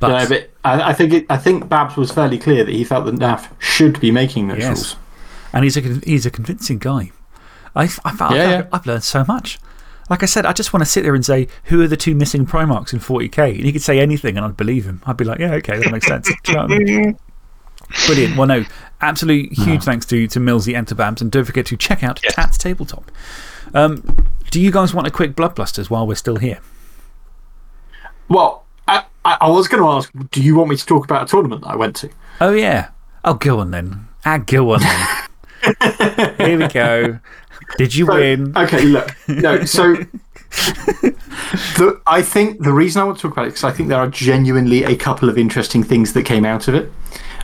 But, but I, I think it, I think Babs was fairly clear that he felt that NAF should be making those Yes. rules. and he's a, he's a convincing guy. I, I felt, Yeah, I've, yeah. I've learned so much. Like I said, I just want to sit there and say, who are the two missing Primarchs in 40k? And he could say anything and I'd believe him. I'd be like, yeah, okay, that makes sense. Do you know what I mean? Brilliant. Well, no, absolute huge thanks to, to Millsy and to Babs. And don't forget to check out Yes. Tats Tabletop. Um, do you guys want a quick Bloodbusters while we're still here? Well, I, I, I was going to ask, do you want me to talk about a tournament that I went to? Oh, yeah. Oh, go on then. Ah, go on then. here we go. Did you So- win? Okay, look. No, so the, I think the reason I want to talk about it is because I think there are genuinely a couple of interesting things that came out of it.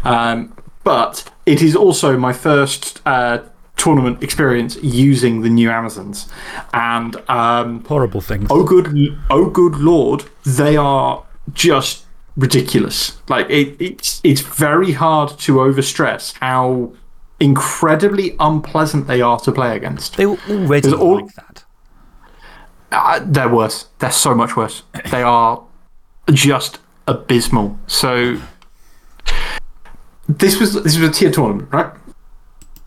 Um, but it is also my first uh, tournament experience using the new Amazons. And um, Horrible things. oh, good, oh, good Lord, they are just ridiculous. Like, it, it's, it's very hard to overstress how incredibly unpleasant they are to play against. They were already all- like that. Uh, they're worse. They're so much worse. They are just abysmal. So this was this was a tier tournament, right?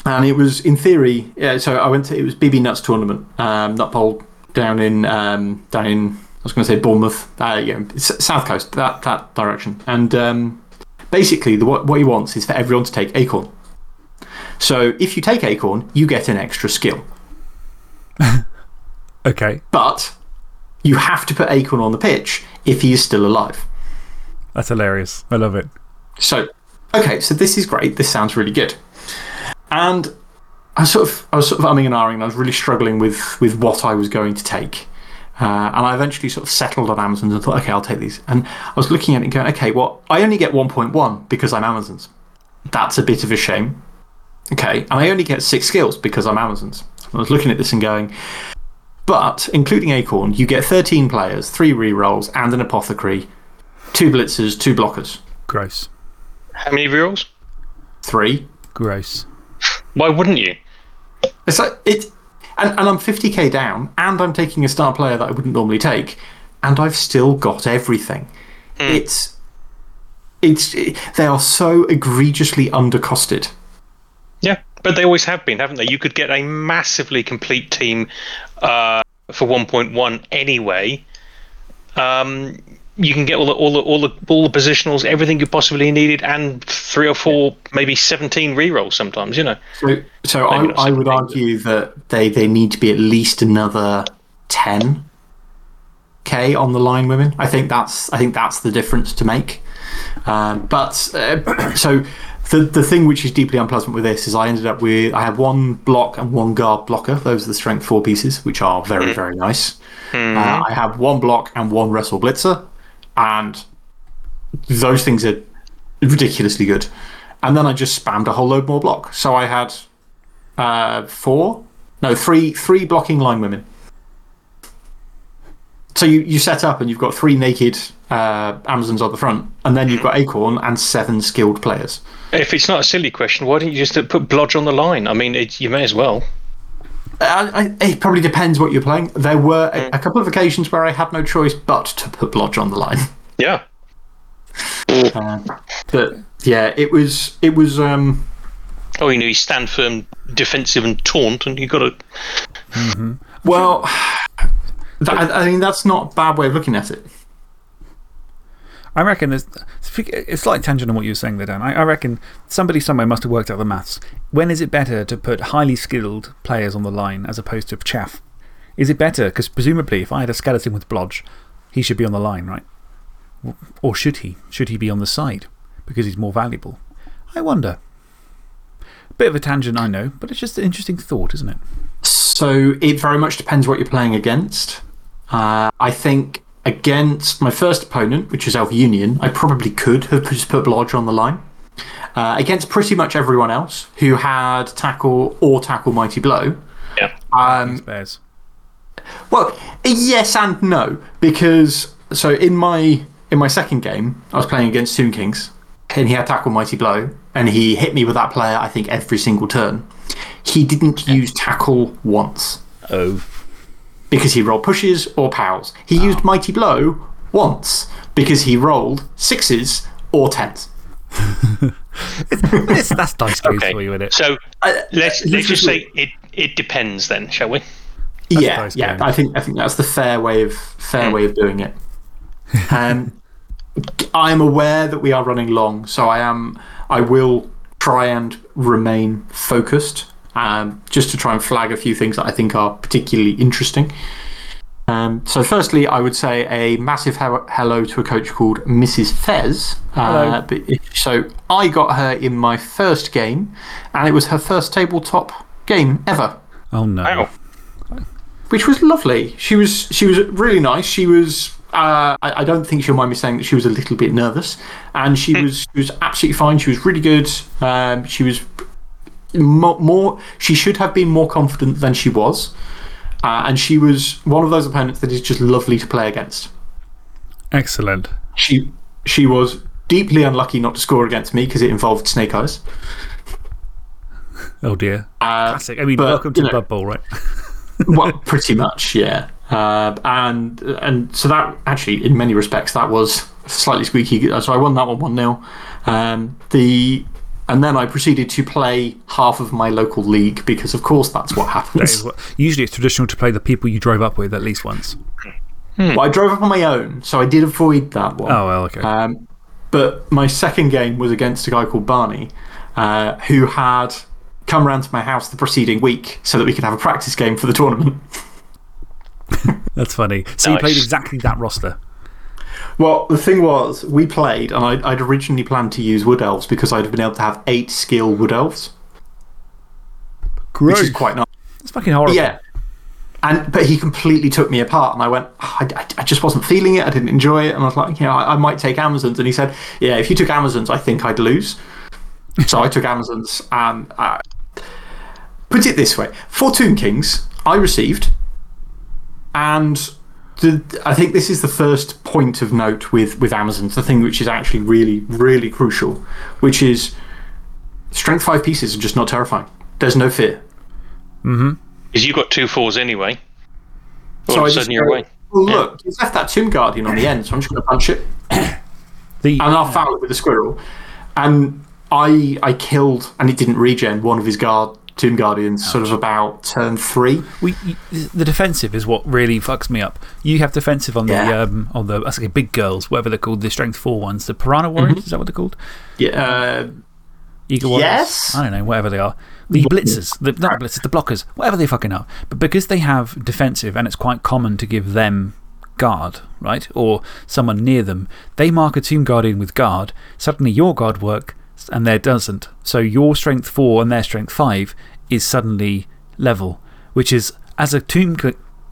And it was in theory. Yeah, so I went to it was BB Nuts tournament, um, Nut Bowl down in um, down in I was going to say Bournemouth, uh, yeah, South Coast, that that direction. And um, basically, the, what what he wants is for everyone to take Acorn. So if you take Acorn, you get an extra skill. Okay. But you have to put Acorn on the pitch if he is still alive. That's hilarious. I love it. So, okay, so this is great. This sounds really good. And I, sort of, I was sort of umming and ahhing, and I was really struggling with, with what I was going to take. Uh, and I eventually sort of settled on Amazon's and thought, okay, I'll take these. And I was looking at it and going, okay, well, I only get 1.1 because I'm Amazon's. That's a bit of a shame. Okay, and I only get six skills because I'm Amazon's. I was looking at this and going, but including Acorn, you get 13 players, three rerolls, and an apothecary, two blitzers, two blockers. Gross. How many rerolls? Three. Gross. Why wouldn't you? It's like, it, and, and I'm 50k down, and I'm taking a star player that I wouldn't normally take, and I've still got everything. Hmm. It's. It's, it, they are so egregiously undercosted. But they always have been, haven't they? You could get a massively complete team uh, for 1.1 anyway. Um, you can get all the, all, the, all, the, all the positionals, everything you possibly needed, and three or four, maybe 17 rerolls sometimes, you know. So, so I, Maybe I would argue that they, they need to be at least another 10k on the line women. I think that's, I think that's the difference to make. Um, but uh, so the, the thing which is deeply unpleasant with this is I ended up with, I had one block and one guard blocker. Those are the strength four pieces, which are very, very nice. Uh, I have one block and one wrestle blitzer, and those things are ridiculously good. And then I just spammed a whole load more block. So I had uh, four, no, three, three blocking line women. So you, you set up and you've got three naked uh, Amazons on the front, and then you've got Acorn and seven skilled players. If it's not a silly question, why don't you just put Blodge on the line? I mean, it, you may as well. I, I, it probably depends what you're playing. There were a, a couple of occasions where I had no choice but to put Blodge on the line. Yeah. Uh, but yeah, it was, it was, um, Oh, you know, you stand firm, defensive, and taunt, and you've got to. well, that, I, I mean, that's not a bad way of looking at it. I reckon there's, it's like tangent on what you were saying there, Dan. I, I reckon somebody somewhere must have worked out the maths. When is it better to put highly skilled players on the line as opposed to chaff? Is it better? Because presumably, if I had a skeleton with Blodge, he should be on the line, right? Or should he? Should he be on the side? Because he's more valuable. I wonder. Bit of a tangent, I know, but it's just an interesting thought, isn't it? So it very much depends what you're playing against. Uh, I think against my first opponent, which is Elf Union, I probably could have just put Blodge on the line. Uh, against pretty much everyone else who had tackle or tackle mighty blow. Yeah. Um, Bears. well, yes and no, because so in my in my second game, I was playing against Tomb Kings, and he had tackle mighty blow, and he hit me with that player. I think every single turn. He didn't use tackle once Oh. Because he rolled pushes or pals. He used mighty blow once because he rolled sixes or tens. It's, that's dice games Okay. for you, isn't it? So Uh, let's, let's just say it, it depends then, shall we? yeah, yeah. game. I think I think that's the fair way of fair way of doing it. Um, I am aware that we are running long, so I am. I will try and remain focused, um, just to try and flag a few things that I think are particularly interesting. Um, so, firstly, I would say a massive he- hello to a coach called Mrs. Fez. Uh, so, I got her in my first game, and it was her first tabletop game ever Oh, no. Wow. which was lovely. She was, she was really nice. She was, uh, I, I don't think she'll mind me saying that she was a little bit nervous. And she, was, she was absolutely fine. She was really good. Um, she was more, more, she should have been more confident than she was. Uh, and she was one of those opponents that is just lovely to play against. Excellent. She, she was deeply unlucky not to score against me because it involved Snake Eyes. Oh, dear. Uh, Classic. I mean, but, welcome to you the know- Blood Bowl, right? well, pretty much, yeah. Uh, and, and so that actually, in many respects, that was slightly squeaky. So I won that one 1 0. Um, the, and then I proceeded to play half of my local league because, of course, that's what happens. is what- Usually it's traditional to play the people you drove up with at least once. Well, I drove up on my own, so I did avoid that one. Oh, well, okay. Um, but my second game was against a guy called Barney, uh, who had come round to my house the preceding week so that we could have a practice game for the tournament. That's funny. So you played exactly that roster. Well, the thing was, we played, and I'd, I'd originally planned to use Wood Elves because I'd have been able to have eight skill Wood Elves, which is quite nice. It's fucking horrible. Yeah. And, but he completely took me apart, and I went, "Oh, I, I- I just wasn't feeling it. I didn't enjoy it. And I was like, you know, I, I might take Amazons. And he said, Yeah, if you took Amazons, I think I'd lose. so I took Amazons. And uh, put it this way for Tomb Kings, I received, and I think this is the first point of note with, with Amazons, the thing which is actually really, really crucial, which is strength five pieces are just not terrifying. There's no fear. Mm-hmm. Because you've got two fours anyway. All So of I a just sudden you're away. Well, look, he's left that Tomb Guardian on the end, so I'm just going to punch it. The, And I'll foul it with a squirrel. And I, I killed, and it didn't regen, one of his guard, Tomb Guardians sort of about turn three. we, the defensive is what really fucks me up. You have defensive on the, Yeah. um, on the I say big girls, whatever they're called, the strength four ones. The Piranha Warriors, Mm-hmm. is that what they're called? Yeah, uh, Eagle Warriors? Yes. I don't know, whatever they are. The blitzers, the, not the blitzers, the blockers, whatever they fucking are. But because they have defensive and it's quite common to give them guard, right? Or someone near them, they mark a Tomb Guardian with guard. Suddenly your guard work and there doesn't. So your strength 4 and their strength 5 is suddenly level, which is, as a Tomb,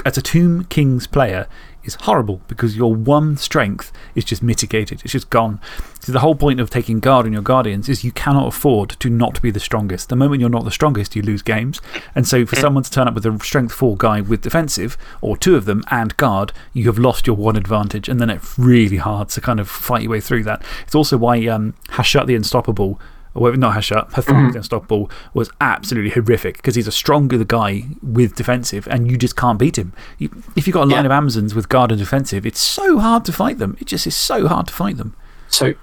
as a Tomb Kings player, is horrible because your one strength is just mitigated. It's just gone. So, the whole point of taking guard on your guardians is you cannot afford to not be the strongest. The moment you're not the strongest, you lose games. And so, for someone to turn up with a strength 4 guy with defensive, or two of them, and guard, you have lost your one advantage. And then it's really hard to kind of fight your way through that. It's also why um, Hashat the Unstoppable or whatever, not Hashat, Hathor the Unstoppable was absolutely horrific because he's a stronger guy with defensive and you just can't beat him. You, if you've got a line of Amazons with guard and defensive, it's so hard to fight them. It just is so hard to fight them. so.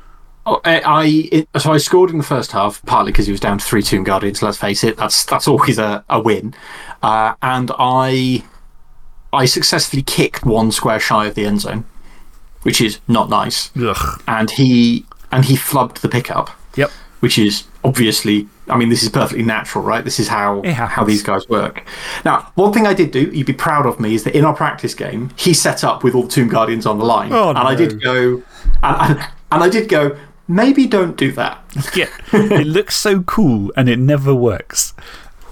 oh, I, I, it, so I scored in the first half, partly because he was down to three Tomb Guardians, let's face it. That's, that's always a, a win. Uh, and I, I successfully kicked one square shy of the end zone, which is not nice. Ugh. And he, and he flubbed the pickup. Which is obviously, I mean, this is perfectly natural, right? This is how, how these guys work. Now, one thing I did do, you'd be proud of me, is that in our practice game, he set up with all the Tomb Guardians on the line. Oh, and I did go, and, and, and I did go, maybe don't do that. Yeah. it looks so cool and it never works.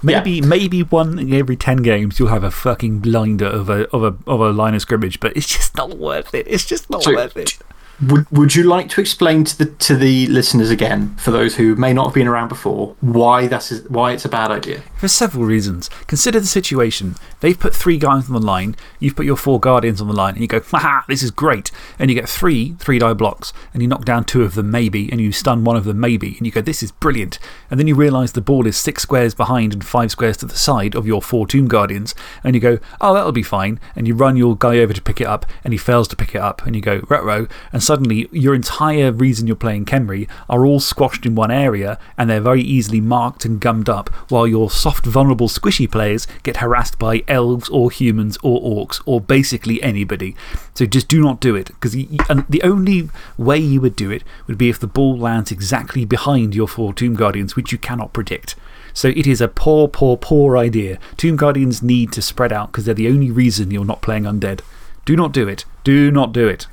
Maybe, maybe one in every 10 games you'll have a fucking blinder of a, of, a, of a line of scrimmage, but it's just not worth it. It's just not So, worth it. Would, would you like to explain to the, to the listeners again, for those who may not have been around before, why, that's, why it's a bad idea? For several reasons. Consider the situation. They've put three guys on the line, you've put your four guardians on the line, and you go, haha, this is great. And you get three three die blocks, and you knock down two of them, maybe, and you stun one of them, maybe, and you go, this is brilliant. And then you realise the ball is six squares behind and five squares to the side of your four Tomb Guardians, and you go, oh, that'll be fine. And you run your guy over to pick it up, and he fails to pick it up, and you go, retro, and suddenly your entire reason you're playing Khemri are all squashed in one area, and they're very easily marked and gummed up, while your soft, vulnerable, squishy players get harassed by elves or humans or orcs or basically anybody. So just do not do it, because the only way you would do it would be if the ball lands exactly behind your four Tomb Guardians, which you cannot predict. So it is a poor, poor, poor idea. Tomb Guardians need to spread out because they're the only reason you're not playing undead. Do not do it. Do not do it.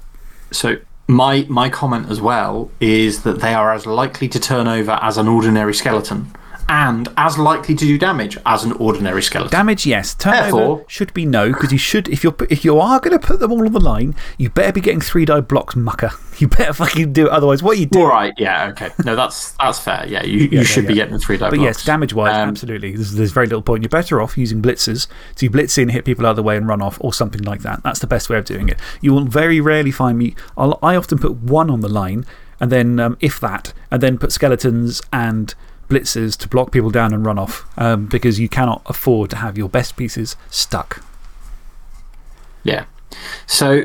So, my, my comment as well is that they are as likely to turn over as an ordinary skeleton and as likely to do damage as an ordinary skeleton. Damage, yes. Turnover Therefore- should be no, because you should, if, you're, if you are going to put them all on the line, you better be getting three die blocks, mucker. You better fucking do it. Otherwise, what you do. All right, yeah, okay. No, that's, that's fair. Yeah, you, you yeah, should be yeah. getting the three die But blocks. yes, damage wise, Um, absolutely. There's, there's very little point. You're better off using blitzers to blitz in, hit people out of the way, and run off, or something like that. That's the best way of doing it. You will very rarely find me. I'll, I often put one on the line, and then, um, if that, and then put skeletons and blitzers to block people down and run off um, because you cannot afford to have your best pieces stuck. Yeah. So,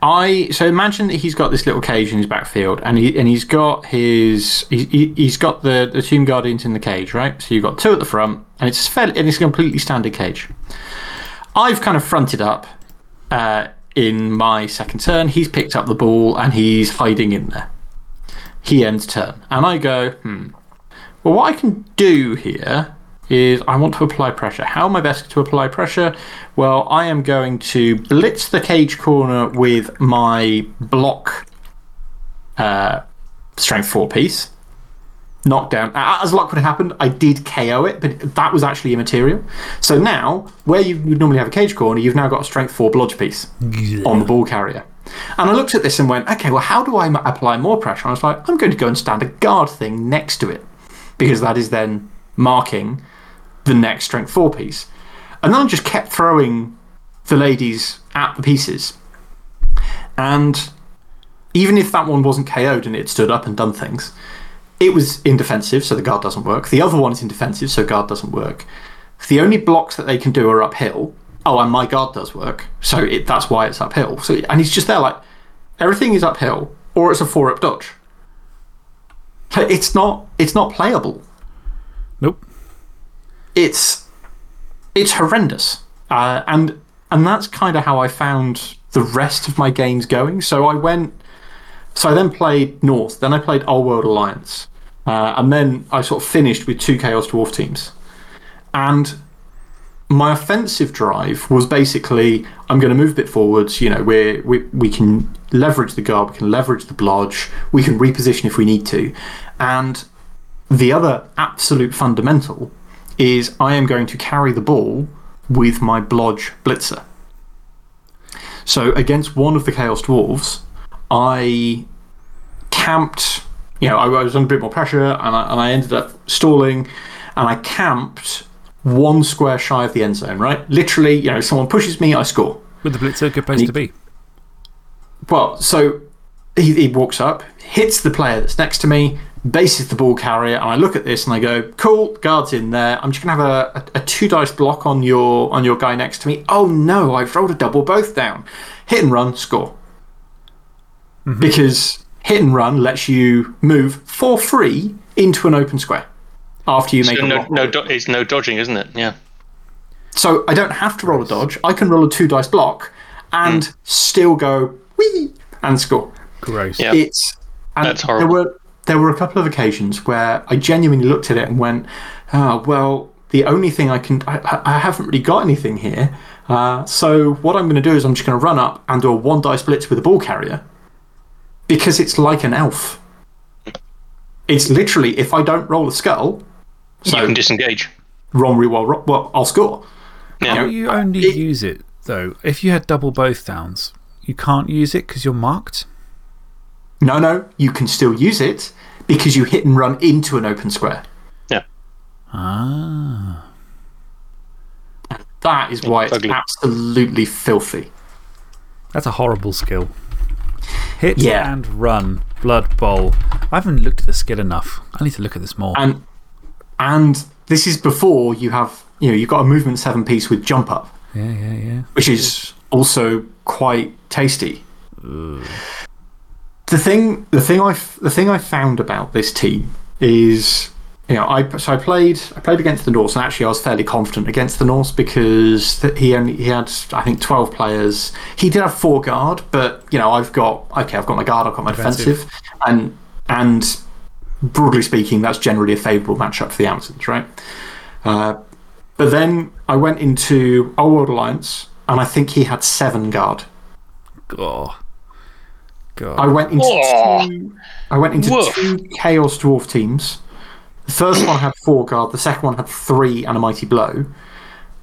I so imagine that he's got this little cage in his backfield, and he and he's got his he, he- he's got the the Tomb Guardians in the cage, right? So you've got two at the front, and it's fairly, and it's a completely standard cage. I've kind of fronted up uh, in my second turn. He's picked up the ball and he's hiding in there. He ends turn, and I go, hmm. Well, what I can do here is I want to apply pressure. How am I best to apply pressure? Well, I am going to blitz the cage corner with my block uh, strength four piece. Knockdown. As luck would have happened, I did KO it, but that was actually immaterial. So now, where you would normally have a cage corner, you've now got a strength four blodge piece on the ball carrier. And I looked at this and went, okay, well, how do I apply more pressure? And I was like, I'm going to go and stand a guard thing next to it because that is then marking the next strength four piece. And then I just kept throwing the ladies at the pieces. And even if that one wasn't KO'd and it stood up and done things, it was indefensive, so the guard doesn't work. The other one is indefensive, so guard doesn't work. The only blocks that they can do are uphill. Oh, and my guard does work, so it, that's why it's uphill. So, and he's just there like, everything is uphill, or it's a four up dodge. It's not, it's not playable. Nope. It's, it's horrendous. Uh, and, and that's kind of how I found the rest of my games going. So I went, so I then played North, then I played Old World Alliance, uh, and then I sort of finished with two Chaos Dwarf teams. And my offensive drive was basically I'm going to move a bit forwards. You know, we're, we, we can leverage the guard, we can leverage the blodge, we can reposition if we need to. And the other absolute fundamental is I am going to carry the ball with my blodge blitzer. So against one of the Chaos Dwarves, I camped. You know, I was under a bit more pressure and I, and I ended up stalling and I camped one square shy of the end zone, right? Literally, you know, someone pushes me, I score. With the blitzer, good place to be. Well, so he, he walks up, hits the player that's next to me, bases the ball carrier, and I look at this and I go, cool, guard's in there. I'm just going to have a, a, a two dice block on your, on your guy next to me. Oh no, I've rolled a double both down. Hit and run, score. Mm-hmm. Because hit and run lets you move for free into an open square after you make So a no, block. no, do- it's no dodging, isn't it? Yeah. So I don't have to roll a dodge. I can roll a two dice block and still go wee and score. Gross. Yeah. It's and That's There horrible. were there were a couple of occasions where I genuinely looked at it and went, "Ah, well, the only thing I can I, I- I haven't really got anything here. Uh, so what I'm going to do is I'm just going to run up and do a one dice blitz with a ball carrier because it's like an elf. It's literally if I don't roll a skull, you can disengage. wrong reroll, ro- well, I'll score. Yeah. How do you only it- use it, though? If you had double both downs, you can't use it because you're marked? No, no, you can still use it because you hit and run into an open square. Yeah. Ah. That is why it's ugly. absolutely filthy. That's a horrible skill. Hit Yeah. and run, Blood Bowl. I haven't looked at the skill enough. I need to look at this more. And, and this is before you have, you know, you've got a movement seven piece with jump up, yeah, yeah, yeah. which is also quite tasty. The thing, the, thing I, the thing I found about this team is, you know, I, so I played, I played against the Norse, and actually I was fairly confident against the Norse because he, only, he had, I think, 12 players. He did have four guard, but, you know, I've got, okay, I've got my guard, I've got my Defensive. defensive, and, and broadly speaking, that's generally a favourable matchup for the Amazons, right? Uh, but then I went into Old World Alliance, and I think he had seven guard. Oh. God. I went into Oh. two. I went into Woof. two Chaos Dwarf teams. The first one had four guard. The second one had three and a mighty blow.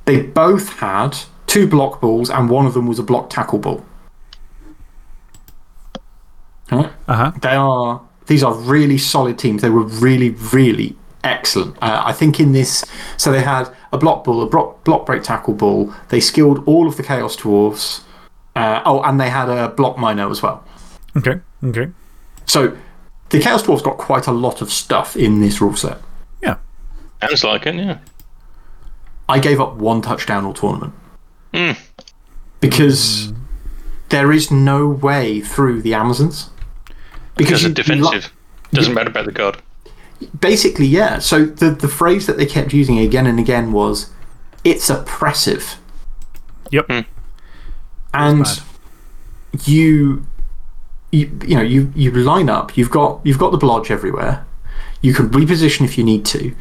They both had two block balls, and one of them was a block tackle ball. Huh? Uh huh. They are. These are really solid teams. They were really, really excellent. Uh, I think in this, so they had a block ball, a block, block break tackle ball. They skilled all of the Chaos Dwarves. Uh, oh, and they had a block minor as well. Okay, okay. So the Chaos Dwarves got quite a lot of stuff in this rule set. Yeah. Sounds like it, yeah. I gave up one touchdown all tournament. Hmm. Because there is no way through the Amazons. Because you- of you defensive. Doesn't matter about the guard. Basically, yeah. So the, the phrase that they kept using again and again was, it's oppressive. Yep. Hmm. And you, you, you know, you, you line up, you've got, you've got the blodge everywhere. You can reposition if you need to.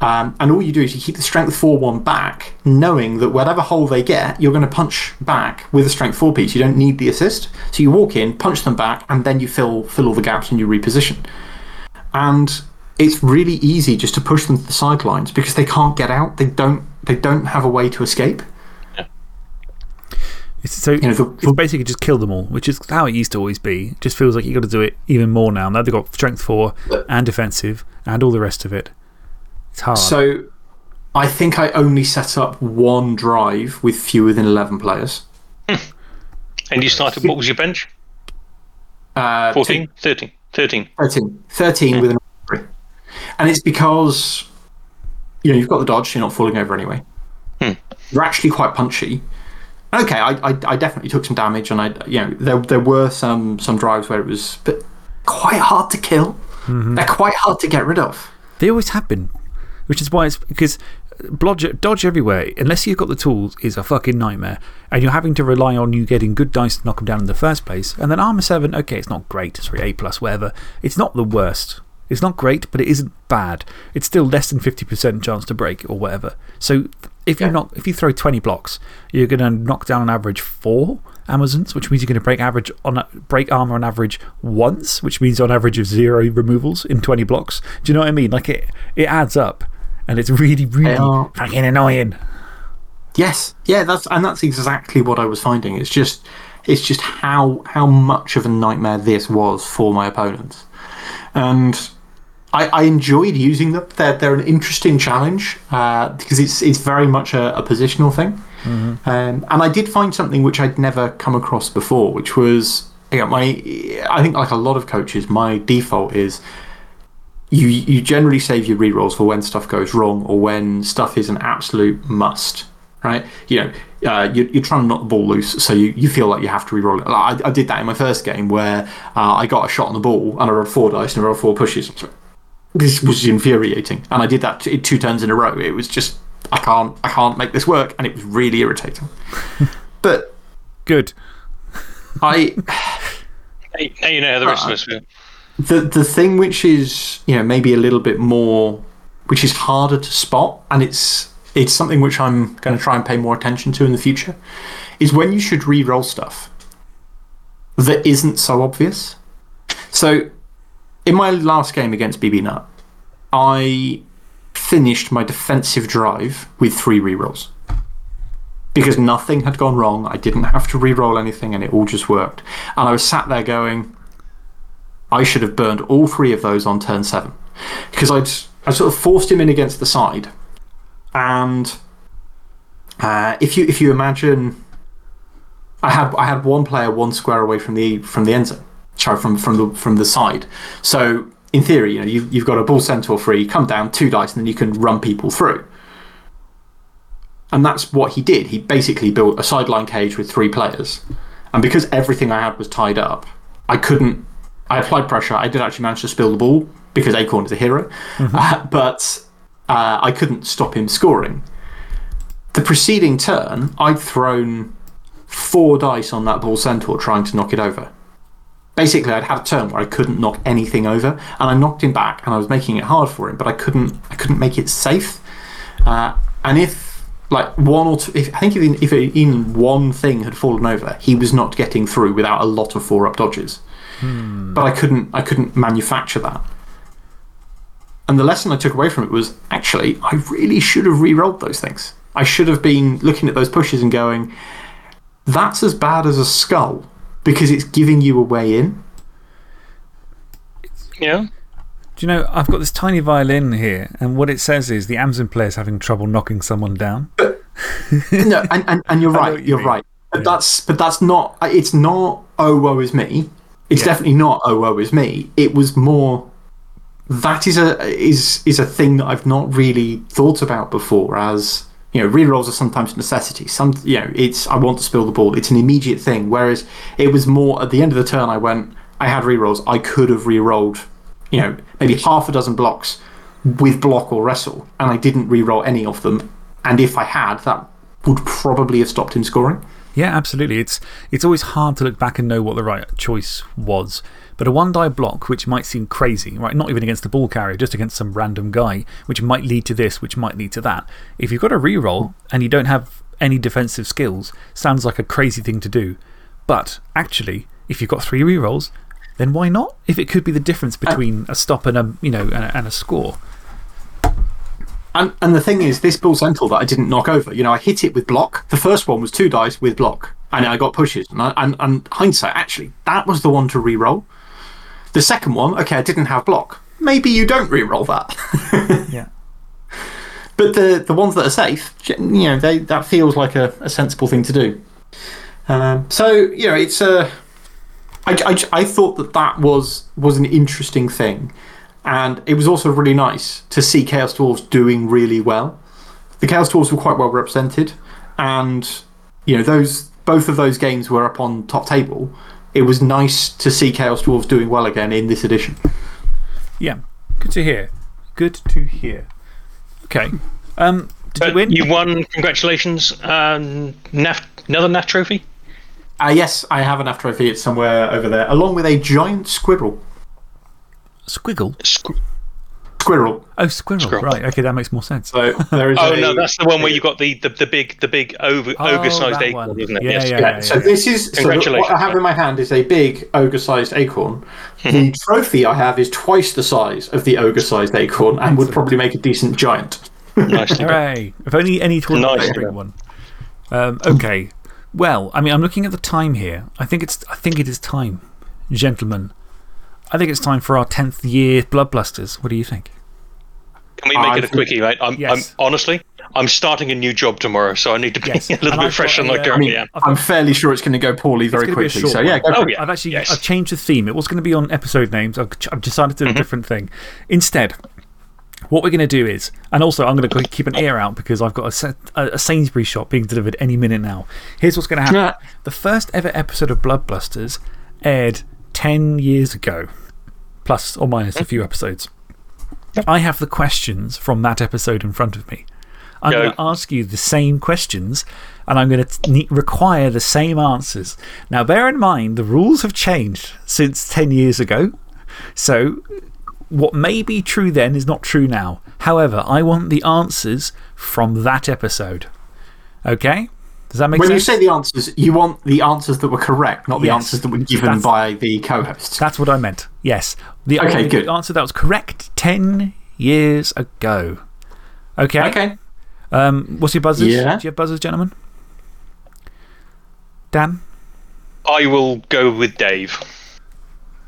Um, and all you do is you keep the strength 4 1 back, knowing that whatever hole they get, you're going to punch back with a strength 4 piece. You don't need the assist. So you walk in, punch them back, and then you fill, fill all the gaps and you reposition. And it's really easy just to push them to the sidelines because they can't get out. They don't, they don't have a way to escape. It's, so you know, the- it's basically just kill them all, which is how it used to always be. It just feels like you've got to do it even more now. Now they've got strength four and defensive and all the rest of it. It's hard. So I think I only set up one drive with fewer than 11 players. And you started, what was your bench? Uh, 14? 13? 13. 13. 13 hmm. with an three. And it's because, you know, you've got the dodge, you're not falling over anyway. Hmm. You're actually quite punchy. Okay, I, I, I definitely took some damage, and I, you know, there, there were some, some drives where it was but quite hard to kill. Mm-hmm. They're quite hard to get rid of. They always have been, which is why it's because blodge, dodge everywhere, unless you've got the tools, is a fucking nightmare. And you're having to rely on you getting good dice to knock them down in the first place. And then Armour 7, okay, it's not great. Sorry, A plus, whatever. It's not the worst. It's not great, but it isn't bad. It's still less than 50% chance to break or whatever. So if you, knock, if you throw 20 blocks, you're going to knock down on average four Amazons, which means you're going to break, average on, break armor on average once, which means on average of zero removals in 20 blocks. Do you know what I mean? Like it, it adds up and it's really, really are- fucking annoying. Yes, yeah, that's and that's exactly what I was finding. It's just, it's just how how much of a nightmare this was for my opponents, and I, I enjoyed using them. They're they're an interesting challenge uh, because it's it's very much a, a positional thing, um, and I did find something which I'd never come across before, which was you know, my I think like a lot of coaches, my default is you you generally save your rerolls for when stuff goes wrong or when stuff is an absolute must, right? You know, uh, you, you're trying to knock the ball loose, so you, you feel like you have to reroll it. Like, I, I did that in my first game where uh, I got a shot on the ball and I rolled four dice and I rolled four pushes. This was infuriating, and I did that two turns in a row. It was just I can't I can't make this work, and it was really irritating. but Good. I. Hey, Now you know how the rest of us feel. The the thing which is you know maybe a little bit more which is harder to spot and it's it's something which I'm going to try and pay more attention to in the future is when you should re-roll stuff that isn't so obvious. So in my last game against BB Nut, I finished my defensive drive with three re-rolls because nothing had gone wrong. I didn't have to re-roll anything and it all just worked. And I was sat there going, I should have burned all three of those on turn seven. Because I'd, I sort of forced him in against the side. And uh, if, you, if you imagine, I had, I had one player one square away from the, from the end zone, sorry, from, from, the, from the side. So in theory, you know, you've, you've got a bull centaur free, come down, two dice, and then you can run people through. And that's what he did. He basically built a sideline cage with three players. And because everything I had was tied up, I couldn't. I applied pressure. I did actually manage to spill the ball because Acorn is a hero. Uh, but uh, I couldn't stop him scoring. The preceding turn, I'd thrown four dice on that bull centaur trying to knock it over. Basically, I'd had a turn where I couldn't knock anything over, and I knocked him back, and I was making it hard for him, but I couldn't. I couldn't make it safe. Uh, and if like one or two, if, I think even if even one thing had fallen over, he was not getting through without a lot of four up dodges. Hmm. But I couldn't. I couldn't manufacture that. And the lesson I took away from it was actually, I really should have re rolled those things. I should have been looking at those pushes and going, that's as bad as a skull because it's giving you a way in. Yeah. Do you know, I've got this tiny violin here, and what it says is the Amazon player's having trouble knocking someone down. no, and, and, and you're right. you You're right. But, that's, but that's not, it's not, oh, woe is me. It's definitely not, oh, woe is me. It was more, that is a, is, is a thing that I've not really thought about before as, you You know, rerolls are sometimes a necessity. Some, you know, it's I want to spill the ball. It's an immediate thing. Whereas it was more at the end of the turn. I went. I had rerolls. I could have rerolled. You know, maybe half a dozen blocks with block or wrestle, and I didn't reroll any of them. And if I had, that would probably have stopped him scoring. Yeah, absolutely. It's, it's always hard to look back and know what the right choice was. But a one die block, which might seem crazy, right? Not even against the ball carrier, just against some random guy, which might lead to this, which might lead to that. If you've got a reroll and you don't have any defensive skills, sounds like a crazy thing to do. But actually, if you've got three rerolls, then why not? If it could be the difference between a stop and a, you know, and a, and a score. And, and the thing is, this Bull Centaur that I didn't knock over, you know, I hit it with block. The first one was two dice with block, and I got pushes. And, I, and, and hindsight, actually, that was the one to re roll. The second one, okay, I didn't have block. Maybe you don't re roll that. Yeah. But the, the ones that are safe, you know, they, that feels like a, a sensible thing to do. Um, so, you know, it's a. I, I, I thought that that was, was an interesting thing. And it was also really nice to see Chaos Dwarves doing really well. The Chaos Dwarves were quite well represented. And, you know, those, both of those games were up on top table. It was nice to see Chaos Dwarves doing well again in this edition. Yeah. Good to hear. Good to hear. Okay. Um, did you win? You won. Congratulations. Um, NAF, another NAF trophy? Uh, yes, I have an F trophy. It's somewhere over there, along with a giant squirrel. Squiggle? Squ- Squirrel. Oh, squirrel. Squirrel. Right. Okay, that makes more sense. So there is Oh, a- no, that's the one where you've got the, the, the big, the big over, Oh, ogre sized acorn, one. isn't it? Yeah, yes. yeah. Yeah, so this is so the- what I have in my hand is a big ogre sized acorn. The trophy I have is twice the size of the ogre sized acorn and would probably make a decent giant. Nicely done. Hooray. If only any tournament Nice. could bring one. Um, okay. Well, I mean, I'm looking at the time here. I think, it's, I think it is time, gentlemen. I think it's time for our 10th year Blood Blusters. What do you think? Can we make I it a quickie, mate? I'm, Yes. I'm, honestly, I'm starting a new job tomorrow, so I need to be Yes. a little And bit I've fresher got than a, I uh, currently I mean, am. I'm fairly sure it's going to go poorly very gonna be a quickly. So, yeah, one. Oh, yeah. I've actually Yes. I've changed the theme. It was going to be on episode names. I've, I've decided to do a mm-hmm. different thing. Instead, what we're going to do is, and also I'm going to keep an ear out because I've got a, set, a, a Sainsbury's shop being delivered any minute now. Here's what's going to happen the first ever episode of Blood Blusters aired 10 years ago, plus or minus a mm. few episodes. I have the questions from that episode in front of me. I'm going to ask you the same questions and I'm going to require the same answers. Now, bear in mind, the rules have changed since 10 years ago. So, what may be true then is not true now. However, I want the answers from that episode. Okay? Does that make When you say the answers, you want the answers that were correct, not the answers that were given That's- by the co hosts. That's what I meant. Yes. The, Okay, the good. answer that was correct 10 years ago. Okay? Okay. Um, what's your buzzers? Yeah. Do you have buzzers, gentlemen? Dan? I will go with Dave.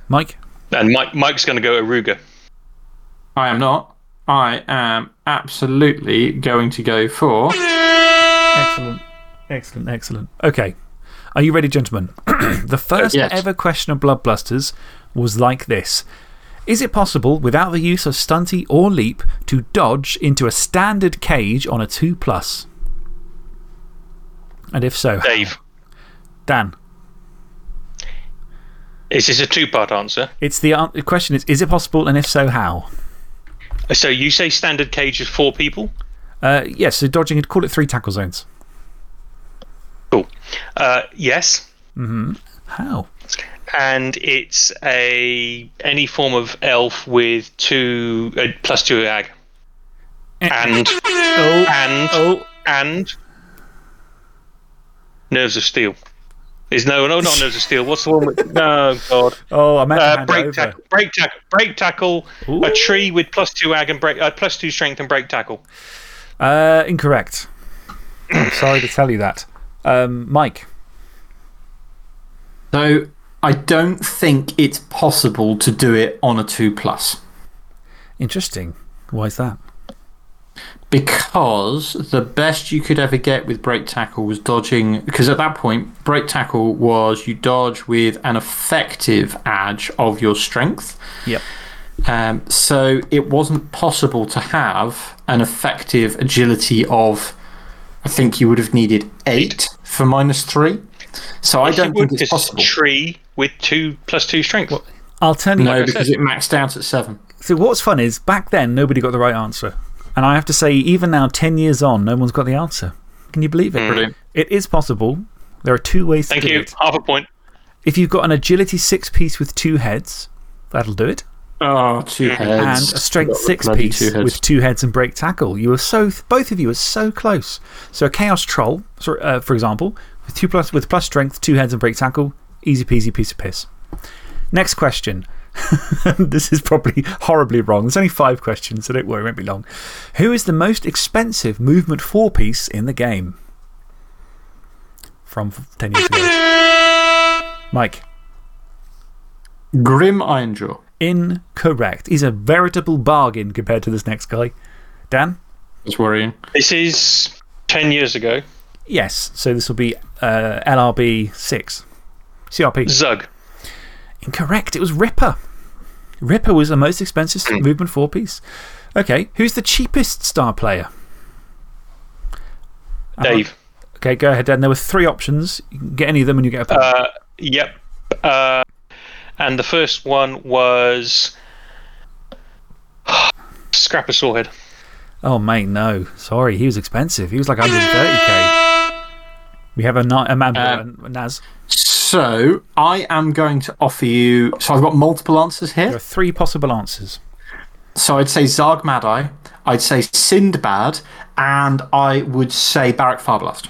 Mike? And Mike, Mike's going to go Aruga. I am not. I am absolutely going to go for. Excellent. Excellent, excellent. Okay. Are you ready, gentlemen? the first Yes. ever question of Blood Blusters was like this Is it possible, without the use of stunty or leap, to dodge into a standard cage on a 2 plus? And if so, Dave. Dan? Is this a two part answer? It's the, the question is Is it possible, and if so, how? So you say standard cage is four people? Uh, yes, so dodging, call it three tackle zones. Cool. Uh, yes. How? And it's a any form of elf with two uh, plus two ag. And Oh, and oh. and nerves of steel. Is no no not nerves of steel. What's the one with no god. Oh, I meant Uh, break tackle, break tackle, break tackle. A tree with plus two ag and break, uh, plus two strength and break tackle. Uh, incorrect. I'm sorry to tell you that. Um, Mike. So, I don't think it's possible to do it on a 2 plus. Interesting. Why is that? Because the best you could ever get with break tackle was dodging. Because at that point, break tackle was you dodge with an effective edge of your strength. Yep. Um, so it wasn't possible to have an effective agility of I think you would have needed eight for minus three. So I don't think it's this possible. tree with two plus two strength. I'll tell you. No, I because it maxed out at seven. So, what's fun is back then, nobody got the right answer. And I have to say, even now, 10 years on, no one's got the answer. Can you believe it? Hmm. Brilliant. It is possible. There are two ways Thank to do you. it. Half a point. If you've got an agility six piece with two heads, that'll do it. Oh, two heads. And a strength six piece two with two heads and break tackle. You were so, both of you are so close. So, a Chaos Troll, sorry, uh, for example, with, two plus, with plus strength, two heads and break tackle, easy peasy piece of piss. Next question. this is probably horribly wrong. There's only five questions, so don't worry, it won't be long. Who is the most expensive movement four piece in the game? From 10 years ago. Mike. Grim Ironjaw. Incorrect. He's a veritable bargain compared to this next guy. Dan? That's worrying. This is 10 years ago. Yes. So this will be uh, LRB 6. CRP. Zug. Incorrect. It was Ripper. Ripper was the most expensive movement four piece. Okay. Who's the cheapest star player? Dave. Okay, go ahead, Dan. There were three options. You can get any of them and you get a point. Uh, yep. Uh, and the first one was. Scrappa Sorehead. oh, mate, no. Sorry. He was expensive. He was like 130k. We have a, na- a man, Uh, a Naz. So I am going to offer you. So I've got multiple answers here. There are three possible answers. So I'd say Zzharg Madeye, I'd say Sinnedbad, and I would say Barik Farblast.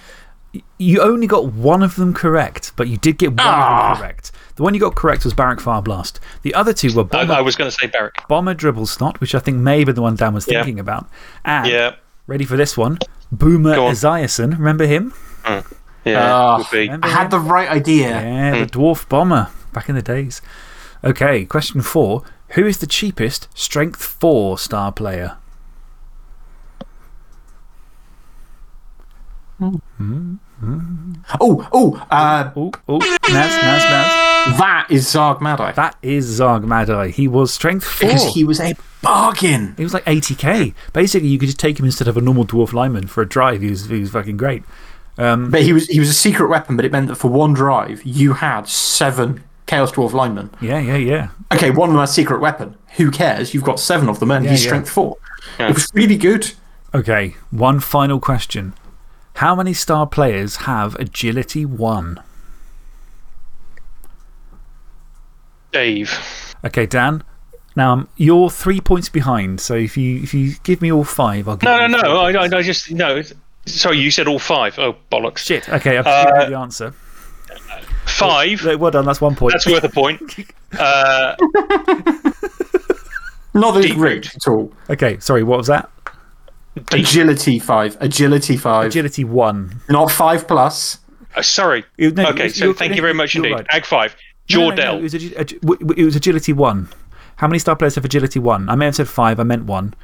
You only got one of them correct, but you did get one of Ah. them correct. The one you got correct was Barik Farblast. The other two were Bomber, I was going to say Barrack. Bomber Dribblesnot, which I think may be the one Dan was Yeah. thinking about. And, Yeah. ready for this one, Boomer Go on. Eziasson. Remember him? Hmm. Yeah. Ah. Remember I had him? the right idea. Yeah, hmm. the Dwarf Bomber back in the days. Okay, question four. Who is the cheapest Strength 4 star player? Oh, oh, uh, Oh, oh, Naz, Naz, Naz. That is Zzharg Madeye. That is Zzharg Madeye. He was Strength 4. Because he was a bargain. He was like 80k. Basically, you could just take him instead of a normal dwarf lineman for a drive. He was, he was fucking great. Um, but he was, he was a secret weapon, but it meant that for one drive, you had seven Chaos Dwarf linemen. Yeah, yeah, yeah. Okay, one of them has secret weapon. Who cares? You've got seven of them, and Yeah, he's yeah. strength four. Yeah. It was really good. Okay, one final question. How many star players have Agility 1? Dave. Okay, Dan. Now, um, you're three points behind, so if you, if you give me all five, I'll give No, you no, three no. I, points. I, I just. No. Sorry, you said all five. Oh, bollocks. Shit, okay, I've Uh, given you the answer. Five. No, Well done, that's one point. That's worth a point. Uh, Not that it's Deep rich at all. Okay, sorry, what was that? Agility five. Agility five. Agility 1. Not five plus. uh, sorry. No, okay, so thank you very much you're indeed. right. Ag five. No, no, no, Jordell. it, was agi- agi- w- w- it was Agility 1. How many star players have Agility 1? I may have said 5, I meant 1.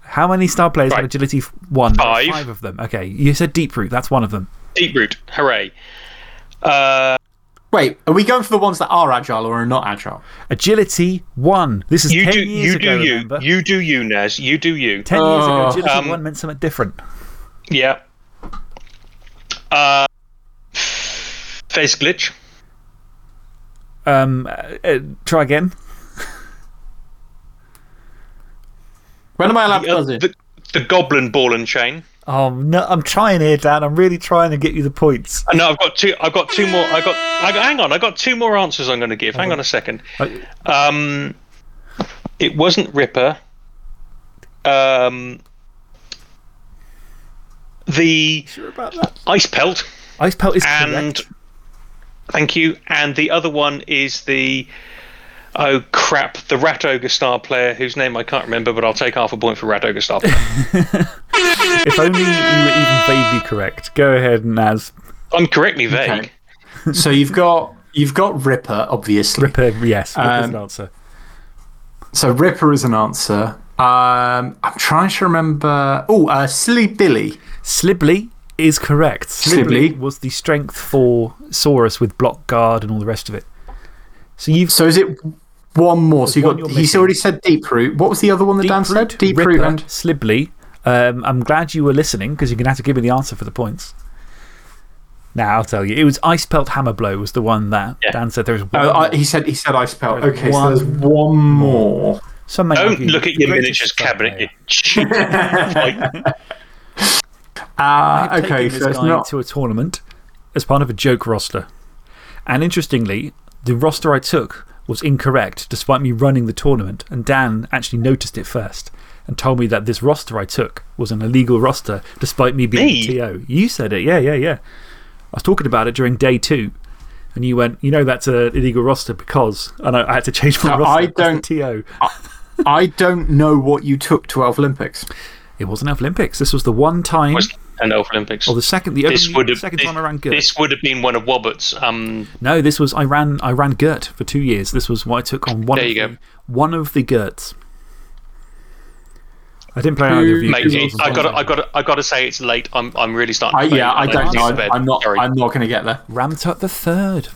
How many star players have Agility 1? Five. Five of them. Okay, you said Deep Root, that's one of them. Deep root. Hooray. Uh, Wait, are we going for the ones that are agile or are not agile? Agility 1. This is you 10 do. years You ago, do you. remember? You do you, Naz. You do you. 10 years ago, Oh. Agility Um, 1 meant something different. Yeah. Uh, Fezglitch. Um, uh, uh, try again. When am I allowed The, to buzz in? the, the goblin ball and chain. Oh, no, I'm trying here, Dan. I'm really trying to get you the points. Uh, No, I've got two. I've got two more. I got. I, hang on. I got two more answers. I'm going to give. Hang on a second. Uh, Um, it wasn't Ripper. Um, the Sure about that? ice pelt, Icepelt is and correct. Thank you. And the other one is the oh crap, the Rat Ogre star player whose name I can't remember, but I'll take half a point for Rat Ogre star player. If only you were even vaguely correct. Go ahead, Naz. I'm correctly vague. Okay. so you've got, you've got Ripper, obviously. Ripper, yes. Ripper's Um, an answer. So Ripper is an answer. Um, I'm trying to remember. Oh, uh, Silly Billy. Slibli is correct. Slibli, Slibli. was the strength for Saurus with block guard and all the rest of it. So you've So is it one more? So you one got. you're He's already said Deep Root. What was the other one that Dan said? Deep Ripper, Root and. Slibli, Um, I'm glad you were listening because you're going to have to give me the answer for the points. Now, I'll tell you. It was Icepelt Hammerblow, was the one that Yeah. Dan said there was one. Oh, I, more. he said he said ice pelt. There's Okay, so one there's one more. Some Don't look at your miniatures cabinet, you cheap. Like, Ah, I've okay, so it's guy not. to a tournament as part of a joke roster. And interestingly, the roster I took was incorrect despite me running the tournament. And Dan actually noticed it first and told me that this roster I took was an illegal roster despite me being Me? TO. You said it, yeah, yeah, yeah. I was talking about it during day two. And you went, you know, that's an illegal roster because. And I, I had to change my No, roster. I 'cause the don't- TO. I don't know what you took to Elf Olympics. It wasn't Elf Olympics. This was the one time. was an Elf Olympics. Or the second, the this only would have second this, time I ran good. this would have been one of Wobbett's. Um, No, this was I ran I ran Gert for two years. This was what I took on one There of you the, one of the Gerts. I didn't play either of you. mate, because it, was I got I got I got to say it's late. I'm I'm really starting. I, to play yeah, I and don't need to know. go to bed. I'm not. Sorry. I'm not going to get there. Ramtut the third.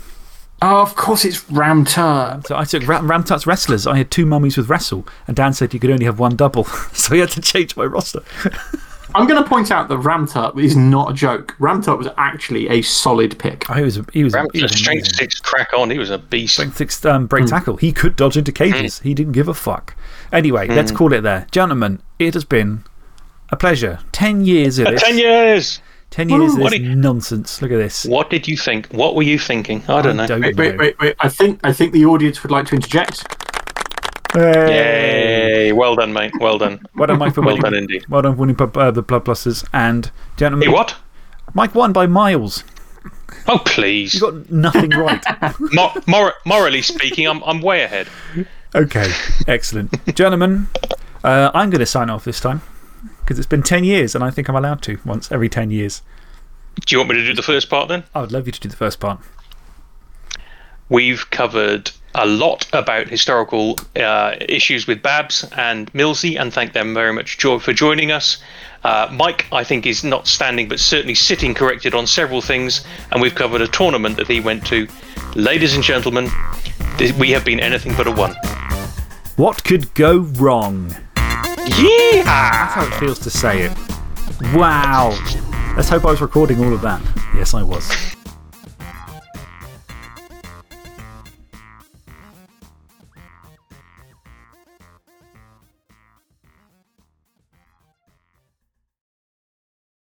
Oh, of course it's Ramtut. So I took Ram Ramtut's wrestlers. I had two mummies with wrestle, and Dan said you could only have one double, so he had to change my roster. I'm going to point out that Ramtut is not a joke. Ramtut was actually a solid pick. Oh, he was he was, Ram- he was strength amazing. six crack on. He was a beast. Strength six um, break hmm. tackle. He could dodge into cages. Hmm. He didn't give a fuck. Anyway, let's hmm. call it there. Gentlemen, it has been a pleasure. 10 years of this. Ten years. 10 years of this you- nonsense. Look at this. What did you think? What were you thinking? I don't know. don't Wait, know. wait, wait, wait. I think, I think the audience would like to interject. Yay! Well done, mate. Well done. Well done, Mike, for Well winning. done indeed. Well done winning uh, the Blood Blusters. And, gentlemen, Hey, what? Mike won by miles. Oh, please. You got nothing right. Mor- mor- morally speaking, I'm, I'm way ahead. okay, excellent. Gentlemen, uh, I'm going to sign off this time because it's been 10 years and I think I'm allowed to once every 10 years. Do you want me to do the first part then? I would love you to do the first part. We've covered a lot about historical uh, issues with Babs and Milsey, and thank them very much for joining us. Uh, Mike, I think, is not standing but certainly sitting corrected on several things, and we've covered a tournament that he went to. Ladies and gentlemen, we have been anything but a one. What could go wrong? Yeah! That's how it feels to say it. Wow. Let's hope I was recording all of that. Yes, I was.